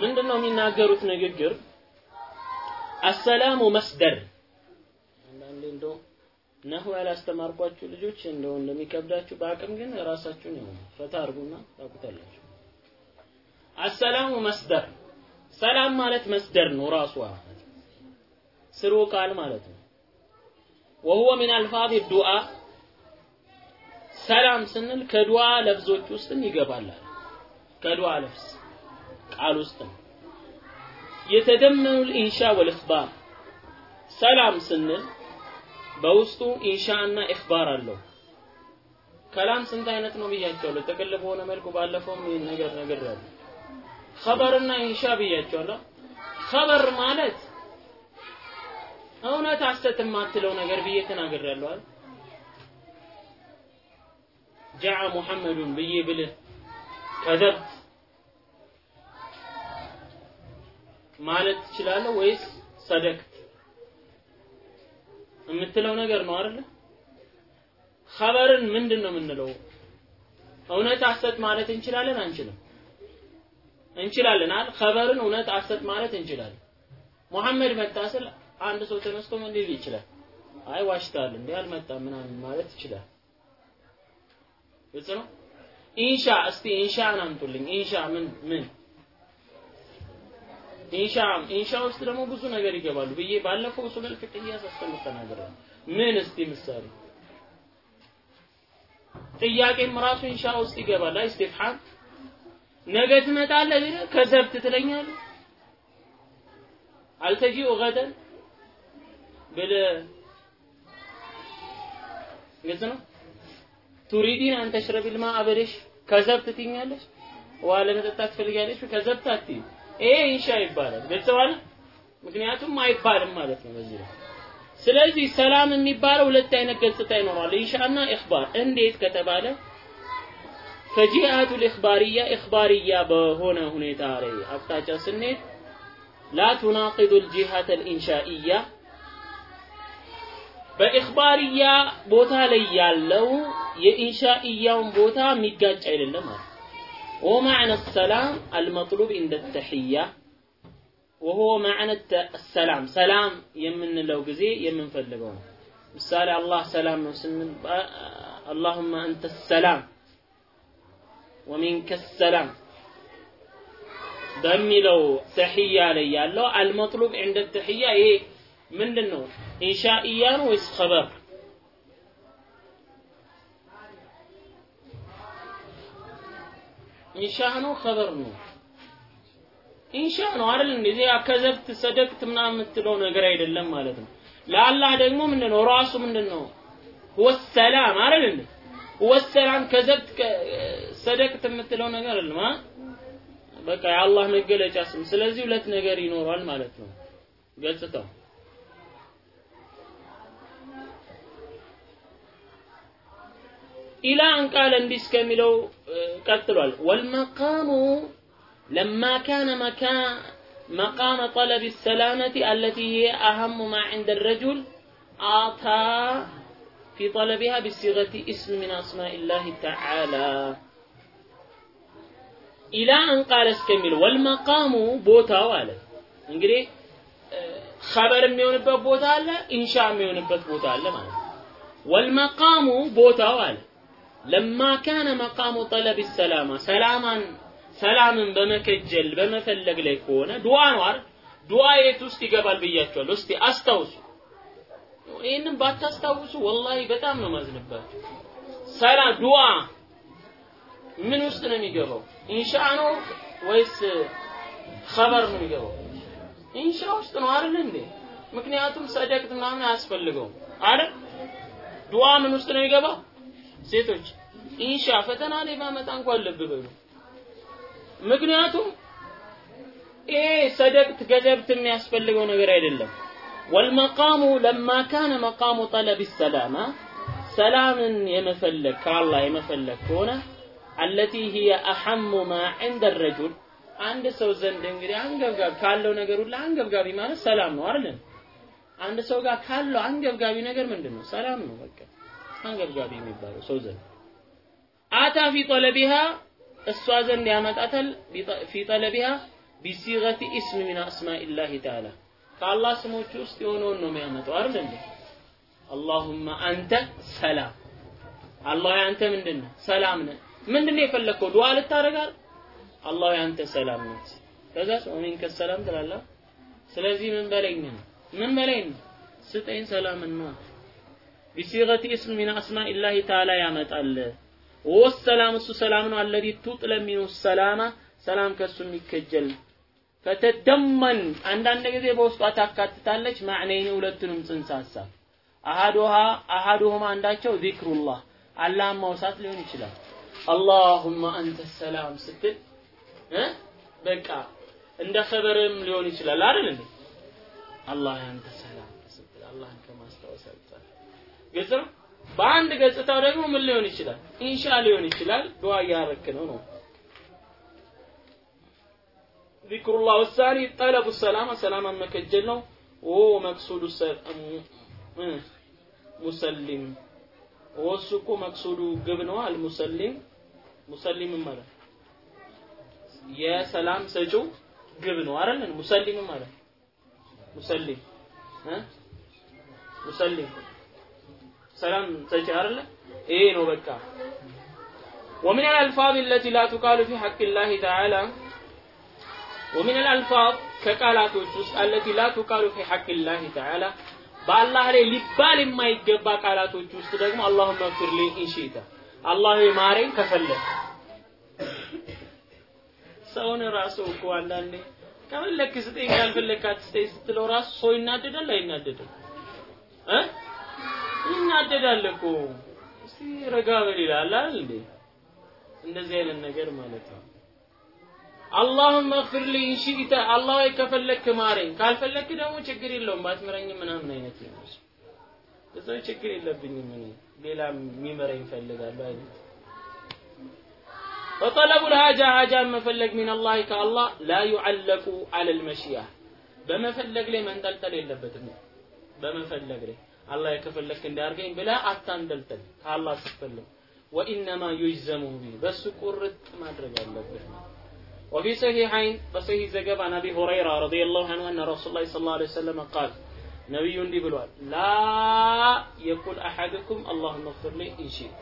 ምንድን ነው የሚናገሩት ንግግር አሰላሙ መስደር አንዳንዴ እንደው ነሁ ያላስተማርኳችሁ ልጆች እንደው እንደሚከብዳችሁ በአቅም ግን ራሳችሁን ያው ፈታ አድርጉና ታውቁታላችሁ አሰላሙ መስደር ሰላም ማለት መስደር ነው ራሱ ስሩ ቃል ማለት ነው وهو من الفاظ الدعاء ሰላም ስንል ከዱዓ ለፍዞች ውስጥም ይገባል ከዱዓ ለፍዝ ቃል ውስጥ ነው። የተደመኑ ኢንሻ ወልእኽባር ሰላም ስንል በውስጡ ኢንሻ እና ኢኽባር አለው። ከላም ስንት አይነት ነው ብያቸዋለሁ። ጥቅል በሆነ መልኩ ባለፈውም ይህን ነገር ያለ ኸበርና ኢንሻ ብያቸዋለሁ። ኸበር ማለት እውነት ሐሰት የማትለው ነገር ብዬ ተናግሬያለሁ አይደል? ጃአ ሙሐመዱን ብዬ ብልህ ከዘብት ማለት ትችላለህ ወይስ ሰደክት የምትለው ነገር ነው አይደለ? ኸበርን ምንድን ነው የምንለው? እውነት ሐሰት ማለት እንችላለን አንችልም? እንችላለን አይደል? ኸበርን እውነት ሐሰት ማለት እንችላለን። ሙሐመድ መጣ ስል አንድ ሰው ተነስቶ ምን ሊል ይችላል? አይ ዋሽታል እንዴ አልመጣም ምናምን ማለት ይችላል። ግልጽ ነው? إنشاء እስቲ إنشاء ን አምጡልኝ። إنشاء ምን ምን إنشاء إنشاء ውስጥ ደግሞ ብዙ ነገር ይገባሉ ብዬ ባለፈው أصول الفقهية ሳስተምር ተናግሬያለሁ ምን እስቲ ምሳሌ? ጥያቄም ራሱ إنشاء ውስጥ ይገባል። አይ استفهام ነገ ትመጣለህ ቢለ ከዘብት ትለኛለህ? አልተጂኡ ገደን ብለ ግልጽ ነው? ቱሪዲን አንተ ሽረቢል ማ አበደሽ ከዘብት ትኛለሽ ውሃ ለመጠጣት ትፈልጊያለሽ? ከዘብት አትይ ይሄ ኢንሻ ይባላል። ማለት ምክንያቱም አይባልም ማለት ነው በዚህ ስለዚህ ሰላም የሚባለው ሁለት አይነት ገጽታ ይኖረዋል። ኢንሻና ኢኽባር። እንዴት ከተባለ ከጂሃቱ ልኢኽባርያ ኢኽባርያ በሆነ ሁኔታ ላይ አቅጣጫ ስንሄድ ላ ቱናቂዱ ልጂሃት ልኢንሻኢያ በኢኽባርያ ቦታ ላይ ያለው የኢንሻኢያውን ቦታ የሚጋጭ አይደለም ማለት ومعنى السلام المطلوب عند التحية وهو معنى السلام سلام يمن لو جزي يمن فلقون مثال الله سلام سنن اللهم أنت السلام ومنك السلام በሚለው ተህያ ላይ ያለው አልመጥሉብ ዕንደ ተህያ ይሄ ምንድን ነው? ኢንሻኢያ ነው ወይስ ኸበር? ኢንሻ ነው ኸበር ነው? ኢንሻ ነው አይደል? እንደዚህ ከዘብት ሰደቅት ምናምን የምትለው ነገር አይደለም ማለት ነው። ለአላህ ደግሞ ምንድን ነው ራሱ ምንድን ነው ወሰላም አይደል እንዴ? ወሰላም ከዘብት ሰደቅት የምትለው ነገር አይደለም በቃ የአላህ መገለጫ ስም። ስለዚህ ሁለት ነገር ይኖራል ማለት ነው ገጽታው إلى أن قال انديس كملوا آه، قتلوا والمقام لما كان مكان مقام طلب السلامة التي هي أهم ما عند الرجل أعطى في طلبها بصيغة اسم من أسماء الله تعالى. إلى أن قال اسكمل. والمقام بوتا والا إنجري آه، خبر ميون بوتا لا إنشاء ميون بوتا والمقام بوتا والا ለማ ካነ መቃሙ ጠለብ ሰላማ ሰላማን ሰላምን በመከጀል በመፈለግ ላይ ከሆነ ዱዓ ነው አይደል? ዱዓ የት ውስጥ ይገባል ብያቸዋለሁ። እስቲ አስታውሱ። ይህንን ባታስታውሱ ወላሂ በጣም ነው ማዝንባችሁ። ሰላ ዱዓ ምን ውስጥ ነው የሚገባው? ኢንሻ ነው ወይስ ኸበር ነው የሚገባው? ኢንሻ ውስጥ ነው አይደል እንዴ? ምክንያቱም ሰደቅት ምናምን አያስፈልገውም አይደል? ዱዓ ምን ውስጥ ነው የሚገባው? ሴቶች ኢንሻ ፈተና ላይ ባመጣ እንኳን ልብ በሉ። ምክንያቱም ይሄ ሰደቅት ገዘብት የሚያስፈልገው ነገር አይደለም። ወልመቃሙ ለማ ካነ መቃሙ ጠለብ ሰላማ ሰላምን የመፈለግ ከአላህ የመፈለግ ከሆነ አለቲ ሂየ አሐሙ ማ ዐንደ ረጁል አንድ ሰው ዘንድ እንግዲህ አንገብጋቢ ካለው ነገር ሁሉ አንገብጋቢ ማለት ሰላም ነው አይደል? አንድ ሰው ጋር ካለው አንገብጋቢ ነገር ምንድን ነው? ሰላም ነው በቃ አንገብጋቢ የሚባለው ሰው ዘንድ። አታ ፊ ጠለቢሃ እሷ ዘንድ ያመጣታል። ፊ ጠለቢሃ ቢሲገቲ ኢስም ሚን አስማኢላሂ ተዓላ። ከአላህ ስሞች ውስጥ የሆነውን ነው የሚያመጣው አይደል እንዴ? አላሁመ አንተ ሰላም። አላህ ያንተ ምንድን ነህ ሰላም ነህ። ምንድን ነው የፈለግከው? ዱዓ ልታደርጋል አላህ ያንተ ሰላም ነህ ከዛ ወሚንከ ሰላም ትላለህ? ስለዚህ ምን በለኝ ነው? ምን በለኝ ነው? ስጠኝ ሰላምን ነው ቢሲገቲ ኢስም ሚን አስማኢላሂ ተዓላ ያመጣል። ወሰላም እሱ ሰላም ነው። አለዚ ቱጥለም ሚኑ ሰላማ ሰላም ከሱ የሚከጀል። ፈተደመን አንዳንድ ጊዜ በውስጧ ታካትታለች። ማዕነይን ሁለቱንም ጽንሰ ሀሳብ አሃዱሃ አሃዱሁማ አንዳቸው ዚክሩላህ አላህን ማውሳት ሊሆን ይችላል። አላሁመ አንተ ሰላም ስትል በቃ እንደ ኸበርም ሊሆን ይችላል። አይደል አላህ ያንተ ሰላም ስትል አላህን ከማስታወስ አንጻር ግልጽ ነው በአንድ ገጽታው ደግሞ ምን ሊሆን ይችላል? ኢንሻ ሊሆን ይችላል። ዱዓ እያረክ ነው ነው። ዚክሩላህ ወሳኒ። ጠለቡ ሰላማ ሰላማን መከጀል ነው። ኦ መቅሱዱ ሙሰሊም። ወሱ እኮ መቅሱዱ ግብ ነው አልሙሰሊም ሙሰሊም። ማለት? የሰላም ሰጪው ግብ ነው አይደል? ሙሰሊም ማለት? ሙሰሊም። ሙሰሊም ሰላም ሰጪ አይደለ? ይሄ ነው በቃ። ومن الألفاظ التي لا تقال في حق الله تعالى ومن الألفاظ ከቃላቶች ውስጥ التي لا تقال في حق الله تعالى በአላህ ላይ ሊባል የማይገባ ቃላቶች ውስጥ ደግሞ اللهم اغفر لي إن شئت አላህ ማረኝ ከፈለግ ሰውን ራሱ እኮ አንዳንዴ ከፈለክ ስጠኝ ካልፈለክ አትስጠኝ ስትለው ራሱ ሰው ይናደዳል አይናደድም? እ? ይናደዳል እኮ እስቲ ረጋ በል ይላል አይደል እንዴ እንደዚህ አይነት ነገር ማለት ነው አላሁመ እግፊር ሊ ኢንሺኢተ አላህ ወይ ከፈለክ ማረኝ ካልፈለክ ደግሞ ችግር የለውም ባትምረኝ ምናምን አይነት ነው እዛው ችግር የለብኝም እኔ ሌላ የሚመረኝ እፈልጋለሁ አይነት فطلب الحاجة حاجة مفلق من الله كالله لا يعلق على المشيئة بمفلق لي من دلتل يلبتم بمفلق لي الله يكفلك እንዳርገኝ ብላ አታንደልተል ከአላህ ስትፈልግ وإنما يجزمه به بس ቁርጥ ማድረግ አለብህ وفي صحيحين بصحيح زجب عن أبي هريرة رضي الله عنه أن رسول الله صلى الله عليه وسلم قال نبي دي بلوال لا يقول أحدكم اللهم اغفر لي إن شئت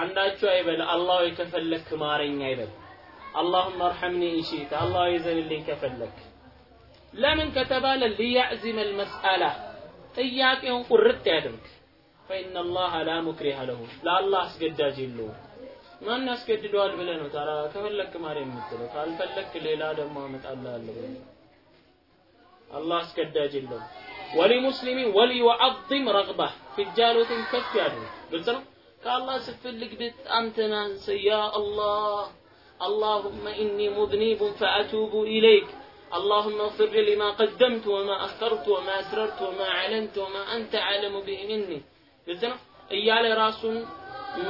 አንዳችሁ አይበል አላህ የከፈለክ ማረኝ አይበል አላሁመ አርሐምኒ ኢንሺት አላህ ይዘንልኝ ከፈለክ ለምን ከተባለ ሊያዕዚመ ልመስአላ إياك يوم قررت تهدمك فإن الله لا مكره له. لا الله سجد جلو. ما الناس قد دعوا بلنه ترى؟ كم لك ما رين مثله قال فلك ليلة دم ما الله الله الله سجد جلو. ولمسلم ولي وعظم رغبة. في الجالوت كف يعني قلت له قال الله سفر لك بيت أنت ناس يا الله. اللهم إني مذنب فأتوب إليك. اللهم اغفر لي لما قدمت وما أخرت وما أسررت وما أعلنت وما أنت أعلم به مني ግልጽ ነው እያለ ራሱን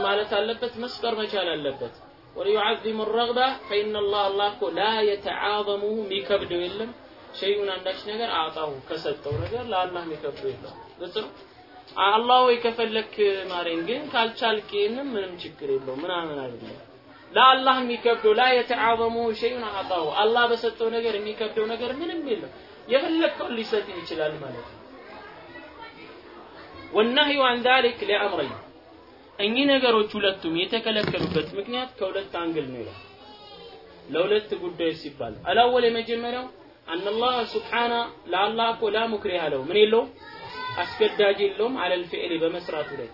ማለት አለበት መስከር መቻል አለበት ወሊዩዓዚሙ ረግባ ፈኢነ አላህ አላህ እኮ ላ የተዓዘሙሁ የሚከብደው የለም ሸይኡን አንዳች ነገር አጣሁ ከሰጠው ነገር ለአላህ የሚከብደው የለም ግልጽ ነው አላህ ወይ ከፈለክ ማሬን ግን ካልቻልክ ይህንም ምንም ችግር የለው ምናምን አይደለም ለአላህ የሚከብደው لا يتعاظمه شيء أعطاه። አላህ በሰጠው ነገር የሚከብደው ነገር ምንም የለም። የፈለግከውን ሊሰጥ ይችላል ማለት ነው። والنهي عن ذلك لأمرين። እኚህ ነገሮች ሁለቱም የተከለከሉበት ምክንያት ከሁለት angle ነው ይላል። ለሁለት ጉዳዮች ሲባል አላወል የመጀመሪያው አነላህ ስብሓና ለአላህ እኮ ላ ሙክሪህ አለው ምን የለውም? አስገዳጅ የለውም አለል በመስራቱ ላይ።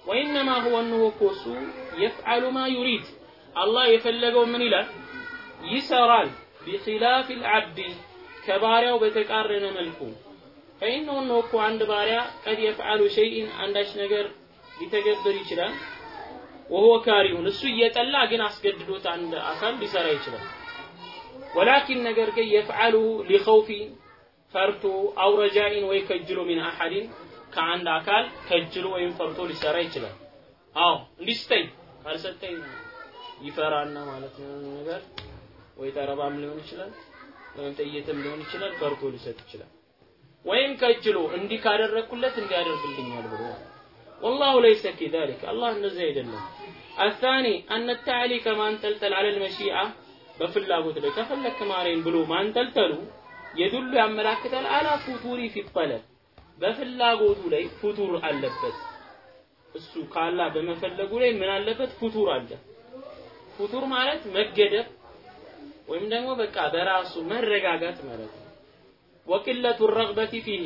ወኢነማ ሁወ እነሆ እኮ እሱ የፍዓሉ ማ ዩሪድ አላህ የፈለገው ምን ይላል? ይሰራል ቢኺላፍ ልዓብዲ ከባሪያው በተቃረነ መልኩ። ፈኢነሁ እነሆ እኮ አንድ ባሪያ ቀድ የፍዓሉ ሸይእን አንዳች ነገር ሊተገብር ይችላል። ወሁወ ካሪሁን እሱ እየጠላ ግን አስገድዶት አንድ አካል ሊሰራ ይችላል። ወላኪን ነገር ግን የፍዓሉሁ ሊኸውፊ ፈርቶ አው ረጃኢን ወይ ከጅሎ ሚን አሐዲን ከአንድ አካል ከጅሎ ወይም ፈርቶ ሊሰራ ይችላል። አዎ እንዲስተኝ ካልሰጠኝ ይፈራና ማለት ነው ነገር ወይ ጠረባም ሊሆን ይችላል ወይም ጥይትም ሊሆን ይችላል ፈርቶ ሊሰጥ ይችላል። ወይም ከጅሎ እንዲህ ካደረግኩለት እንዲያደርግልኛል ብሎ ወላሁ ለይሰ ከዛሊክ አላህ እንደዚህ አይደለም። አሳኒ አነ ተዕሊቀ ማንጠልጠል አለል መሺአ በፍላጎት ላይ ከፈለክ ማሬን ብሎ ማንጠልጠሉ የዱሉ ያመላክታል። አላ ፉቱሪ ፊጠለብ በፍላጎቱ ላይ ፉቱር አለበት። እሱ ካላ በመፈለጉ ላይ ምን አለበት? ፉቱር አለ። ፉቱር ማለት መገደብ ወይም ደግሞ በቃ በራሱ መረጋጋት ማለት ነው። ወቅለቱ ረግበቲ ፊህ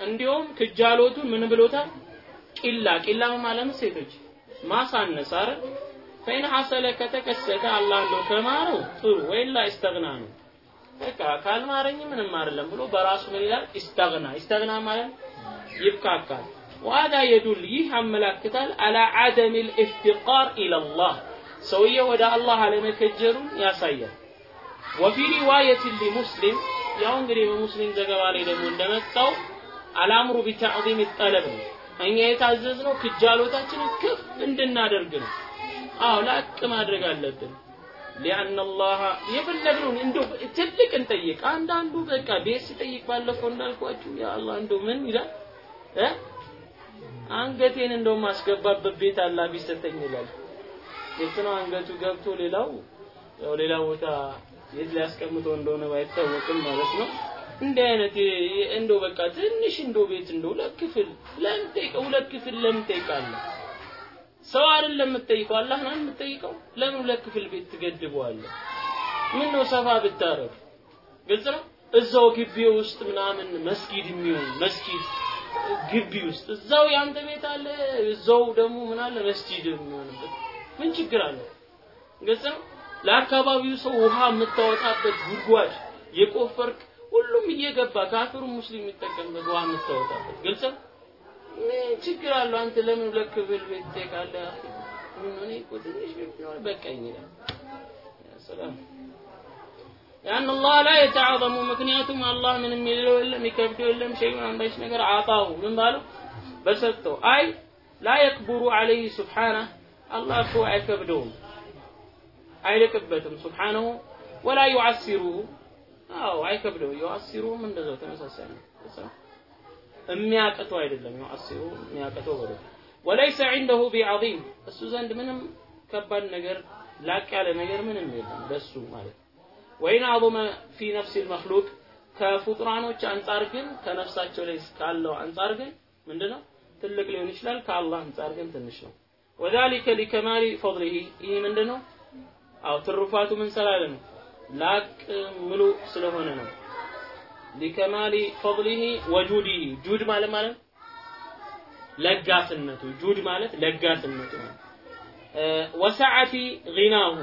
እንዲሁም ክጃሎቱን ምን ብሎታል? ቂላ። ቂላ ማለት ሴቶች ማሳነስ አረ ፈይን ሐሰለ ከተከሰተ አላህ እንደው ከማረው ጥሩ ወይላ ይስተግና ነው በቃ ካልማረኝ ምንም አይደለም ብሎ በራሱ ምን ይላል? ይስተግና ይስተግና ማለት ይብቃቃል። ወአዳ የዱል ይህ ያመላክታል አላ አደም ልእፍትቃር ኢለላህ ሰውዬ ወደ አላህ አለመከጀሩን ያሳያል። ወፊ ሪዋየት ሊሙስሊም ያው እንግዲህ በሙስሊም ዘገባ ላይ ደግሞ እንደመጣው አልአምሩ ቢተዕዚም ጠለብ ነው። እኛ የታዘዝነው ክጃሎታችንን ከፍ እንድናደርግ ነው። አዎ ላቅ ማድረግ አለብን። ሊአን አላህ የፈለግነውን እንደው ትልቅ እንጠይቅ። አንዳንዱ በቃ ቤት ሲጠይቅ ባለፈው እንዳልኳችሁ ያ አላህ እንደው ምን ይላል? አንገቴን እንደው ማስገባበት ቤት አላህ ቢሰጠኝ ይላል የት ነው አንገቱ ገብቶ ሌላው ያው ሌላ ቦታ የት ሊያስቀምጠው እንደሆነ ባይታወቅም ማለት ነው። እንዲህ አይነት እንደው በቃ ትንሽ እንደው ቤት እንደው ሁለት ክፍል ለምን ጠይቀው ሁለት ክፍል ለምን ጠይቃለህ ሰው አይደለም የምትጠይቀው አላህ ነው የምትጠይቀው። ለምን ሁለት ክፍል ቤት ትገድበዋለህ? ምን ነው ሰፋ ብታረግ ግልጽ ነው? እዛው ግቢ ውስጥ ምናምን መስጊድ የሚሆን መስጊድ ግቢ ውስጥ እዛው ያንተ ቤት አለ እዛው ደግሞ ምን አለ? መስጂድ የሚሆንበት ምን ችግር አለ? ግልጽ ነው ለአካባቢው ሰው ውሃ የምታወጣበት ጉድጓድ የቆፈርክ ሁሉም እየገባ ካፊሩ ሙስሊም የሚጠቀምበት ውሃ የምታወጣበት ግልጽ ነው ምን ችግር አለው? አንተ ለምን ሁለት ክፍል ቤት ትጠይቃለህ? እኔ እኮ ነው በቃኝ ሰላም። ያን አላህ ላ የተዓዘሙ ምክንያቱም አላህ ምንም የሌለው የለም ይከብደው የለም ሸይን አንዳች ነገር አጣሁ ምን ባለው? በሰጠው። አይ ላ የክቡሩ አለይህ ስብሓነህ አላህ እኮ አይከብደውም አይልቅበትም። ስብሓነሁ ወላ ዩዓሲሩሁ አዎ አይከብደው። ዩዓሲሩሁም እንደዛው ተመሳሳይ ነው። የሚያቅተው አይደለም። ዩዓሲሩ የሚያቅተው በለው ወለይሰ ዒንደሁ ቢዐዚም እሱ ዘንድ ምንም ከባድ ነገር ላቅ ያለ ነገር ምንም የለም በሱ ማለት ወይን አظመ ፊ ነፍሲ ልመክሉቅ ከፍጡራኖች አንጻር ግን ከነፍሳቸው ላይ ካለው አንጻር ግን ምንድነው? ትልቅ ሊሆን ይችላል። ከአላህ አንጻር ግን ትንሽ ነው ወዛሊከ ሊከማሊ ፈضሊሂ ይህ ምንድነው? አው ትሩፋቱ ምን ስላለ ነው? ላቅ ምሉ ስለሆነ ነው። ሊከማሊ ፈضሊሂ ወጁዲሂ። ጁድ ማለት ማለት ለጋስነቱ። ጁድ ማለት ለጋስነቱ ነው። ወሰዓቲ ጊናሁ።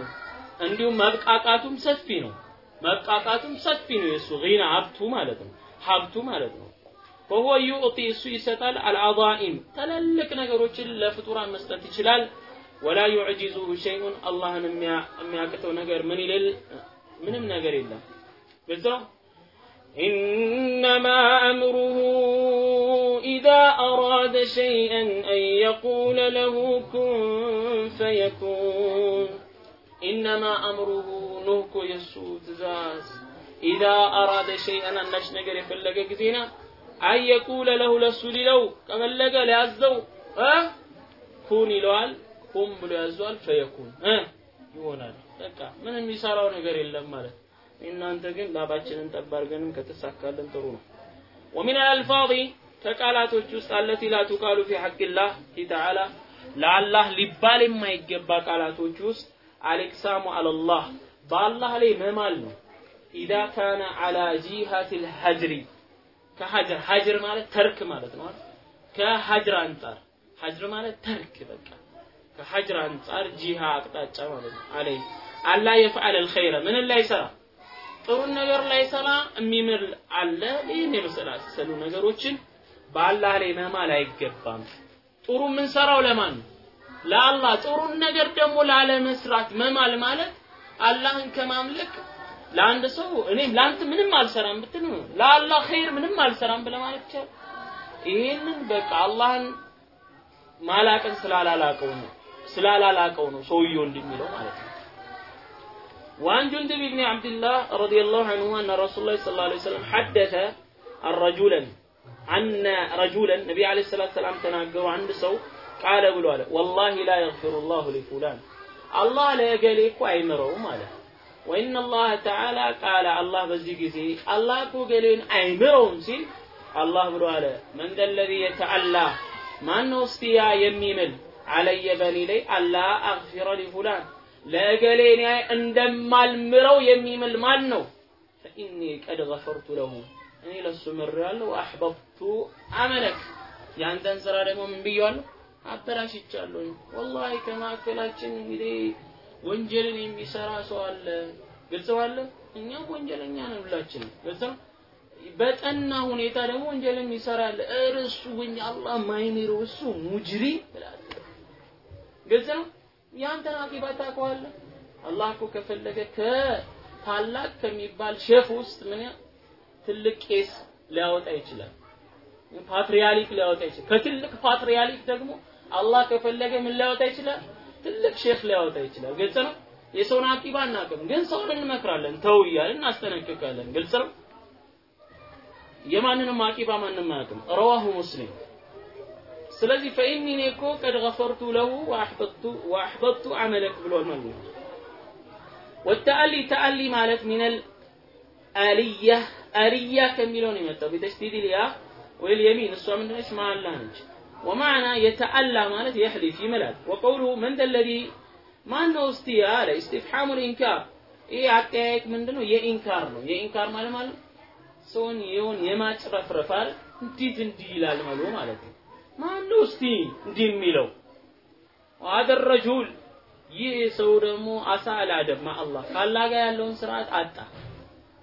እንዲሁም መብቃቃቱም ሰፊ ነው። መብቃቃቱም ሰፊ ነው የእሱ ጊና ሀብቱ ማለት ነው። ሀብቱ ማለት ነው ወሆ ዩዕጢ እሱ ይሰጣል አልአዛኢም ትልልቅ ነገሮችን ለፍጡራን መስጠት ይችላል ወላ ዩዕጂዙሁ ሸይኡን አላህን የሚያቅተው ነገር ምን ይልል ምንም ነገር የለም ግልጽ ነው إنما أمره إذا أراد شيئا أن يقول له كن فيكون إنما أمره نهك يسو تزاز إذا أراد شيئا أن نشنقر يفلق كثيرا አየቁለ ለሁ ለሱ ሊለው ከፈለገ ሊያዘው ኩን ይለዋል። ቁም ብሎ ያዘዋል። ፈየኩን ይሆናል። በቃ ምንም የሚሰራው ነገር የለም ማለት እናንተ ግን ላባችንን ጠብ አድርገንም ከተሳካልን ጥሩ ነው። ومن الألفاظ ከቃላቶች ውስጥ التي لا تقال في حق الله تعالى ለአላህ ሊባል የማይገባ ቃላቶች ውስጥ الإقسام على الله በአላህ ላይ መማል ነው إذا كان على جهة الحجر ከ حجر حجر ማለት ترك ማለት ነው ከ حجر አንጻር حجر ማለት ترك በቃ። ከ حجر አንጻር جهة አቅጣጫ ማለት ነው አለይ ألا يفعل الخير ምን ላይ ሰራ ጥሩን ነገር ላይ ሰራ የሚምል አለ። ይህን የመሰላሰሉ ነገሮችን በአላህ ላይ መማል አይገባም። ጥሩ የምንሰራው ለማን ነው? ለአላህ። ጥሩን ነገር ደግሞ ላለመስራት መማል ማለት አላህን ከማምለክ ለአንድ ሰው እኔም ለአንተ ምንም አልሰራም ብትል ነው ለአላህ ኸይር ምንም አልሰራም ብለህ ማለት ይቻላል ይሄንን በቃ አላህን ማላቅን ስላላላቀው ነው ስላላላቀው ነው ሰውየው እንደሚለው ማለት ነው وعن جندب بن عبد الله رضي الله عنه أن رسول الله صلى الله عليه وسلم حدث عن رجلا عن رجلا النبي عليه الصلاة والسلام تناقر عند سو قال بلو والله لا يغفر الله لفلان الله لا يقليك وأيمره ماله ወኢነ አላህ ተዓላ ቃለ አላህ በዚህ ጊዜ አላህ እኮ ገሌን አይምረውም ሲል አላህ ብሎ አለ። መን ዘለዚ የተዓላ ማን ነው እስቲ ያ የሚምል አለየ በኔ ላይ አላ አግፊረ ሊፉላን ለእገሌ እንደማልምረው የሚምል ማን ነው? ፈኢኒ ቀድ ገፈርቱ ለሁ እኔ ለሱ ምሬዋለሁ። አሕበብቱ አመለክ ያንተን ስራ ደግሞ ምን ብየዋለሁ? አበላሽቻለሁኝ። ወላሂ ከማዕከላችን እንግዲህ ወንጀልን የሚሰራ ሰው አለ። ግልጽ አለ እኛም ወንጀለኛ ነን ሁላችን ግልጽ ነው በጠና ሁኔታ ደግሞ ወንጀል የሚሰራ አለ። እርሱ ወኝ አላህ ማይምረው እሱ ሙጅሪ ግልጽ ነው ያንተን عاقبة ታውቀዋለህ አላህ እኮ ከፈለገ ከታላቅ ከሚባል ሼኽ ውስጥ ምን ትልቅ ቄስ ሊያወጣ ይችላል? ፓትሪያርክ ሊያወጣ ይችላል። ከትልቅ ፓትሪያርክ ደግሞ አላህ ከፈለገ ምን ሊያወጣ ይችላል ትልቅ ሼኽ ሊያወጣ ይችላል። ግልጽ ነው? የሰውን عاقبة አናውቅም ግን ሰውን እንመክራለን። ተው እያልን እናስጠነቅቃለን። ግልጽ ነው? የማንንም አቂባ ማንም አያውቅም። ረዋሁ ሙስሊም። ስለዚህ ፈኢኒ እኔ እኮ ቀድ ገፈርቱ ለሁ ወአሕበጥቱ አመለክ ብሏል ነው። ወተአሊ ተአሊ ማለት ሚነል አልያ አልያ ከሚለው ነው የመጣው። ቢተሽዲድ ልያ ወይ የሚን። እሷ ምንድነች? ማላ ነች ወማዕና የተአላ ማለት የሕሊፍ ይምላል ወቀውሉ መን ዘለዚ ማን ነው እስቲ አለ ኢስቲፍሓሙ ልኢንካር ይህ አጠያየቅ ምንድነው የኢንካር ነው የኢንካር ማለት ማለት ሰውን የሆን የማጭረፍረፍ አይደል እንዴት እንዲህ ይላል መሎ ማለት ነው ማን ነው እስቲ እንዲህ የሚለው ዋደ ረጁል ይህ ሰው ደግሞ አሳ አልአደብ ማአላህ ከአላህ ጋር ያለውን ስርዓት አጣ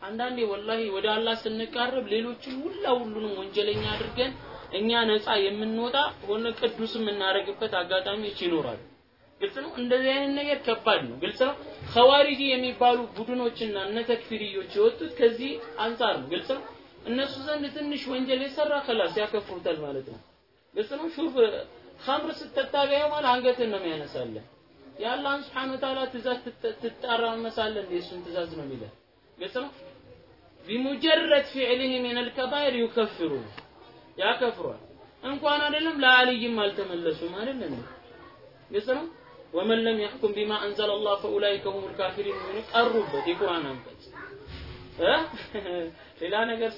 አንዳንዴ ወላሂ ወደ አላህ ስንቃረብ ሌሎችን ሁላ ሁሉንም ወንጀለኛ አድርገን እኛ ነፃ የምንወጣ ሆነ ቅዱስ የምናደርግበት አጋጣሚዎች ይኖራሉ። ግልጽ ነው? እንደዚህ አይነት ነገር ከባድ ነው። ግልጽ ነው? ኸዋሪጂ የሚባሉ ቡድኖችና እነ ተክፊርዮች የወጡት ከዚህ አንጻር ነው። ግልጽ ነው? እነሱ ዘንድ ትንሽ ወንጀል የሰራ ከላስ ያከፍሩታል ማለት ነው። ግልጽ ነው? ሹፍ ኸምር ስትጠጣ ቢያየው ማለት አንገትን ነው የሚያነሳለን። የአላህን ስብሓን ወተዓላ ትእዛዝ ትጣራ መሳለን እንደ እሱን ትእዛዝ ነው የሚለን ግልጽ ነው? ቢሙጀረድ ፊዕልህ ምን አልከባይር ዩከፍሩ ያከፍሯል እንኳን አይደለም ለአልይም አልተመለሱም አይደል እንዴ ግልጽ ነው ወመን ለም ያሕኩም ቢማ አንዘለ አላህ ፈኡላይከ ሁም ልካፊሪን የሚሉ ቀሩበት የቁርአን አንቀጽ ሌላ ነገር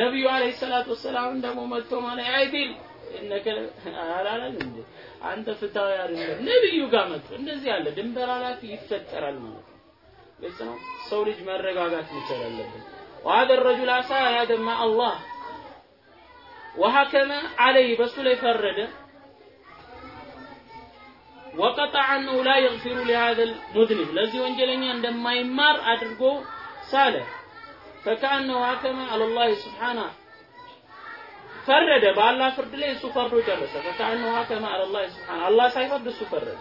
ነቢዩ አለይሂ ሰላቱ ወሰላም ደግሞ መጥቶ ማለት አይዲል እነከ አላለም እንዴ አንተ ፍትሃዊ አይደለም ነብዩ ጋር መጡ እንደዚህ ያለ ድንበር አላፊ ይፈጠራል ማለት ነው ግልጽ ነው። ሰው ልጅ መረጋጋት መቻል አለበት። وهذا الرجل عصى هذا مع الله ወሐከመ አለይ በሱ ላይ ፈረደ ወቀጠዐ አነሁ ላ የግፊሩ ሊሃዘል ሙዝኒብ ለዚህ ወንጀለኛ እንደማይማር አድርጎ ሳለ ፈከአነሁ ሐከመ አለላህ ስብሓና ፈረደ። በአላህ ፍርድ ላይ እሱ ፈርዶ ጨረሰ። ፈከአነሁ ሐከመ አለላህ ስብሓና አላህ ሳይፈርድ እሱ ፈረደ።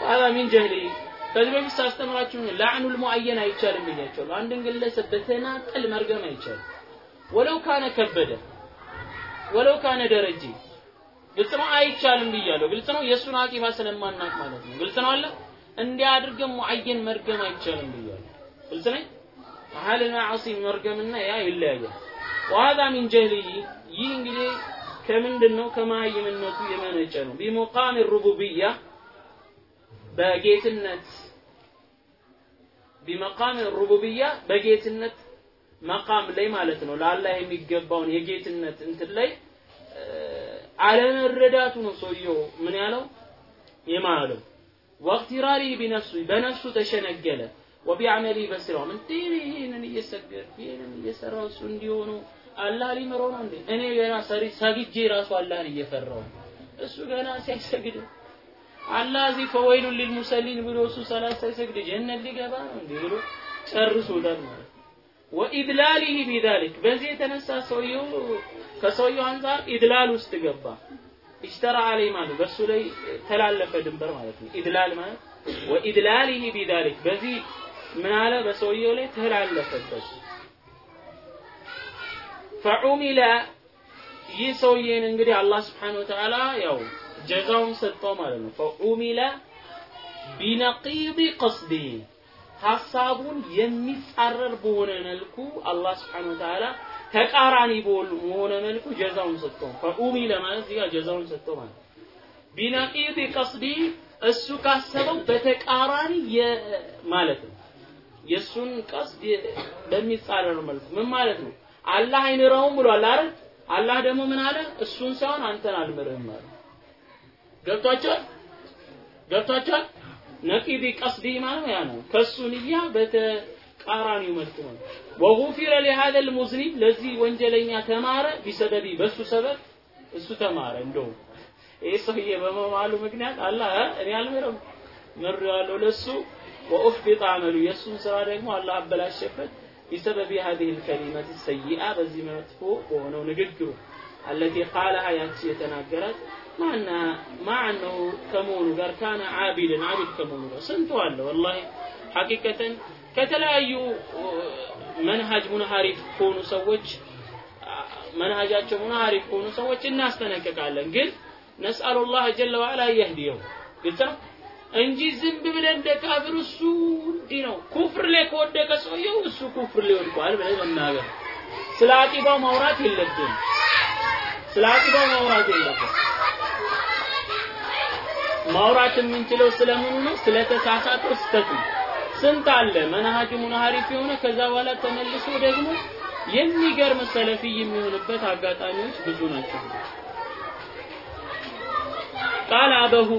ወሀዛ ሚን ጀህሊ ከዚህ በፊት ሳስተምራችሁ ላዕኑል ሙአየን አይቻልም ብያቸዋለሁ አንድን ግለሰብ በተናጠል መርገም አይቻልም። ወለው ካነ ከበደ። ወለው ካነ ደረጀ ግልጽ ነው፣ አይቻልም ብያለሁ። ግልጽ ነው፣ የእሱን አቂባ ስለማናቅ ማለት ነው። ግልጽ ነው አለ እንዲህ አድርገን ሙአየን መርገም አይቻልም ብያለሁ። ግልጽ ነኝ። አህል ማዓሲ መርገምና ያ ይለያያል። ወሀዛ ሚን ጀህሊሂ ይህ እንግዲህ ከምንድን ነው ከመሃይምነቱ የመነጨ ነው። ቢሙቃም ሩቡብያ በጌትነት ቢመቃም ሩቡብያ በጌትነት መቃም ላይ ማለት ነው። ለአላህ የሚገባውን የጌትነት እንትን ላይ አለመረዳቱ ነው ሰውየው ምን ያለው? የማለው። ወቅቲራሪ ቢነፍሱ በነፍሱ ተሸነገለ። ወቢዐመሊ በስራውም እንዴ ይሄንን እየሰገድኩ ይሄንን እየሰራሁ እሱ እንዲሆኑ አላህ ሊምረው ነው እንዴ? እኔ ገና ሰሪ ሰግጄ ራሱ አላህን እየፈራው እሱ ገና ሲያሰግድ አላህ እዚህ ፈወይሉ ሊልሙሰሊን ብሎ እሱ ሰላት ሳይሰግድ ጀነት ሊገባ ነው እንዴ ብሎ ጨርሶታል ማለት ወኢድላሊሂ ቢዛሊክ በዚህ የተነሳ ሰውየው ከሰውየው አንጻር ኢድላል ውስጥ ገባ። ኢሽተራ አለይ ማለት በሱ ላይ ተላለፈ ድንበር ማለት ነው። ኢድላል ማለት ወኢድላሊሂ ቢዛሊክ በዚህ ምን አለ በሰውየው ላይ ተላለፈበት። ፈዑሚለ ይህ ሰውዬን እንግዲህ አላህ ስብሓነሁ ወተዓላ ያው ጀዛውን ሰጠው ማለት ነው። ፈዑሚለ ቢነቂድ ቀስዲ ሐሳቡን የሚጻረር በሆነ መልኩ አላህ ስብሓነሁ ወተዓላ ተቃራኒ በሆነ መልኩ ጀዛውን ሰጠው። ፈዑሚለ ማለት እዚህ ጀዛውን ሰጠው ማለት ቢነቂድ ቀስዲ እሱ ካሰበው በተቃራኒ ማለት ነው። የእሱን ቀስድ በሚጻረር መልኩ ምን ማለት ነው? አላህ አይምረውም ብሏል አይደል? አላህ ደግሞ ምን አለ? እሱን ሳይሆን አንተን አልምርህም ማለት ገብቷቸዋል ገብቷቸዋል ነቂዲ ቀስዲ ማለት ያ ነው። ከሱ ንያ በተቃራኒው መልኩ ነው። ወጉፊረ ለሃذا المذنب ለዚህ ወንጀለኛ ተማረ ቢሰበቢ በሱ ሰበብ እሱ ተማረ። እንደው ይሄ ሰውዬ በመማሉ ምክንያት አላህ እኔ አልምርም ምሬዋለሁ ለሱ ወኡፍቢጥ አመሉ የእሱን ስራ ደግሞ አላህ አበላሸበት ቢሰበቢ هذه الكلمة السيئة በዚህ መጥፎ በሆነው ንግግሩ አለቲ ቃለሃ ያቺ የተናገራት ማና ማዕነው ከመሆኑ ጋር ካነ ዓቢድን ዓቢድ ከመሆኑ ጋር ስንቱ አለ? ወላሂ ሐቂቀተን ከተለያዩ መንሃጅ ሙንሐሪፍ ከሆኑ ሰዎች መንሃጃቸው ሙንሐሪፍ ከሆኑ ሰዎች እናስጠነቅቃለን። ግን ነስአሉላህ ጀለ ወዐላ የህዲየው ግልጽ ነው? እንጂ ዝም ብለን እንደ ካፍር እሱ እንዲህ ነው። ኩፍር ላይ ከወደቀ ሰውየው እሱ ኩፍር ላይ ወድቋል ብለን መናገር። ስለ አቂባው ማውራት የለብን ስለ አቂባው ማውራት የለብን ማውራት የምንችለው ስለምኑ ነው? ስለተሳሳተው ስተት ነው። ስንት አለ መናሃጅ ሙናሃሪፍ የሆነ ከዛ በኋላ ተመልሶ ደግሞ የሚገርም ሰለፊ የሚሆንበት አጋጣሚዎች ብዙ ናቸው። ቃለ አበሁ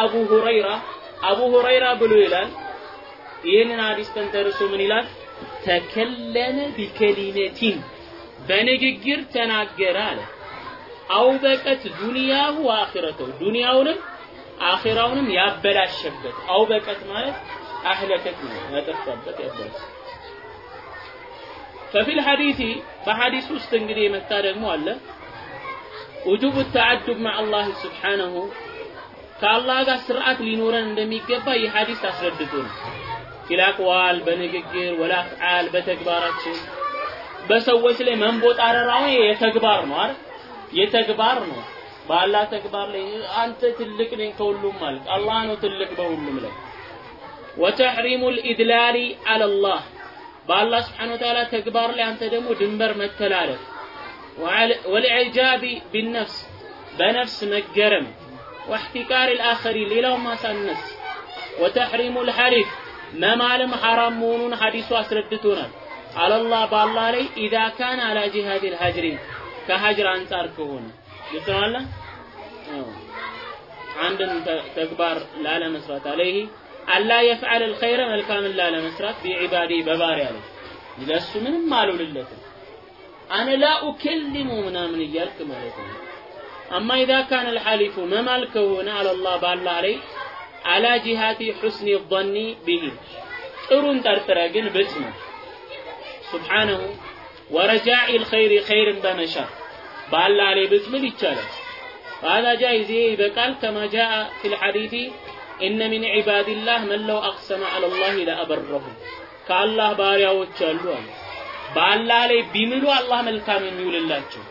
አቡ ሁረይራ አቡ ሁረይራ ብሎ ይላል ይህንን ሐዲስ ተንተርሶ ምን ይላል? ተከለመ ቢከሊመቲን በንግግር ተናገረ አለ። አውበቀት ዱንያሁ ወአኺረተሁ ዱንያውንም አኺራውንም ያበላሸበት አውበቀት ማለት አህለከት ነው ያጠፋበት ያበላሽ ففي الحديث በሐዲስ ውስጥ እንግዲህ የመጣ ደግሞ አለ ውጁብ ተዓዱብ مع الله سبحانه ከአላህ ጋር ስርዓት ሊኖረን እንደሚገባ ይህ ሐዲስ አስረድቶ ነው ፊላቅዋል በንግግር ወላፍዓል በተግባራችን በሰዎች ላይ መንቦጣረር አሁን የተግባር ነው አይደል የተግባር ነው በአላህ ተግባር ላይ አንተ ትልቅ ነኝ ከሁሉም ማለት አላህ ነው ትልቅ በሁሉም ላይ ወተሕሪሙ ልኢድላሊ አለላህ በአላህ ስብሓን ወተዓላ ተግባር ላይ አንተ ደግሞ ድንበር መተላለፍ ወልዕጃቢ ቢነፍስ በነፍስ መገረም واحتكار الآخرين ሌላው ማሳነስ وتحريم الحلف መማልም ሐራም መሆኑን ሐዲሱ አስረድቶናል አለላህ በአላህ ላይ ኢዛ ካነ አላ ጂሃድ ልሀጅሪ ከሀጅር አንጻር ከሆነ ግልጽ ነው አለ አንድን ተግባር ላለመስራት አለይህ አላ የፍዓል ልኸይረ መልካምን ላለመስራት ቢዒባዴ በባሪያ ላይ ለሱ ምንም አልውልለትም። አነ ላ ኡከሊሙ ምናምን እያልክ ማለት ነው። አማ ኢዛ ካነ ልሐሊፉ መማል ከሆነ አለላህ ባላ ላይ አላ ጂሃቲ ሑስኒ ظኒ ብሂ ጥሩን ጠርጥረ ግን ብትነ ሱብሓነሁ ወረጃኢ ልኸይሪ ኸይርን በመሻ ባላ ላይ ብትምል ይቻላል? هذا جائز يبقال كما جاء في الحديث إن من عباد الله من لو أقسم على الله لأبره كالله ባሪያዎች አሉ አለ በአላህ ላይ ቢምሉ አላህ መልካም የሚውልላቸው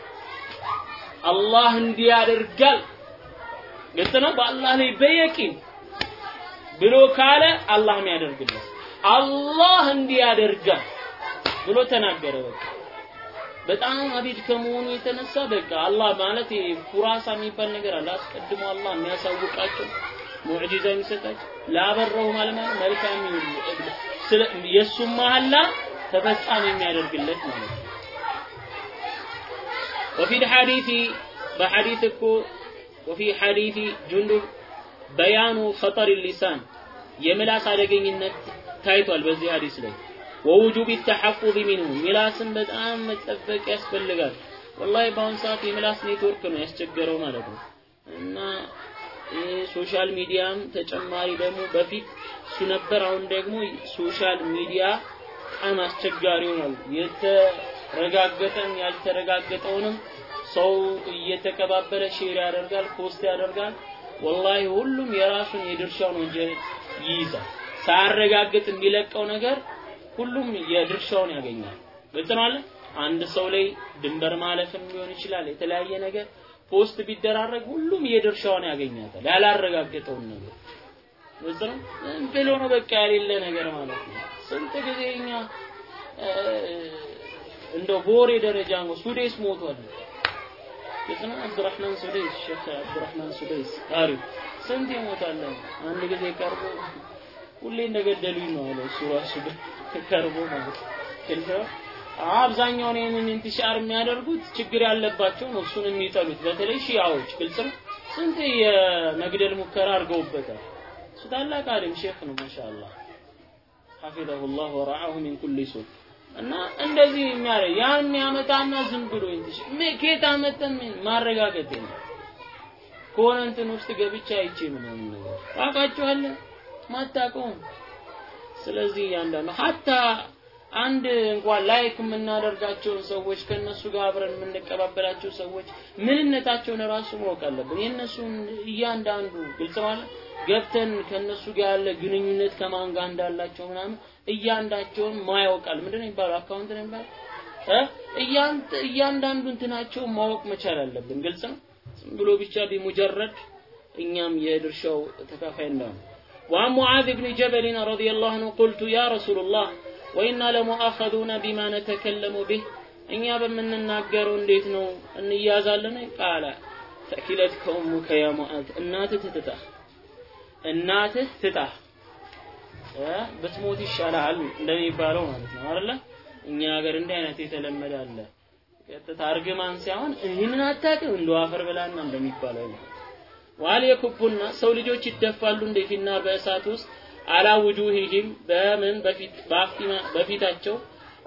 አላህ እንዲህ ያደርጋል ግልጽ ነው በአላህ ላይ በየቂን ብሎ ካለ አላህ የሚያደርግለት አላህ እንዲህ ያደርጋል ብሎ ተናገረ በቃ በጣም አቢድ ከመሆኑ የተነሳ በቃ አላህ ማለት ኩራሳ የሚባል ነገር አለ አስቀድሞ አላህ የሚያሳውቃቸው ሙዕጂዛ የሚሰጣቸው ላበረው ማለት ማለት መልካም የእሱም መሐላ ተፈጻሚ የሚያደርግለት ማለት ነው وفي الحديث بحديث እኮ وفي حديث جندب بيان خطر اللسان የምላስ አደገኝነት ታይቷል በዚህ ሐዲስ ላይ ወውጁብ ተሐፉዝ ሚንሁ ሚላስን በጣም መጠበቅ ያስፈልጋል። ወላሂ በአሁን ሰዓት የምላስ ኔትወርክ ነው ያስቸገረው ማለት ነው። እና social media ም ተጨማሪ ደግሞ በፊት እሱ ነበር አሁን ደግሞ social media በጣም አስቸጋሪ ሆኗል። የተረጋገጠም ያልተረጋገጠውንም ሰው እየተቀባበለ share ያደርጋል post ያደርጋል። والله ሁሉም የራሱን የድርሻውን ወንጀል ይይዛል። ሳያረጋግጥ የሚለቀው ነገር ሁሉም የድርሻውን ያገኛል። ግልጽ ነው አለ? አንድ ሰው ላይ ድንበር ማለፍም ሊሆን ይችላል የተለያየ ነገር post ቢደራረግ ሁሉም የድርሻውን ያገኛታል። ያላረጋገጠውን ነገር ግልጽ ነው? ብሎ ነው በቃ ያሌለ ነገር ማለት ነው። ስንት ጊዜ እኛ እንደው በወሬ ደረጃ ነው ሱዴስ ሞቷል። ግልጽ አብዱራህማን ሱዴስ ሼክ አብዱራህማን ሱዴስ አሪፍ። ስንት ይሞታል? አንድ ጊዜ ቀርቦ ሁሌ እንደገደሉኝ ነው አለ እሱ ራሱ ቀርቦ ማለት አብዛኛውን ይህንን انتشار የሚያደርጉት ችግር ያለባቸው ነው እሱን የሚጠሉት። በተለይ ሺያዎች ግልጽ ነው። ስንት የመግደል ሙከራ አድርገውበታል። እሱ ታላቅ አሊም ሼክ ነው ما شاء الله። حفظه الله ورعاه من كل سوء እና እንደዚህ የሚያደርግ ያን ያመጣና ዝም ብሎ انتشار ከየት አመጣን ማረጋገጥ ነው ከሆነ እንትን ውስጥ ገብቻ አይቼ ምናምን ነገር ታውቃቸዋለህ ማታውቀውም። ስለዚህ እያንዳንዱ حتى አንድ እንኳን like የምናደርጋቸውን ሰዎች ከነሱ ጋር አብረን የምንቀባበላቸው ሰዎች ምንነታቸውን ራሱ ማወቅ አለብን። የእነሱን እያንዳንዱ ግልጽ ማለት ገብተን ከነሱ ጋር ያለ ግንኙነት ከማን ጋር እንዳላቸው ምናምን እያንዳቸውን ማያውቃል ምንድን ነው የሚባለው? account ነው የሚባለው? እያንዳንዱ እንትናቸው ማወቅ መቻል አለብን። ግልጽ ነው? ዝም ብሎ ብቻ ቢሙጀረድ እኛም የድርሻው ተካፋይ እንዳሆነ وعن معاذ بن جبل رضي الله عنه قلت يا رسول الله وإنا لمؤاخذون بما نتكلم به እኛ በምንናገረው እንዴት ነው እንያዛለን ቃለ ተኪለት ከኡሙከ ያ ሙዓዝ እናትህ ትጥጣህ እናትህ ትጣህ ብትሞት ይሻላል እንደሚባለው ማለት ነው አይደለ እኛ ሀገር እንዲህ አይነት የተለመደ አለ ቀጥታ እርግማን ሳይሆን ይህንን አታውቅም እንደ አፈር ብላና እንደሚባለው وهل يكب الناس ሰው ልጆች ይደፋሉ እንደ في النار በእሳት ውስጥ على وجوههم በምን? በፊታቸው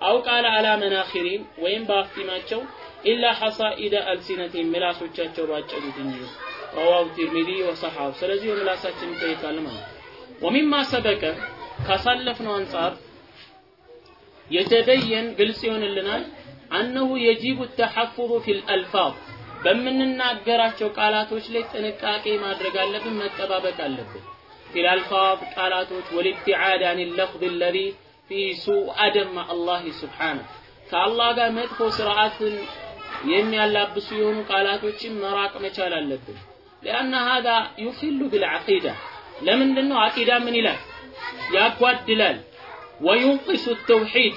أو قال على مناخرهم ወይም በአፍንጫቸው إلا حصائد ألسنتهم ምላሶቻቸው ባጨዱት እንጂ رواه الترمذي وصححه ስለዚህ የምላሳችን ይጠይቃል ማለት ومما سبق ካሳለፍነው አንጻር የተበየን ግልጽ ይሆንልናል። አነሁ የጂቡ ተሐፉዙ ፊል አልፋዝ በምንናገራቸው ቃላቶች ላይ ጥንቃቄ ማድረግ አለብን መጠባበቅ አለብን። ፊል ቃላቶች ወልብቲዓድ አን ለፍዝ ለዚ ፊህ ሱእ አደብ ማ አላህ ስብሓነሁ ከአላህ ጋር መጥፎ ስርዓትን የሚያላብሱ የሆኑ ቃላቶችን መራቅ መቻል አለብን። ሊአነ ሀዛ ዩኪሉ ብልዓቂዳ ለምንድን ነው አቂዳ ምን ይላል? ያጓድላል። ወዩንቅሱ ተውሒድ።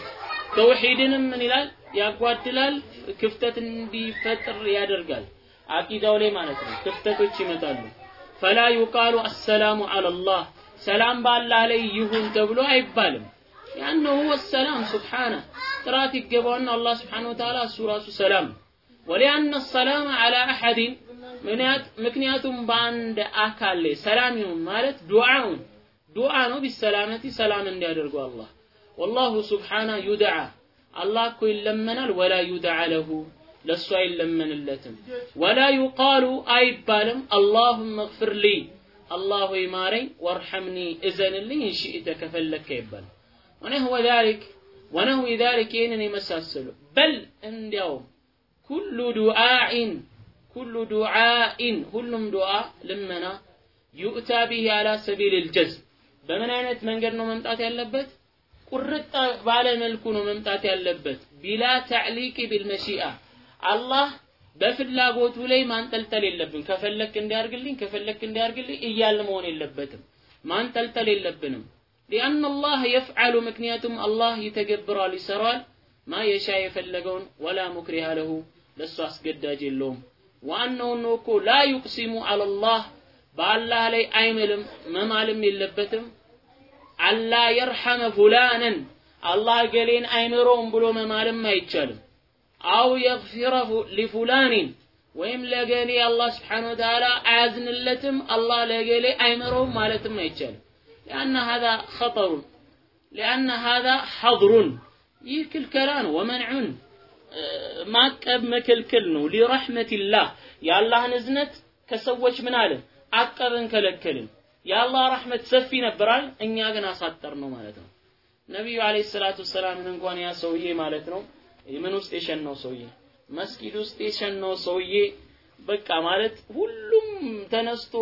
ተውሒድንም ምን ይላል? ያጓድላል ክፍተት እንዲፈጥር ያደርጋል። አቂዳው ላይ ማለት ነው። ክፍተቶች ይመጣሉ። ፈላ ዩቃሉ አሰላሙ አላላህ ሰላም በአላህ ላይ ይሁን ተብሎ አይባልም። ያነሁ ወሰላም ስብሓነ ጥራት ይገባውና አላህ ስብሓነ ወተዓላ እሱ ራሱ ሰላም ወሊአነ ሰላም አላ አሐድን ምክንያቱም በአንድ አካል ላይ ሰላም ይሁን ማለት ዱዓውን ዱዓ ነው። ቢሰላመቲ ሰላም እንዲያደርገው አላህ። ወላሁ ሱብሓነ ዩድዓ አላህ እኮ ይለመናል። ወላ ዩድዓ ለሁ ለእሱ አይለመንለትም። ወላ ዩቃሉ አይባልም። አላሁመ እግፍር ሊ አላህ ሆይ ማረኝ ወርሐምኒ እዘንልኝ እንሽእተ ከፈለግከ ይባል ወነህወ ዛሊክ ወነህዊ ዛሊክ ይህንን የመሳሰሉ። በል እንዲያውም ኩሉ ዱዓኢን ኩሉ ዱዓኢን ሁሉም ዱዓ ልመና ዩእታ ቢሂ አላ ሰቢል ልጀዝም በምን አይነት መንገድ ነው መምጣት ያለበት ቁርጥ ባለ መልኩ ነው መምጣት ያለበት። ቢላ ተዕሊቅ ቢልመሺአ። አላህ በፍላጎቱ ላይ ማንጠልጠል የለብን። ከፈለክ እንዲያርግልኝ ከፈለክ እንዲያርግልኝ እያለ መሆን የለበትም። ማንጠልጠል የለብንም። ሊአን አላህ የፍዓሉ ምክንያቱም አላህ ይተገብራል ይሰራል። ማ የሻ የፈለገውን ወላ ሙክሪሃ ለሁ ለእሱ አስገዳጅ የለውም። ዋናው ነው እኮ ላ ዩቅሲሙ አለላህ በአላህ ላይ አይምልም መማልም የለበትም አላ የርሐመ ፉላንን አላህ ገሌን አይምረውም ብሎ መማልም አይቻልም። አው የግፊረ ሊፉላኒን ወይም ለገሌ አላህ ስብሓን ወተዓላ አያዝንለትም አላህ ለገሌ አይምረውም ማለትም አይቻልም። ሊአነ ሀዛ ኸጠሩን ሊአነ ሀዛ ሐضሩን ይህ ክልከላ ወመንዑን ማቀብ መከልከል ነው። ሊረሕመቲላህ የአላህን እዝነት ከሰዎች ምን አለን አቀብን ከለከልን የአላህ ረሕመት ሰፊ ነበራል። እኛ ግን አሳጠር ነው ማለት ነው። ነቢዩ አለይሂ ሰላቱ ወሰላምን እንኳን ያ ሰውዬ ማለት ነው። ምን ውስጥ የሸናው ሰውዬ? መስጊድ ውስጥ የሸናው ሰውዬ በቃ ማለት ሁሉም ተነስቶ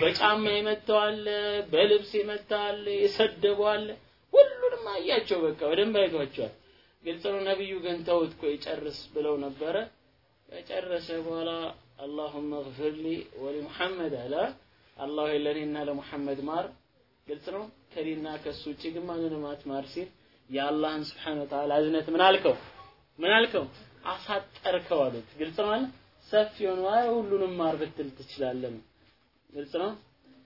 በጫማ የመታዋለ በልብስ የመታዋለ የሰደበዋለ ሁሉንም አያቸው በቃ በደንብ አይቷቸዋል። ግልጽ ነው። ነቢዩ ግን ተውት ቆይ ጨርስ ብለው ነበረ። ከጨረሰ በኋላ አላሁመ እግፍር ሊ ወሊሙሐመድ አለ አላሁ ለእኔና ለሙሐመድ ማር። ግልጽ ነው? ከኔና ከሱ ውጭ ግን ማንንም አትማር ሲል የአላህን ስብሓን ወተዓላ እዝነት ምን አልከው? ምን አልከው? አሳጠርከው አሉት። ግልጽ ነው አለ ሰፊ አይ ሁሉንም ማር ብትል ትችላለህ። ግልጽ ነው?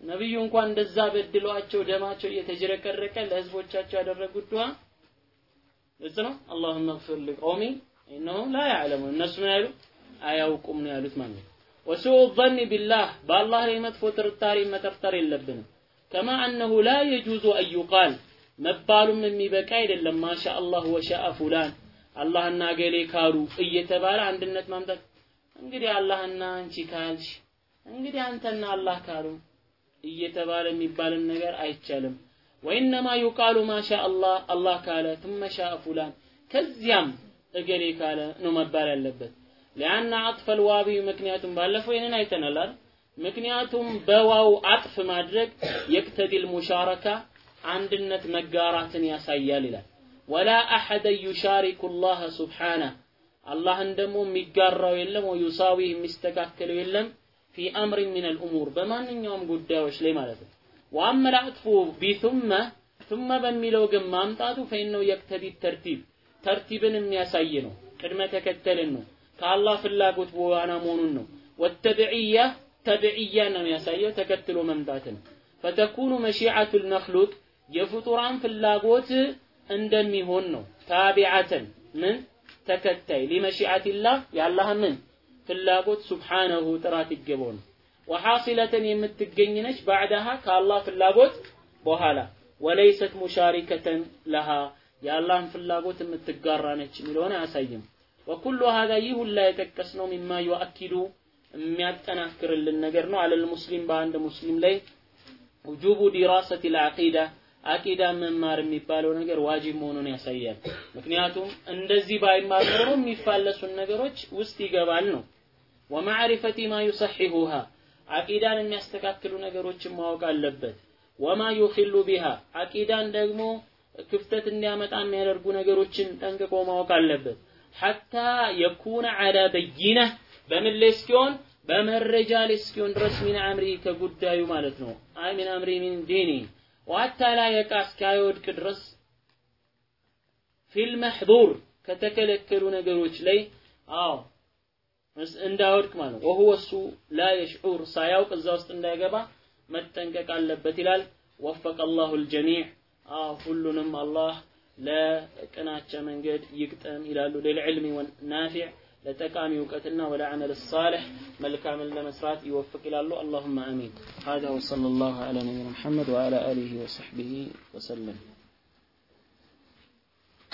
ነብዩ እንኳን እንደዛ በድሏቸው ደማቸው እየተጅረቀረቀ ለህዝቦቻቸው ያደረጉት ዱዓ ግልጽ ነው? አላሁመ እግፍር ሊቀውሚ ኢነሁም ላ ያዕለሙን። እነሱ ምን ያሉ? አያውቁም ነው ያሉት ማለት ነው ወሱኡ ظن بالله በአላህ ላይ መጥፎ ጥርጣሬ መጠርጠር የለብንም ከማ አነሁ ላ የጁዙ አን ዩቃል መባሉም የሚበቃ አይደለም ማሻ አላህ ወሻአ ፉላን አላህና ገሌ ካሉ እየተባለ አንድነት ማምጣት እንግዲህ አላህና አንቺ ካልሽ እንግዲህ አንተና አላህ ካሉ እየተባለ የሚባልን ነገር አይቻልም ወኢነማ ዩቃሉ ማሻ አላህ አላህ ካለ ثم شاء فلان ከዚያም እገሌ ካለ ነው መባል ያለበት ሊአነ አጥፈ ልዋቢ ምክንያቱም ባለፈው ይህንን አይተናል ምክንያቱም በዋው አጥፍ ማድረግ የቅተዲል ሙሻረካ አንድነት መጋራትን ያሳያል ይላል። ወላ አሐደ ዩሻሪኩ ላህ ስብሓነ አላህን ደግሞ የሚጋራው የለም ወዩሳዊ የሚስተካከለው የለም ፊ አምር ምን አልእሙር በማንኛውም ጉዳዮች ላይ ማለት ነው። ወአመ ልአጥፉ ቢቱመ ቱመ በሚለው ግን ማምጣቱ ፈኢነው የቅተዲ ተርቲብ ተርቲብን የሚያሳይ ነው ቅድመ ተከተልን ነው ከአላህ ፍላጎት በኋላ መሆኑን ነው። ወተብዕያ ተብዕያ ነው የሚያሳየው ተከትሎ መምጣትን ፈተኩኑ መሺዓቱ ልመክሉቅ የፍጡራን ፍላጎት እንደሚሆን ነው። ታቢዓተን ምን? ተከታይ። ሊመሺዓቲላህ የአላህ ምን? ፍላጎት ሱብሓነሁ ጥራት ይገባው ነው። ወሐሲለተን የምትገኝ ነች ባዕዳሃ ከአላህ ፍላጎት በኋላ። ወለይሰት ሙሻሪከተን ለሃ የአላህን ፍላጎት የምትጋራ ነች የሚለውን አያሳይም وكل هذا ይህ ሁላ የጠቀስነው مما يؤكد የሚያጠናክርልን ነገር ነው። على المسلم በአንድ ሙስሊም ላይ وجوب دراسة العقيدة አቂዳ መማር የሚባለው ነገር واجب መሆኑን ያሳያል። ምክንያቱም እንደዚህ ባይማር ኖሮ የሚፋለሱን ነገሮች ውስጥ ይገባል ነው። ومعرفة ما يصححها አቂዳን የሚያስተካክሉ ነገሮችን ማወቅ አለበት። وما يخل بها አቂዳን ደግሞ ክፍተት እንዲያመጣ የሚያደርጉ ነገሮችን ጠንቅቆ ማወቅ አለበት حتى يكون على بينة በምን ላይ እስኪሆን? በመረጃ ላይ እስኪሆን ድረስ من أمره ከጉዳዩ ማለት ነው። أي من أمره من دينه። وحتى لا يقع እስከማይወድቅ ድረስ في المحظور ከተከለከሉ ነገሮች ላይ አዎ እንዳይወድቅ ማለት ነው። وهو እሱ لا يشعر ሳያውቅ እዛ ውስጥ እንዳይገባ መጠንቀቅ አለበት ይላል። ወፈቀ አላሁ ልጀሚዕ አዎ ሁሉንም አላህ لا كنا من قد يقتن إلى للعلم والنافع لا تكام يقتلنا ولا عمل الصالح ملك عمل لمسرات يوفق إلى الله اللهم أمين. هذا وصلى الله على نبينا محمد وعلى آله وصحبه وسلم.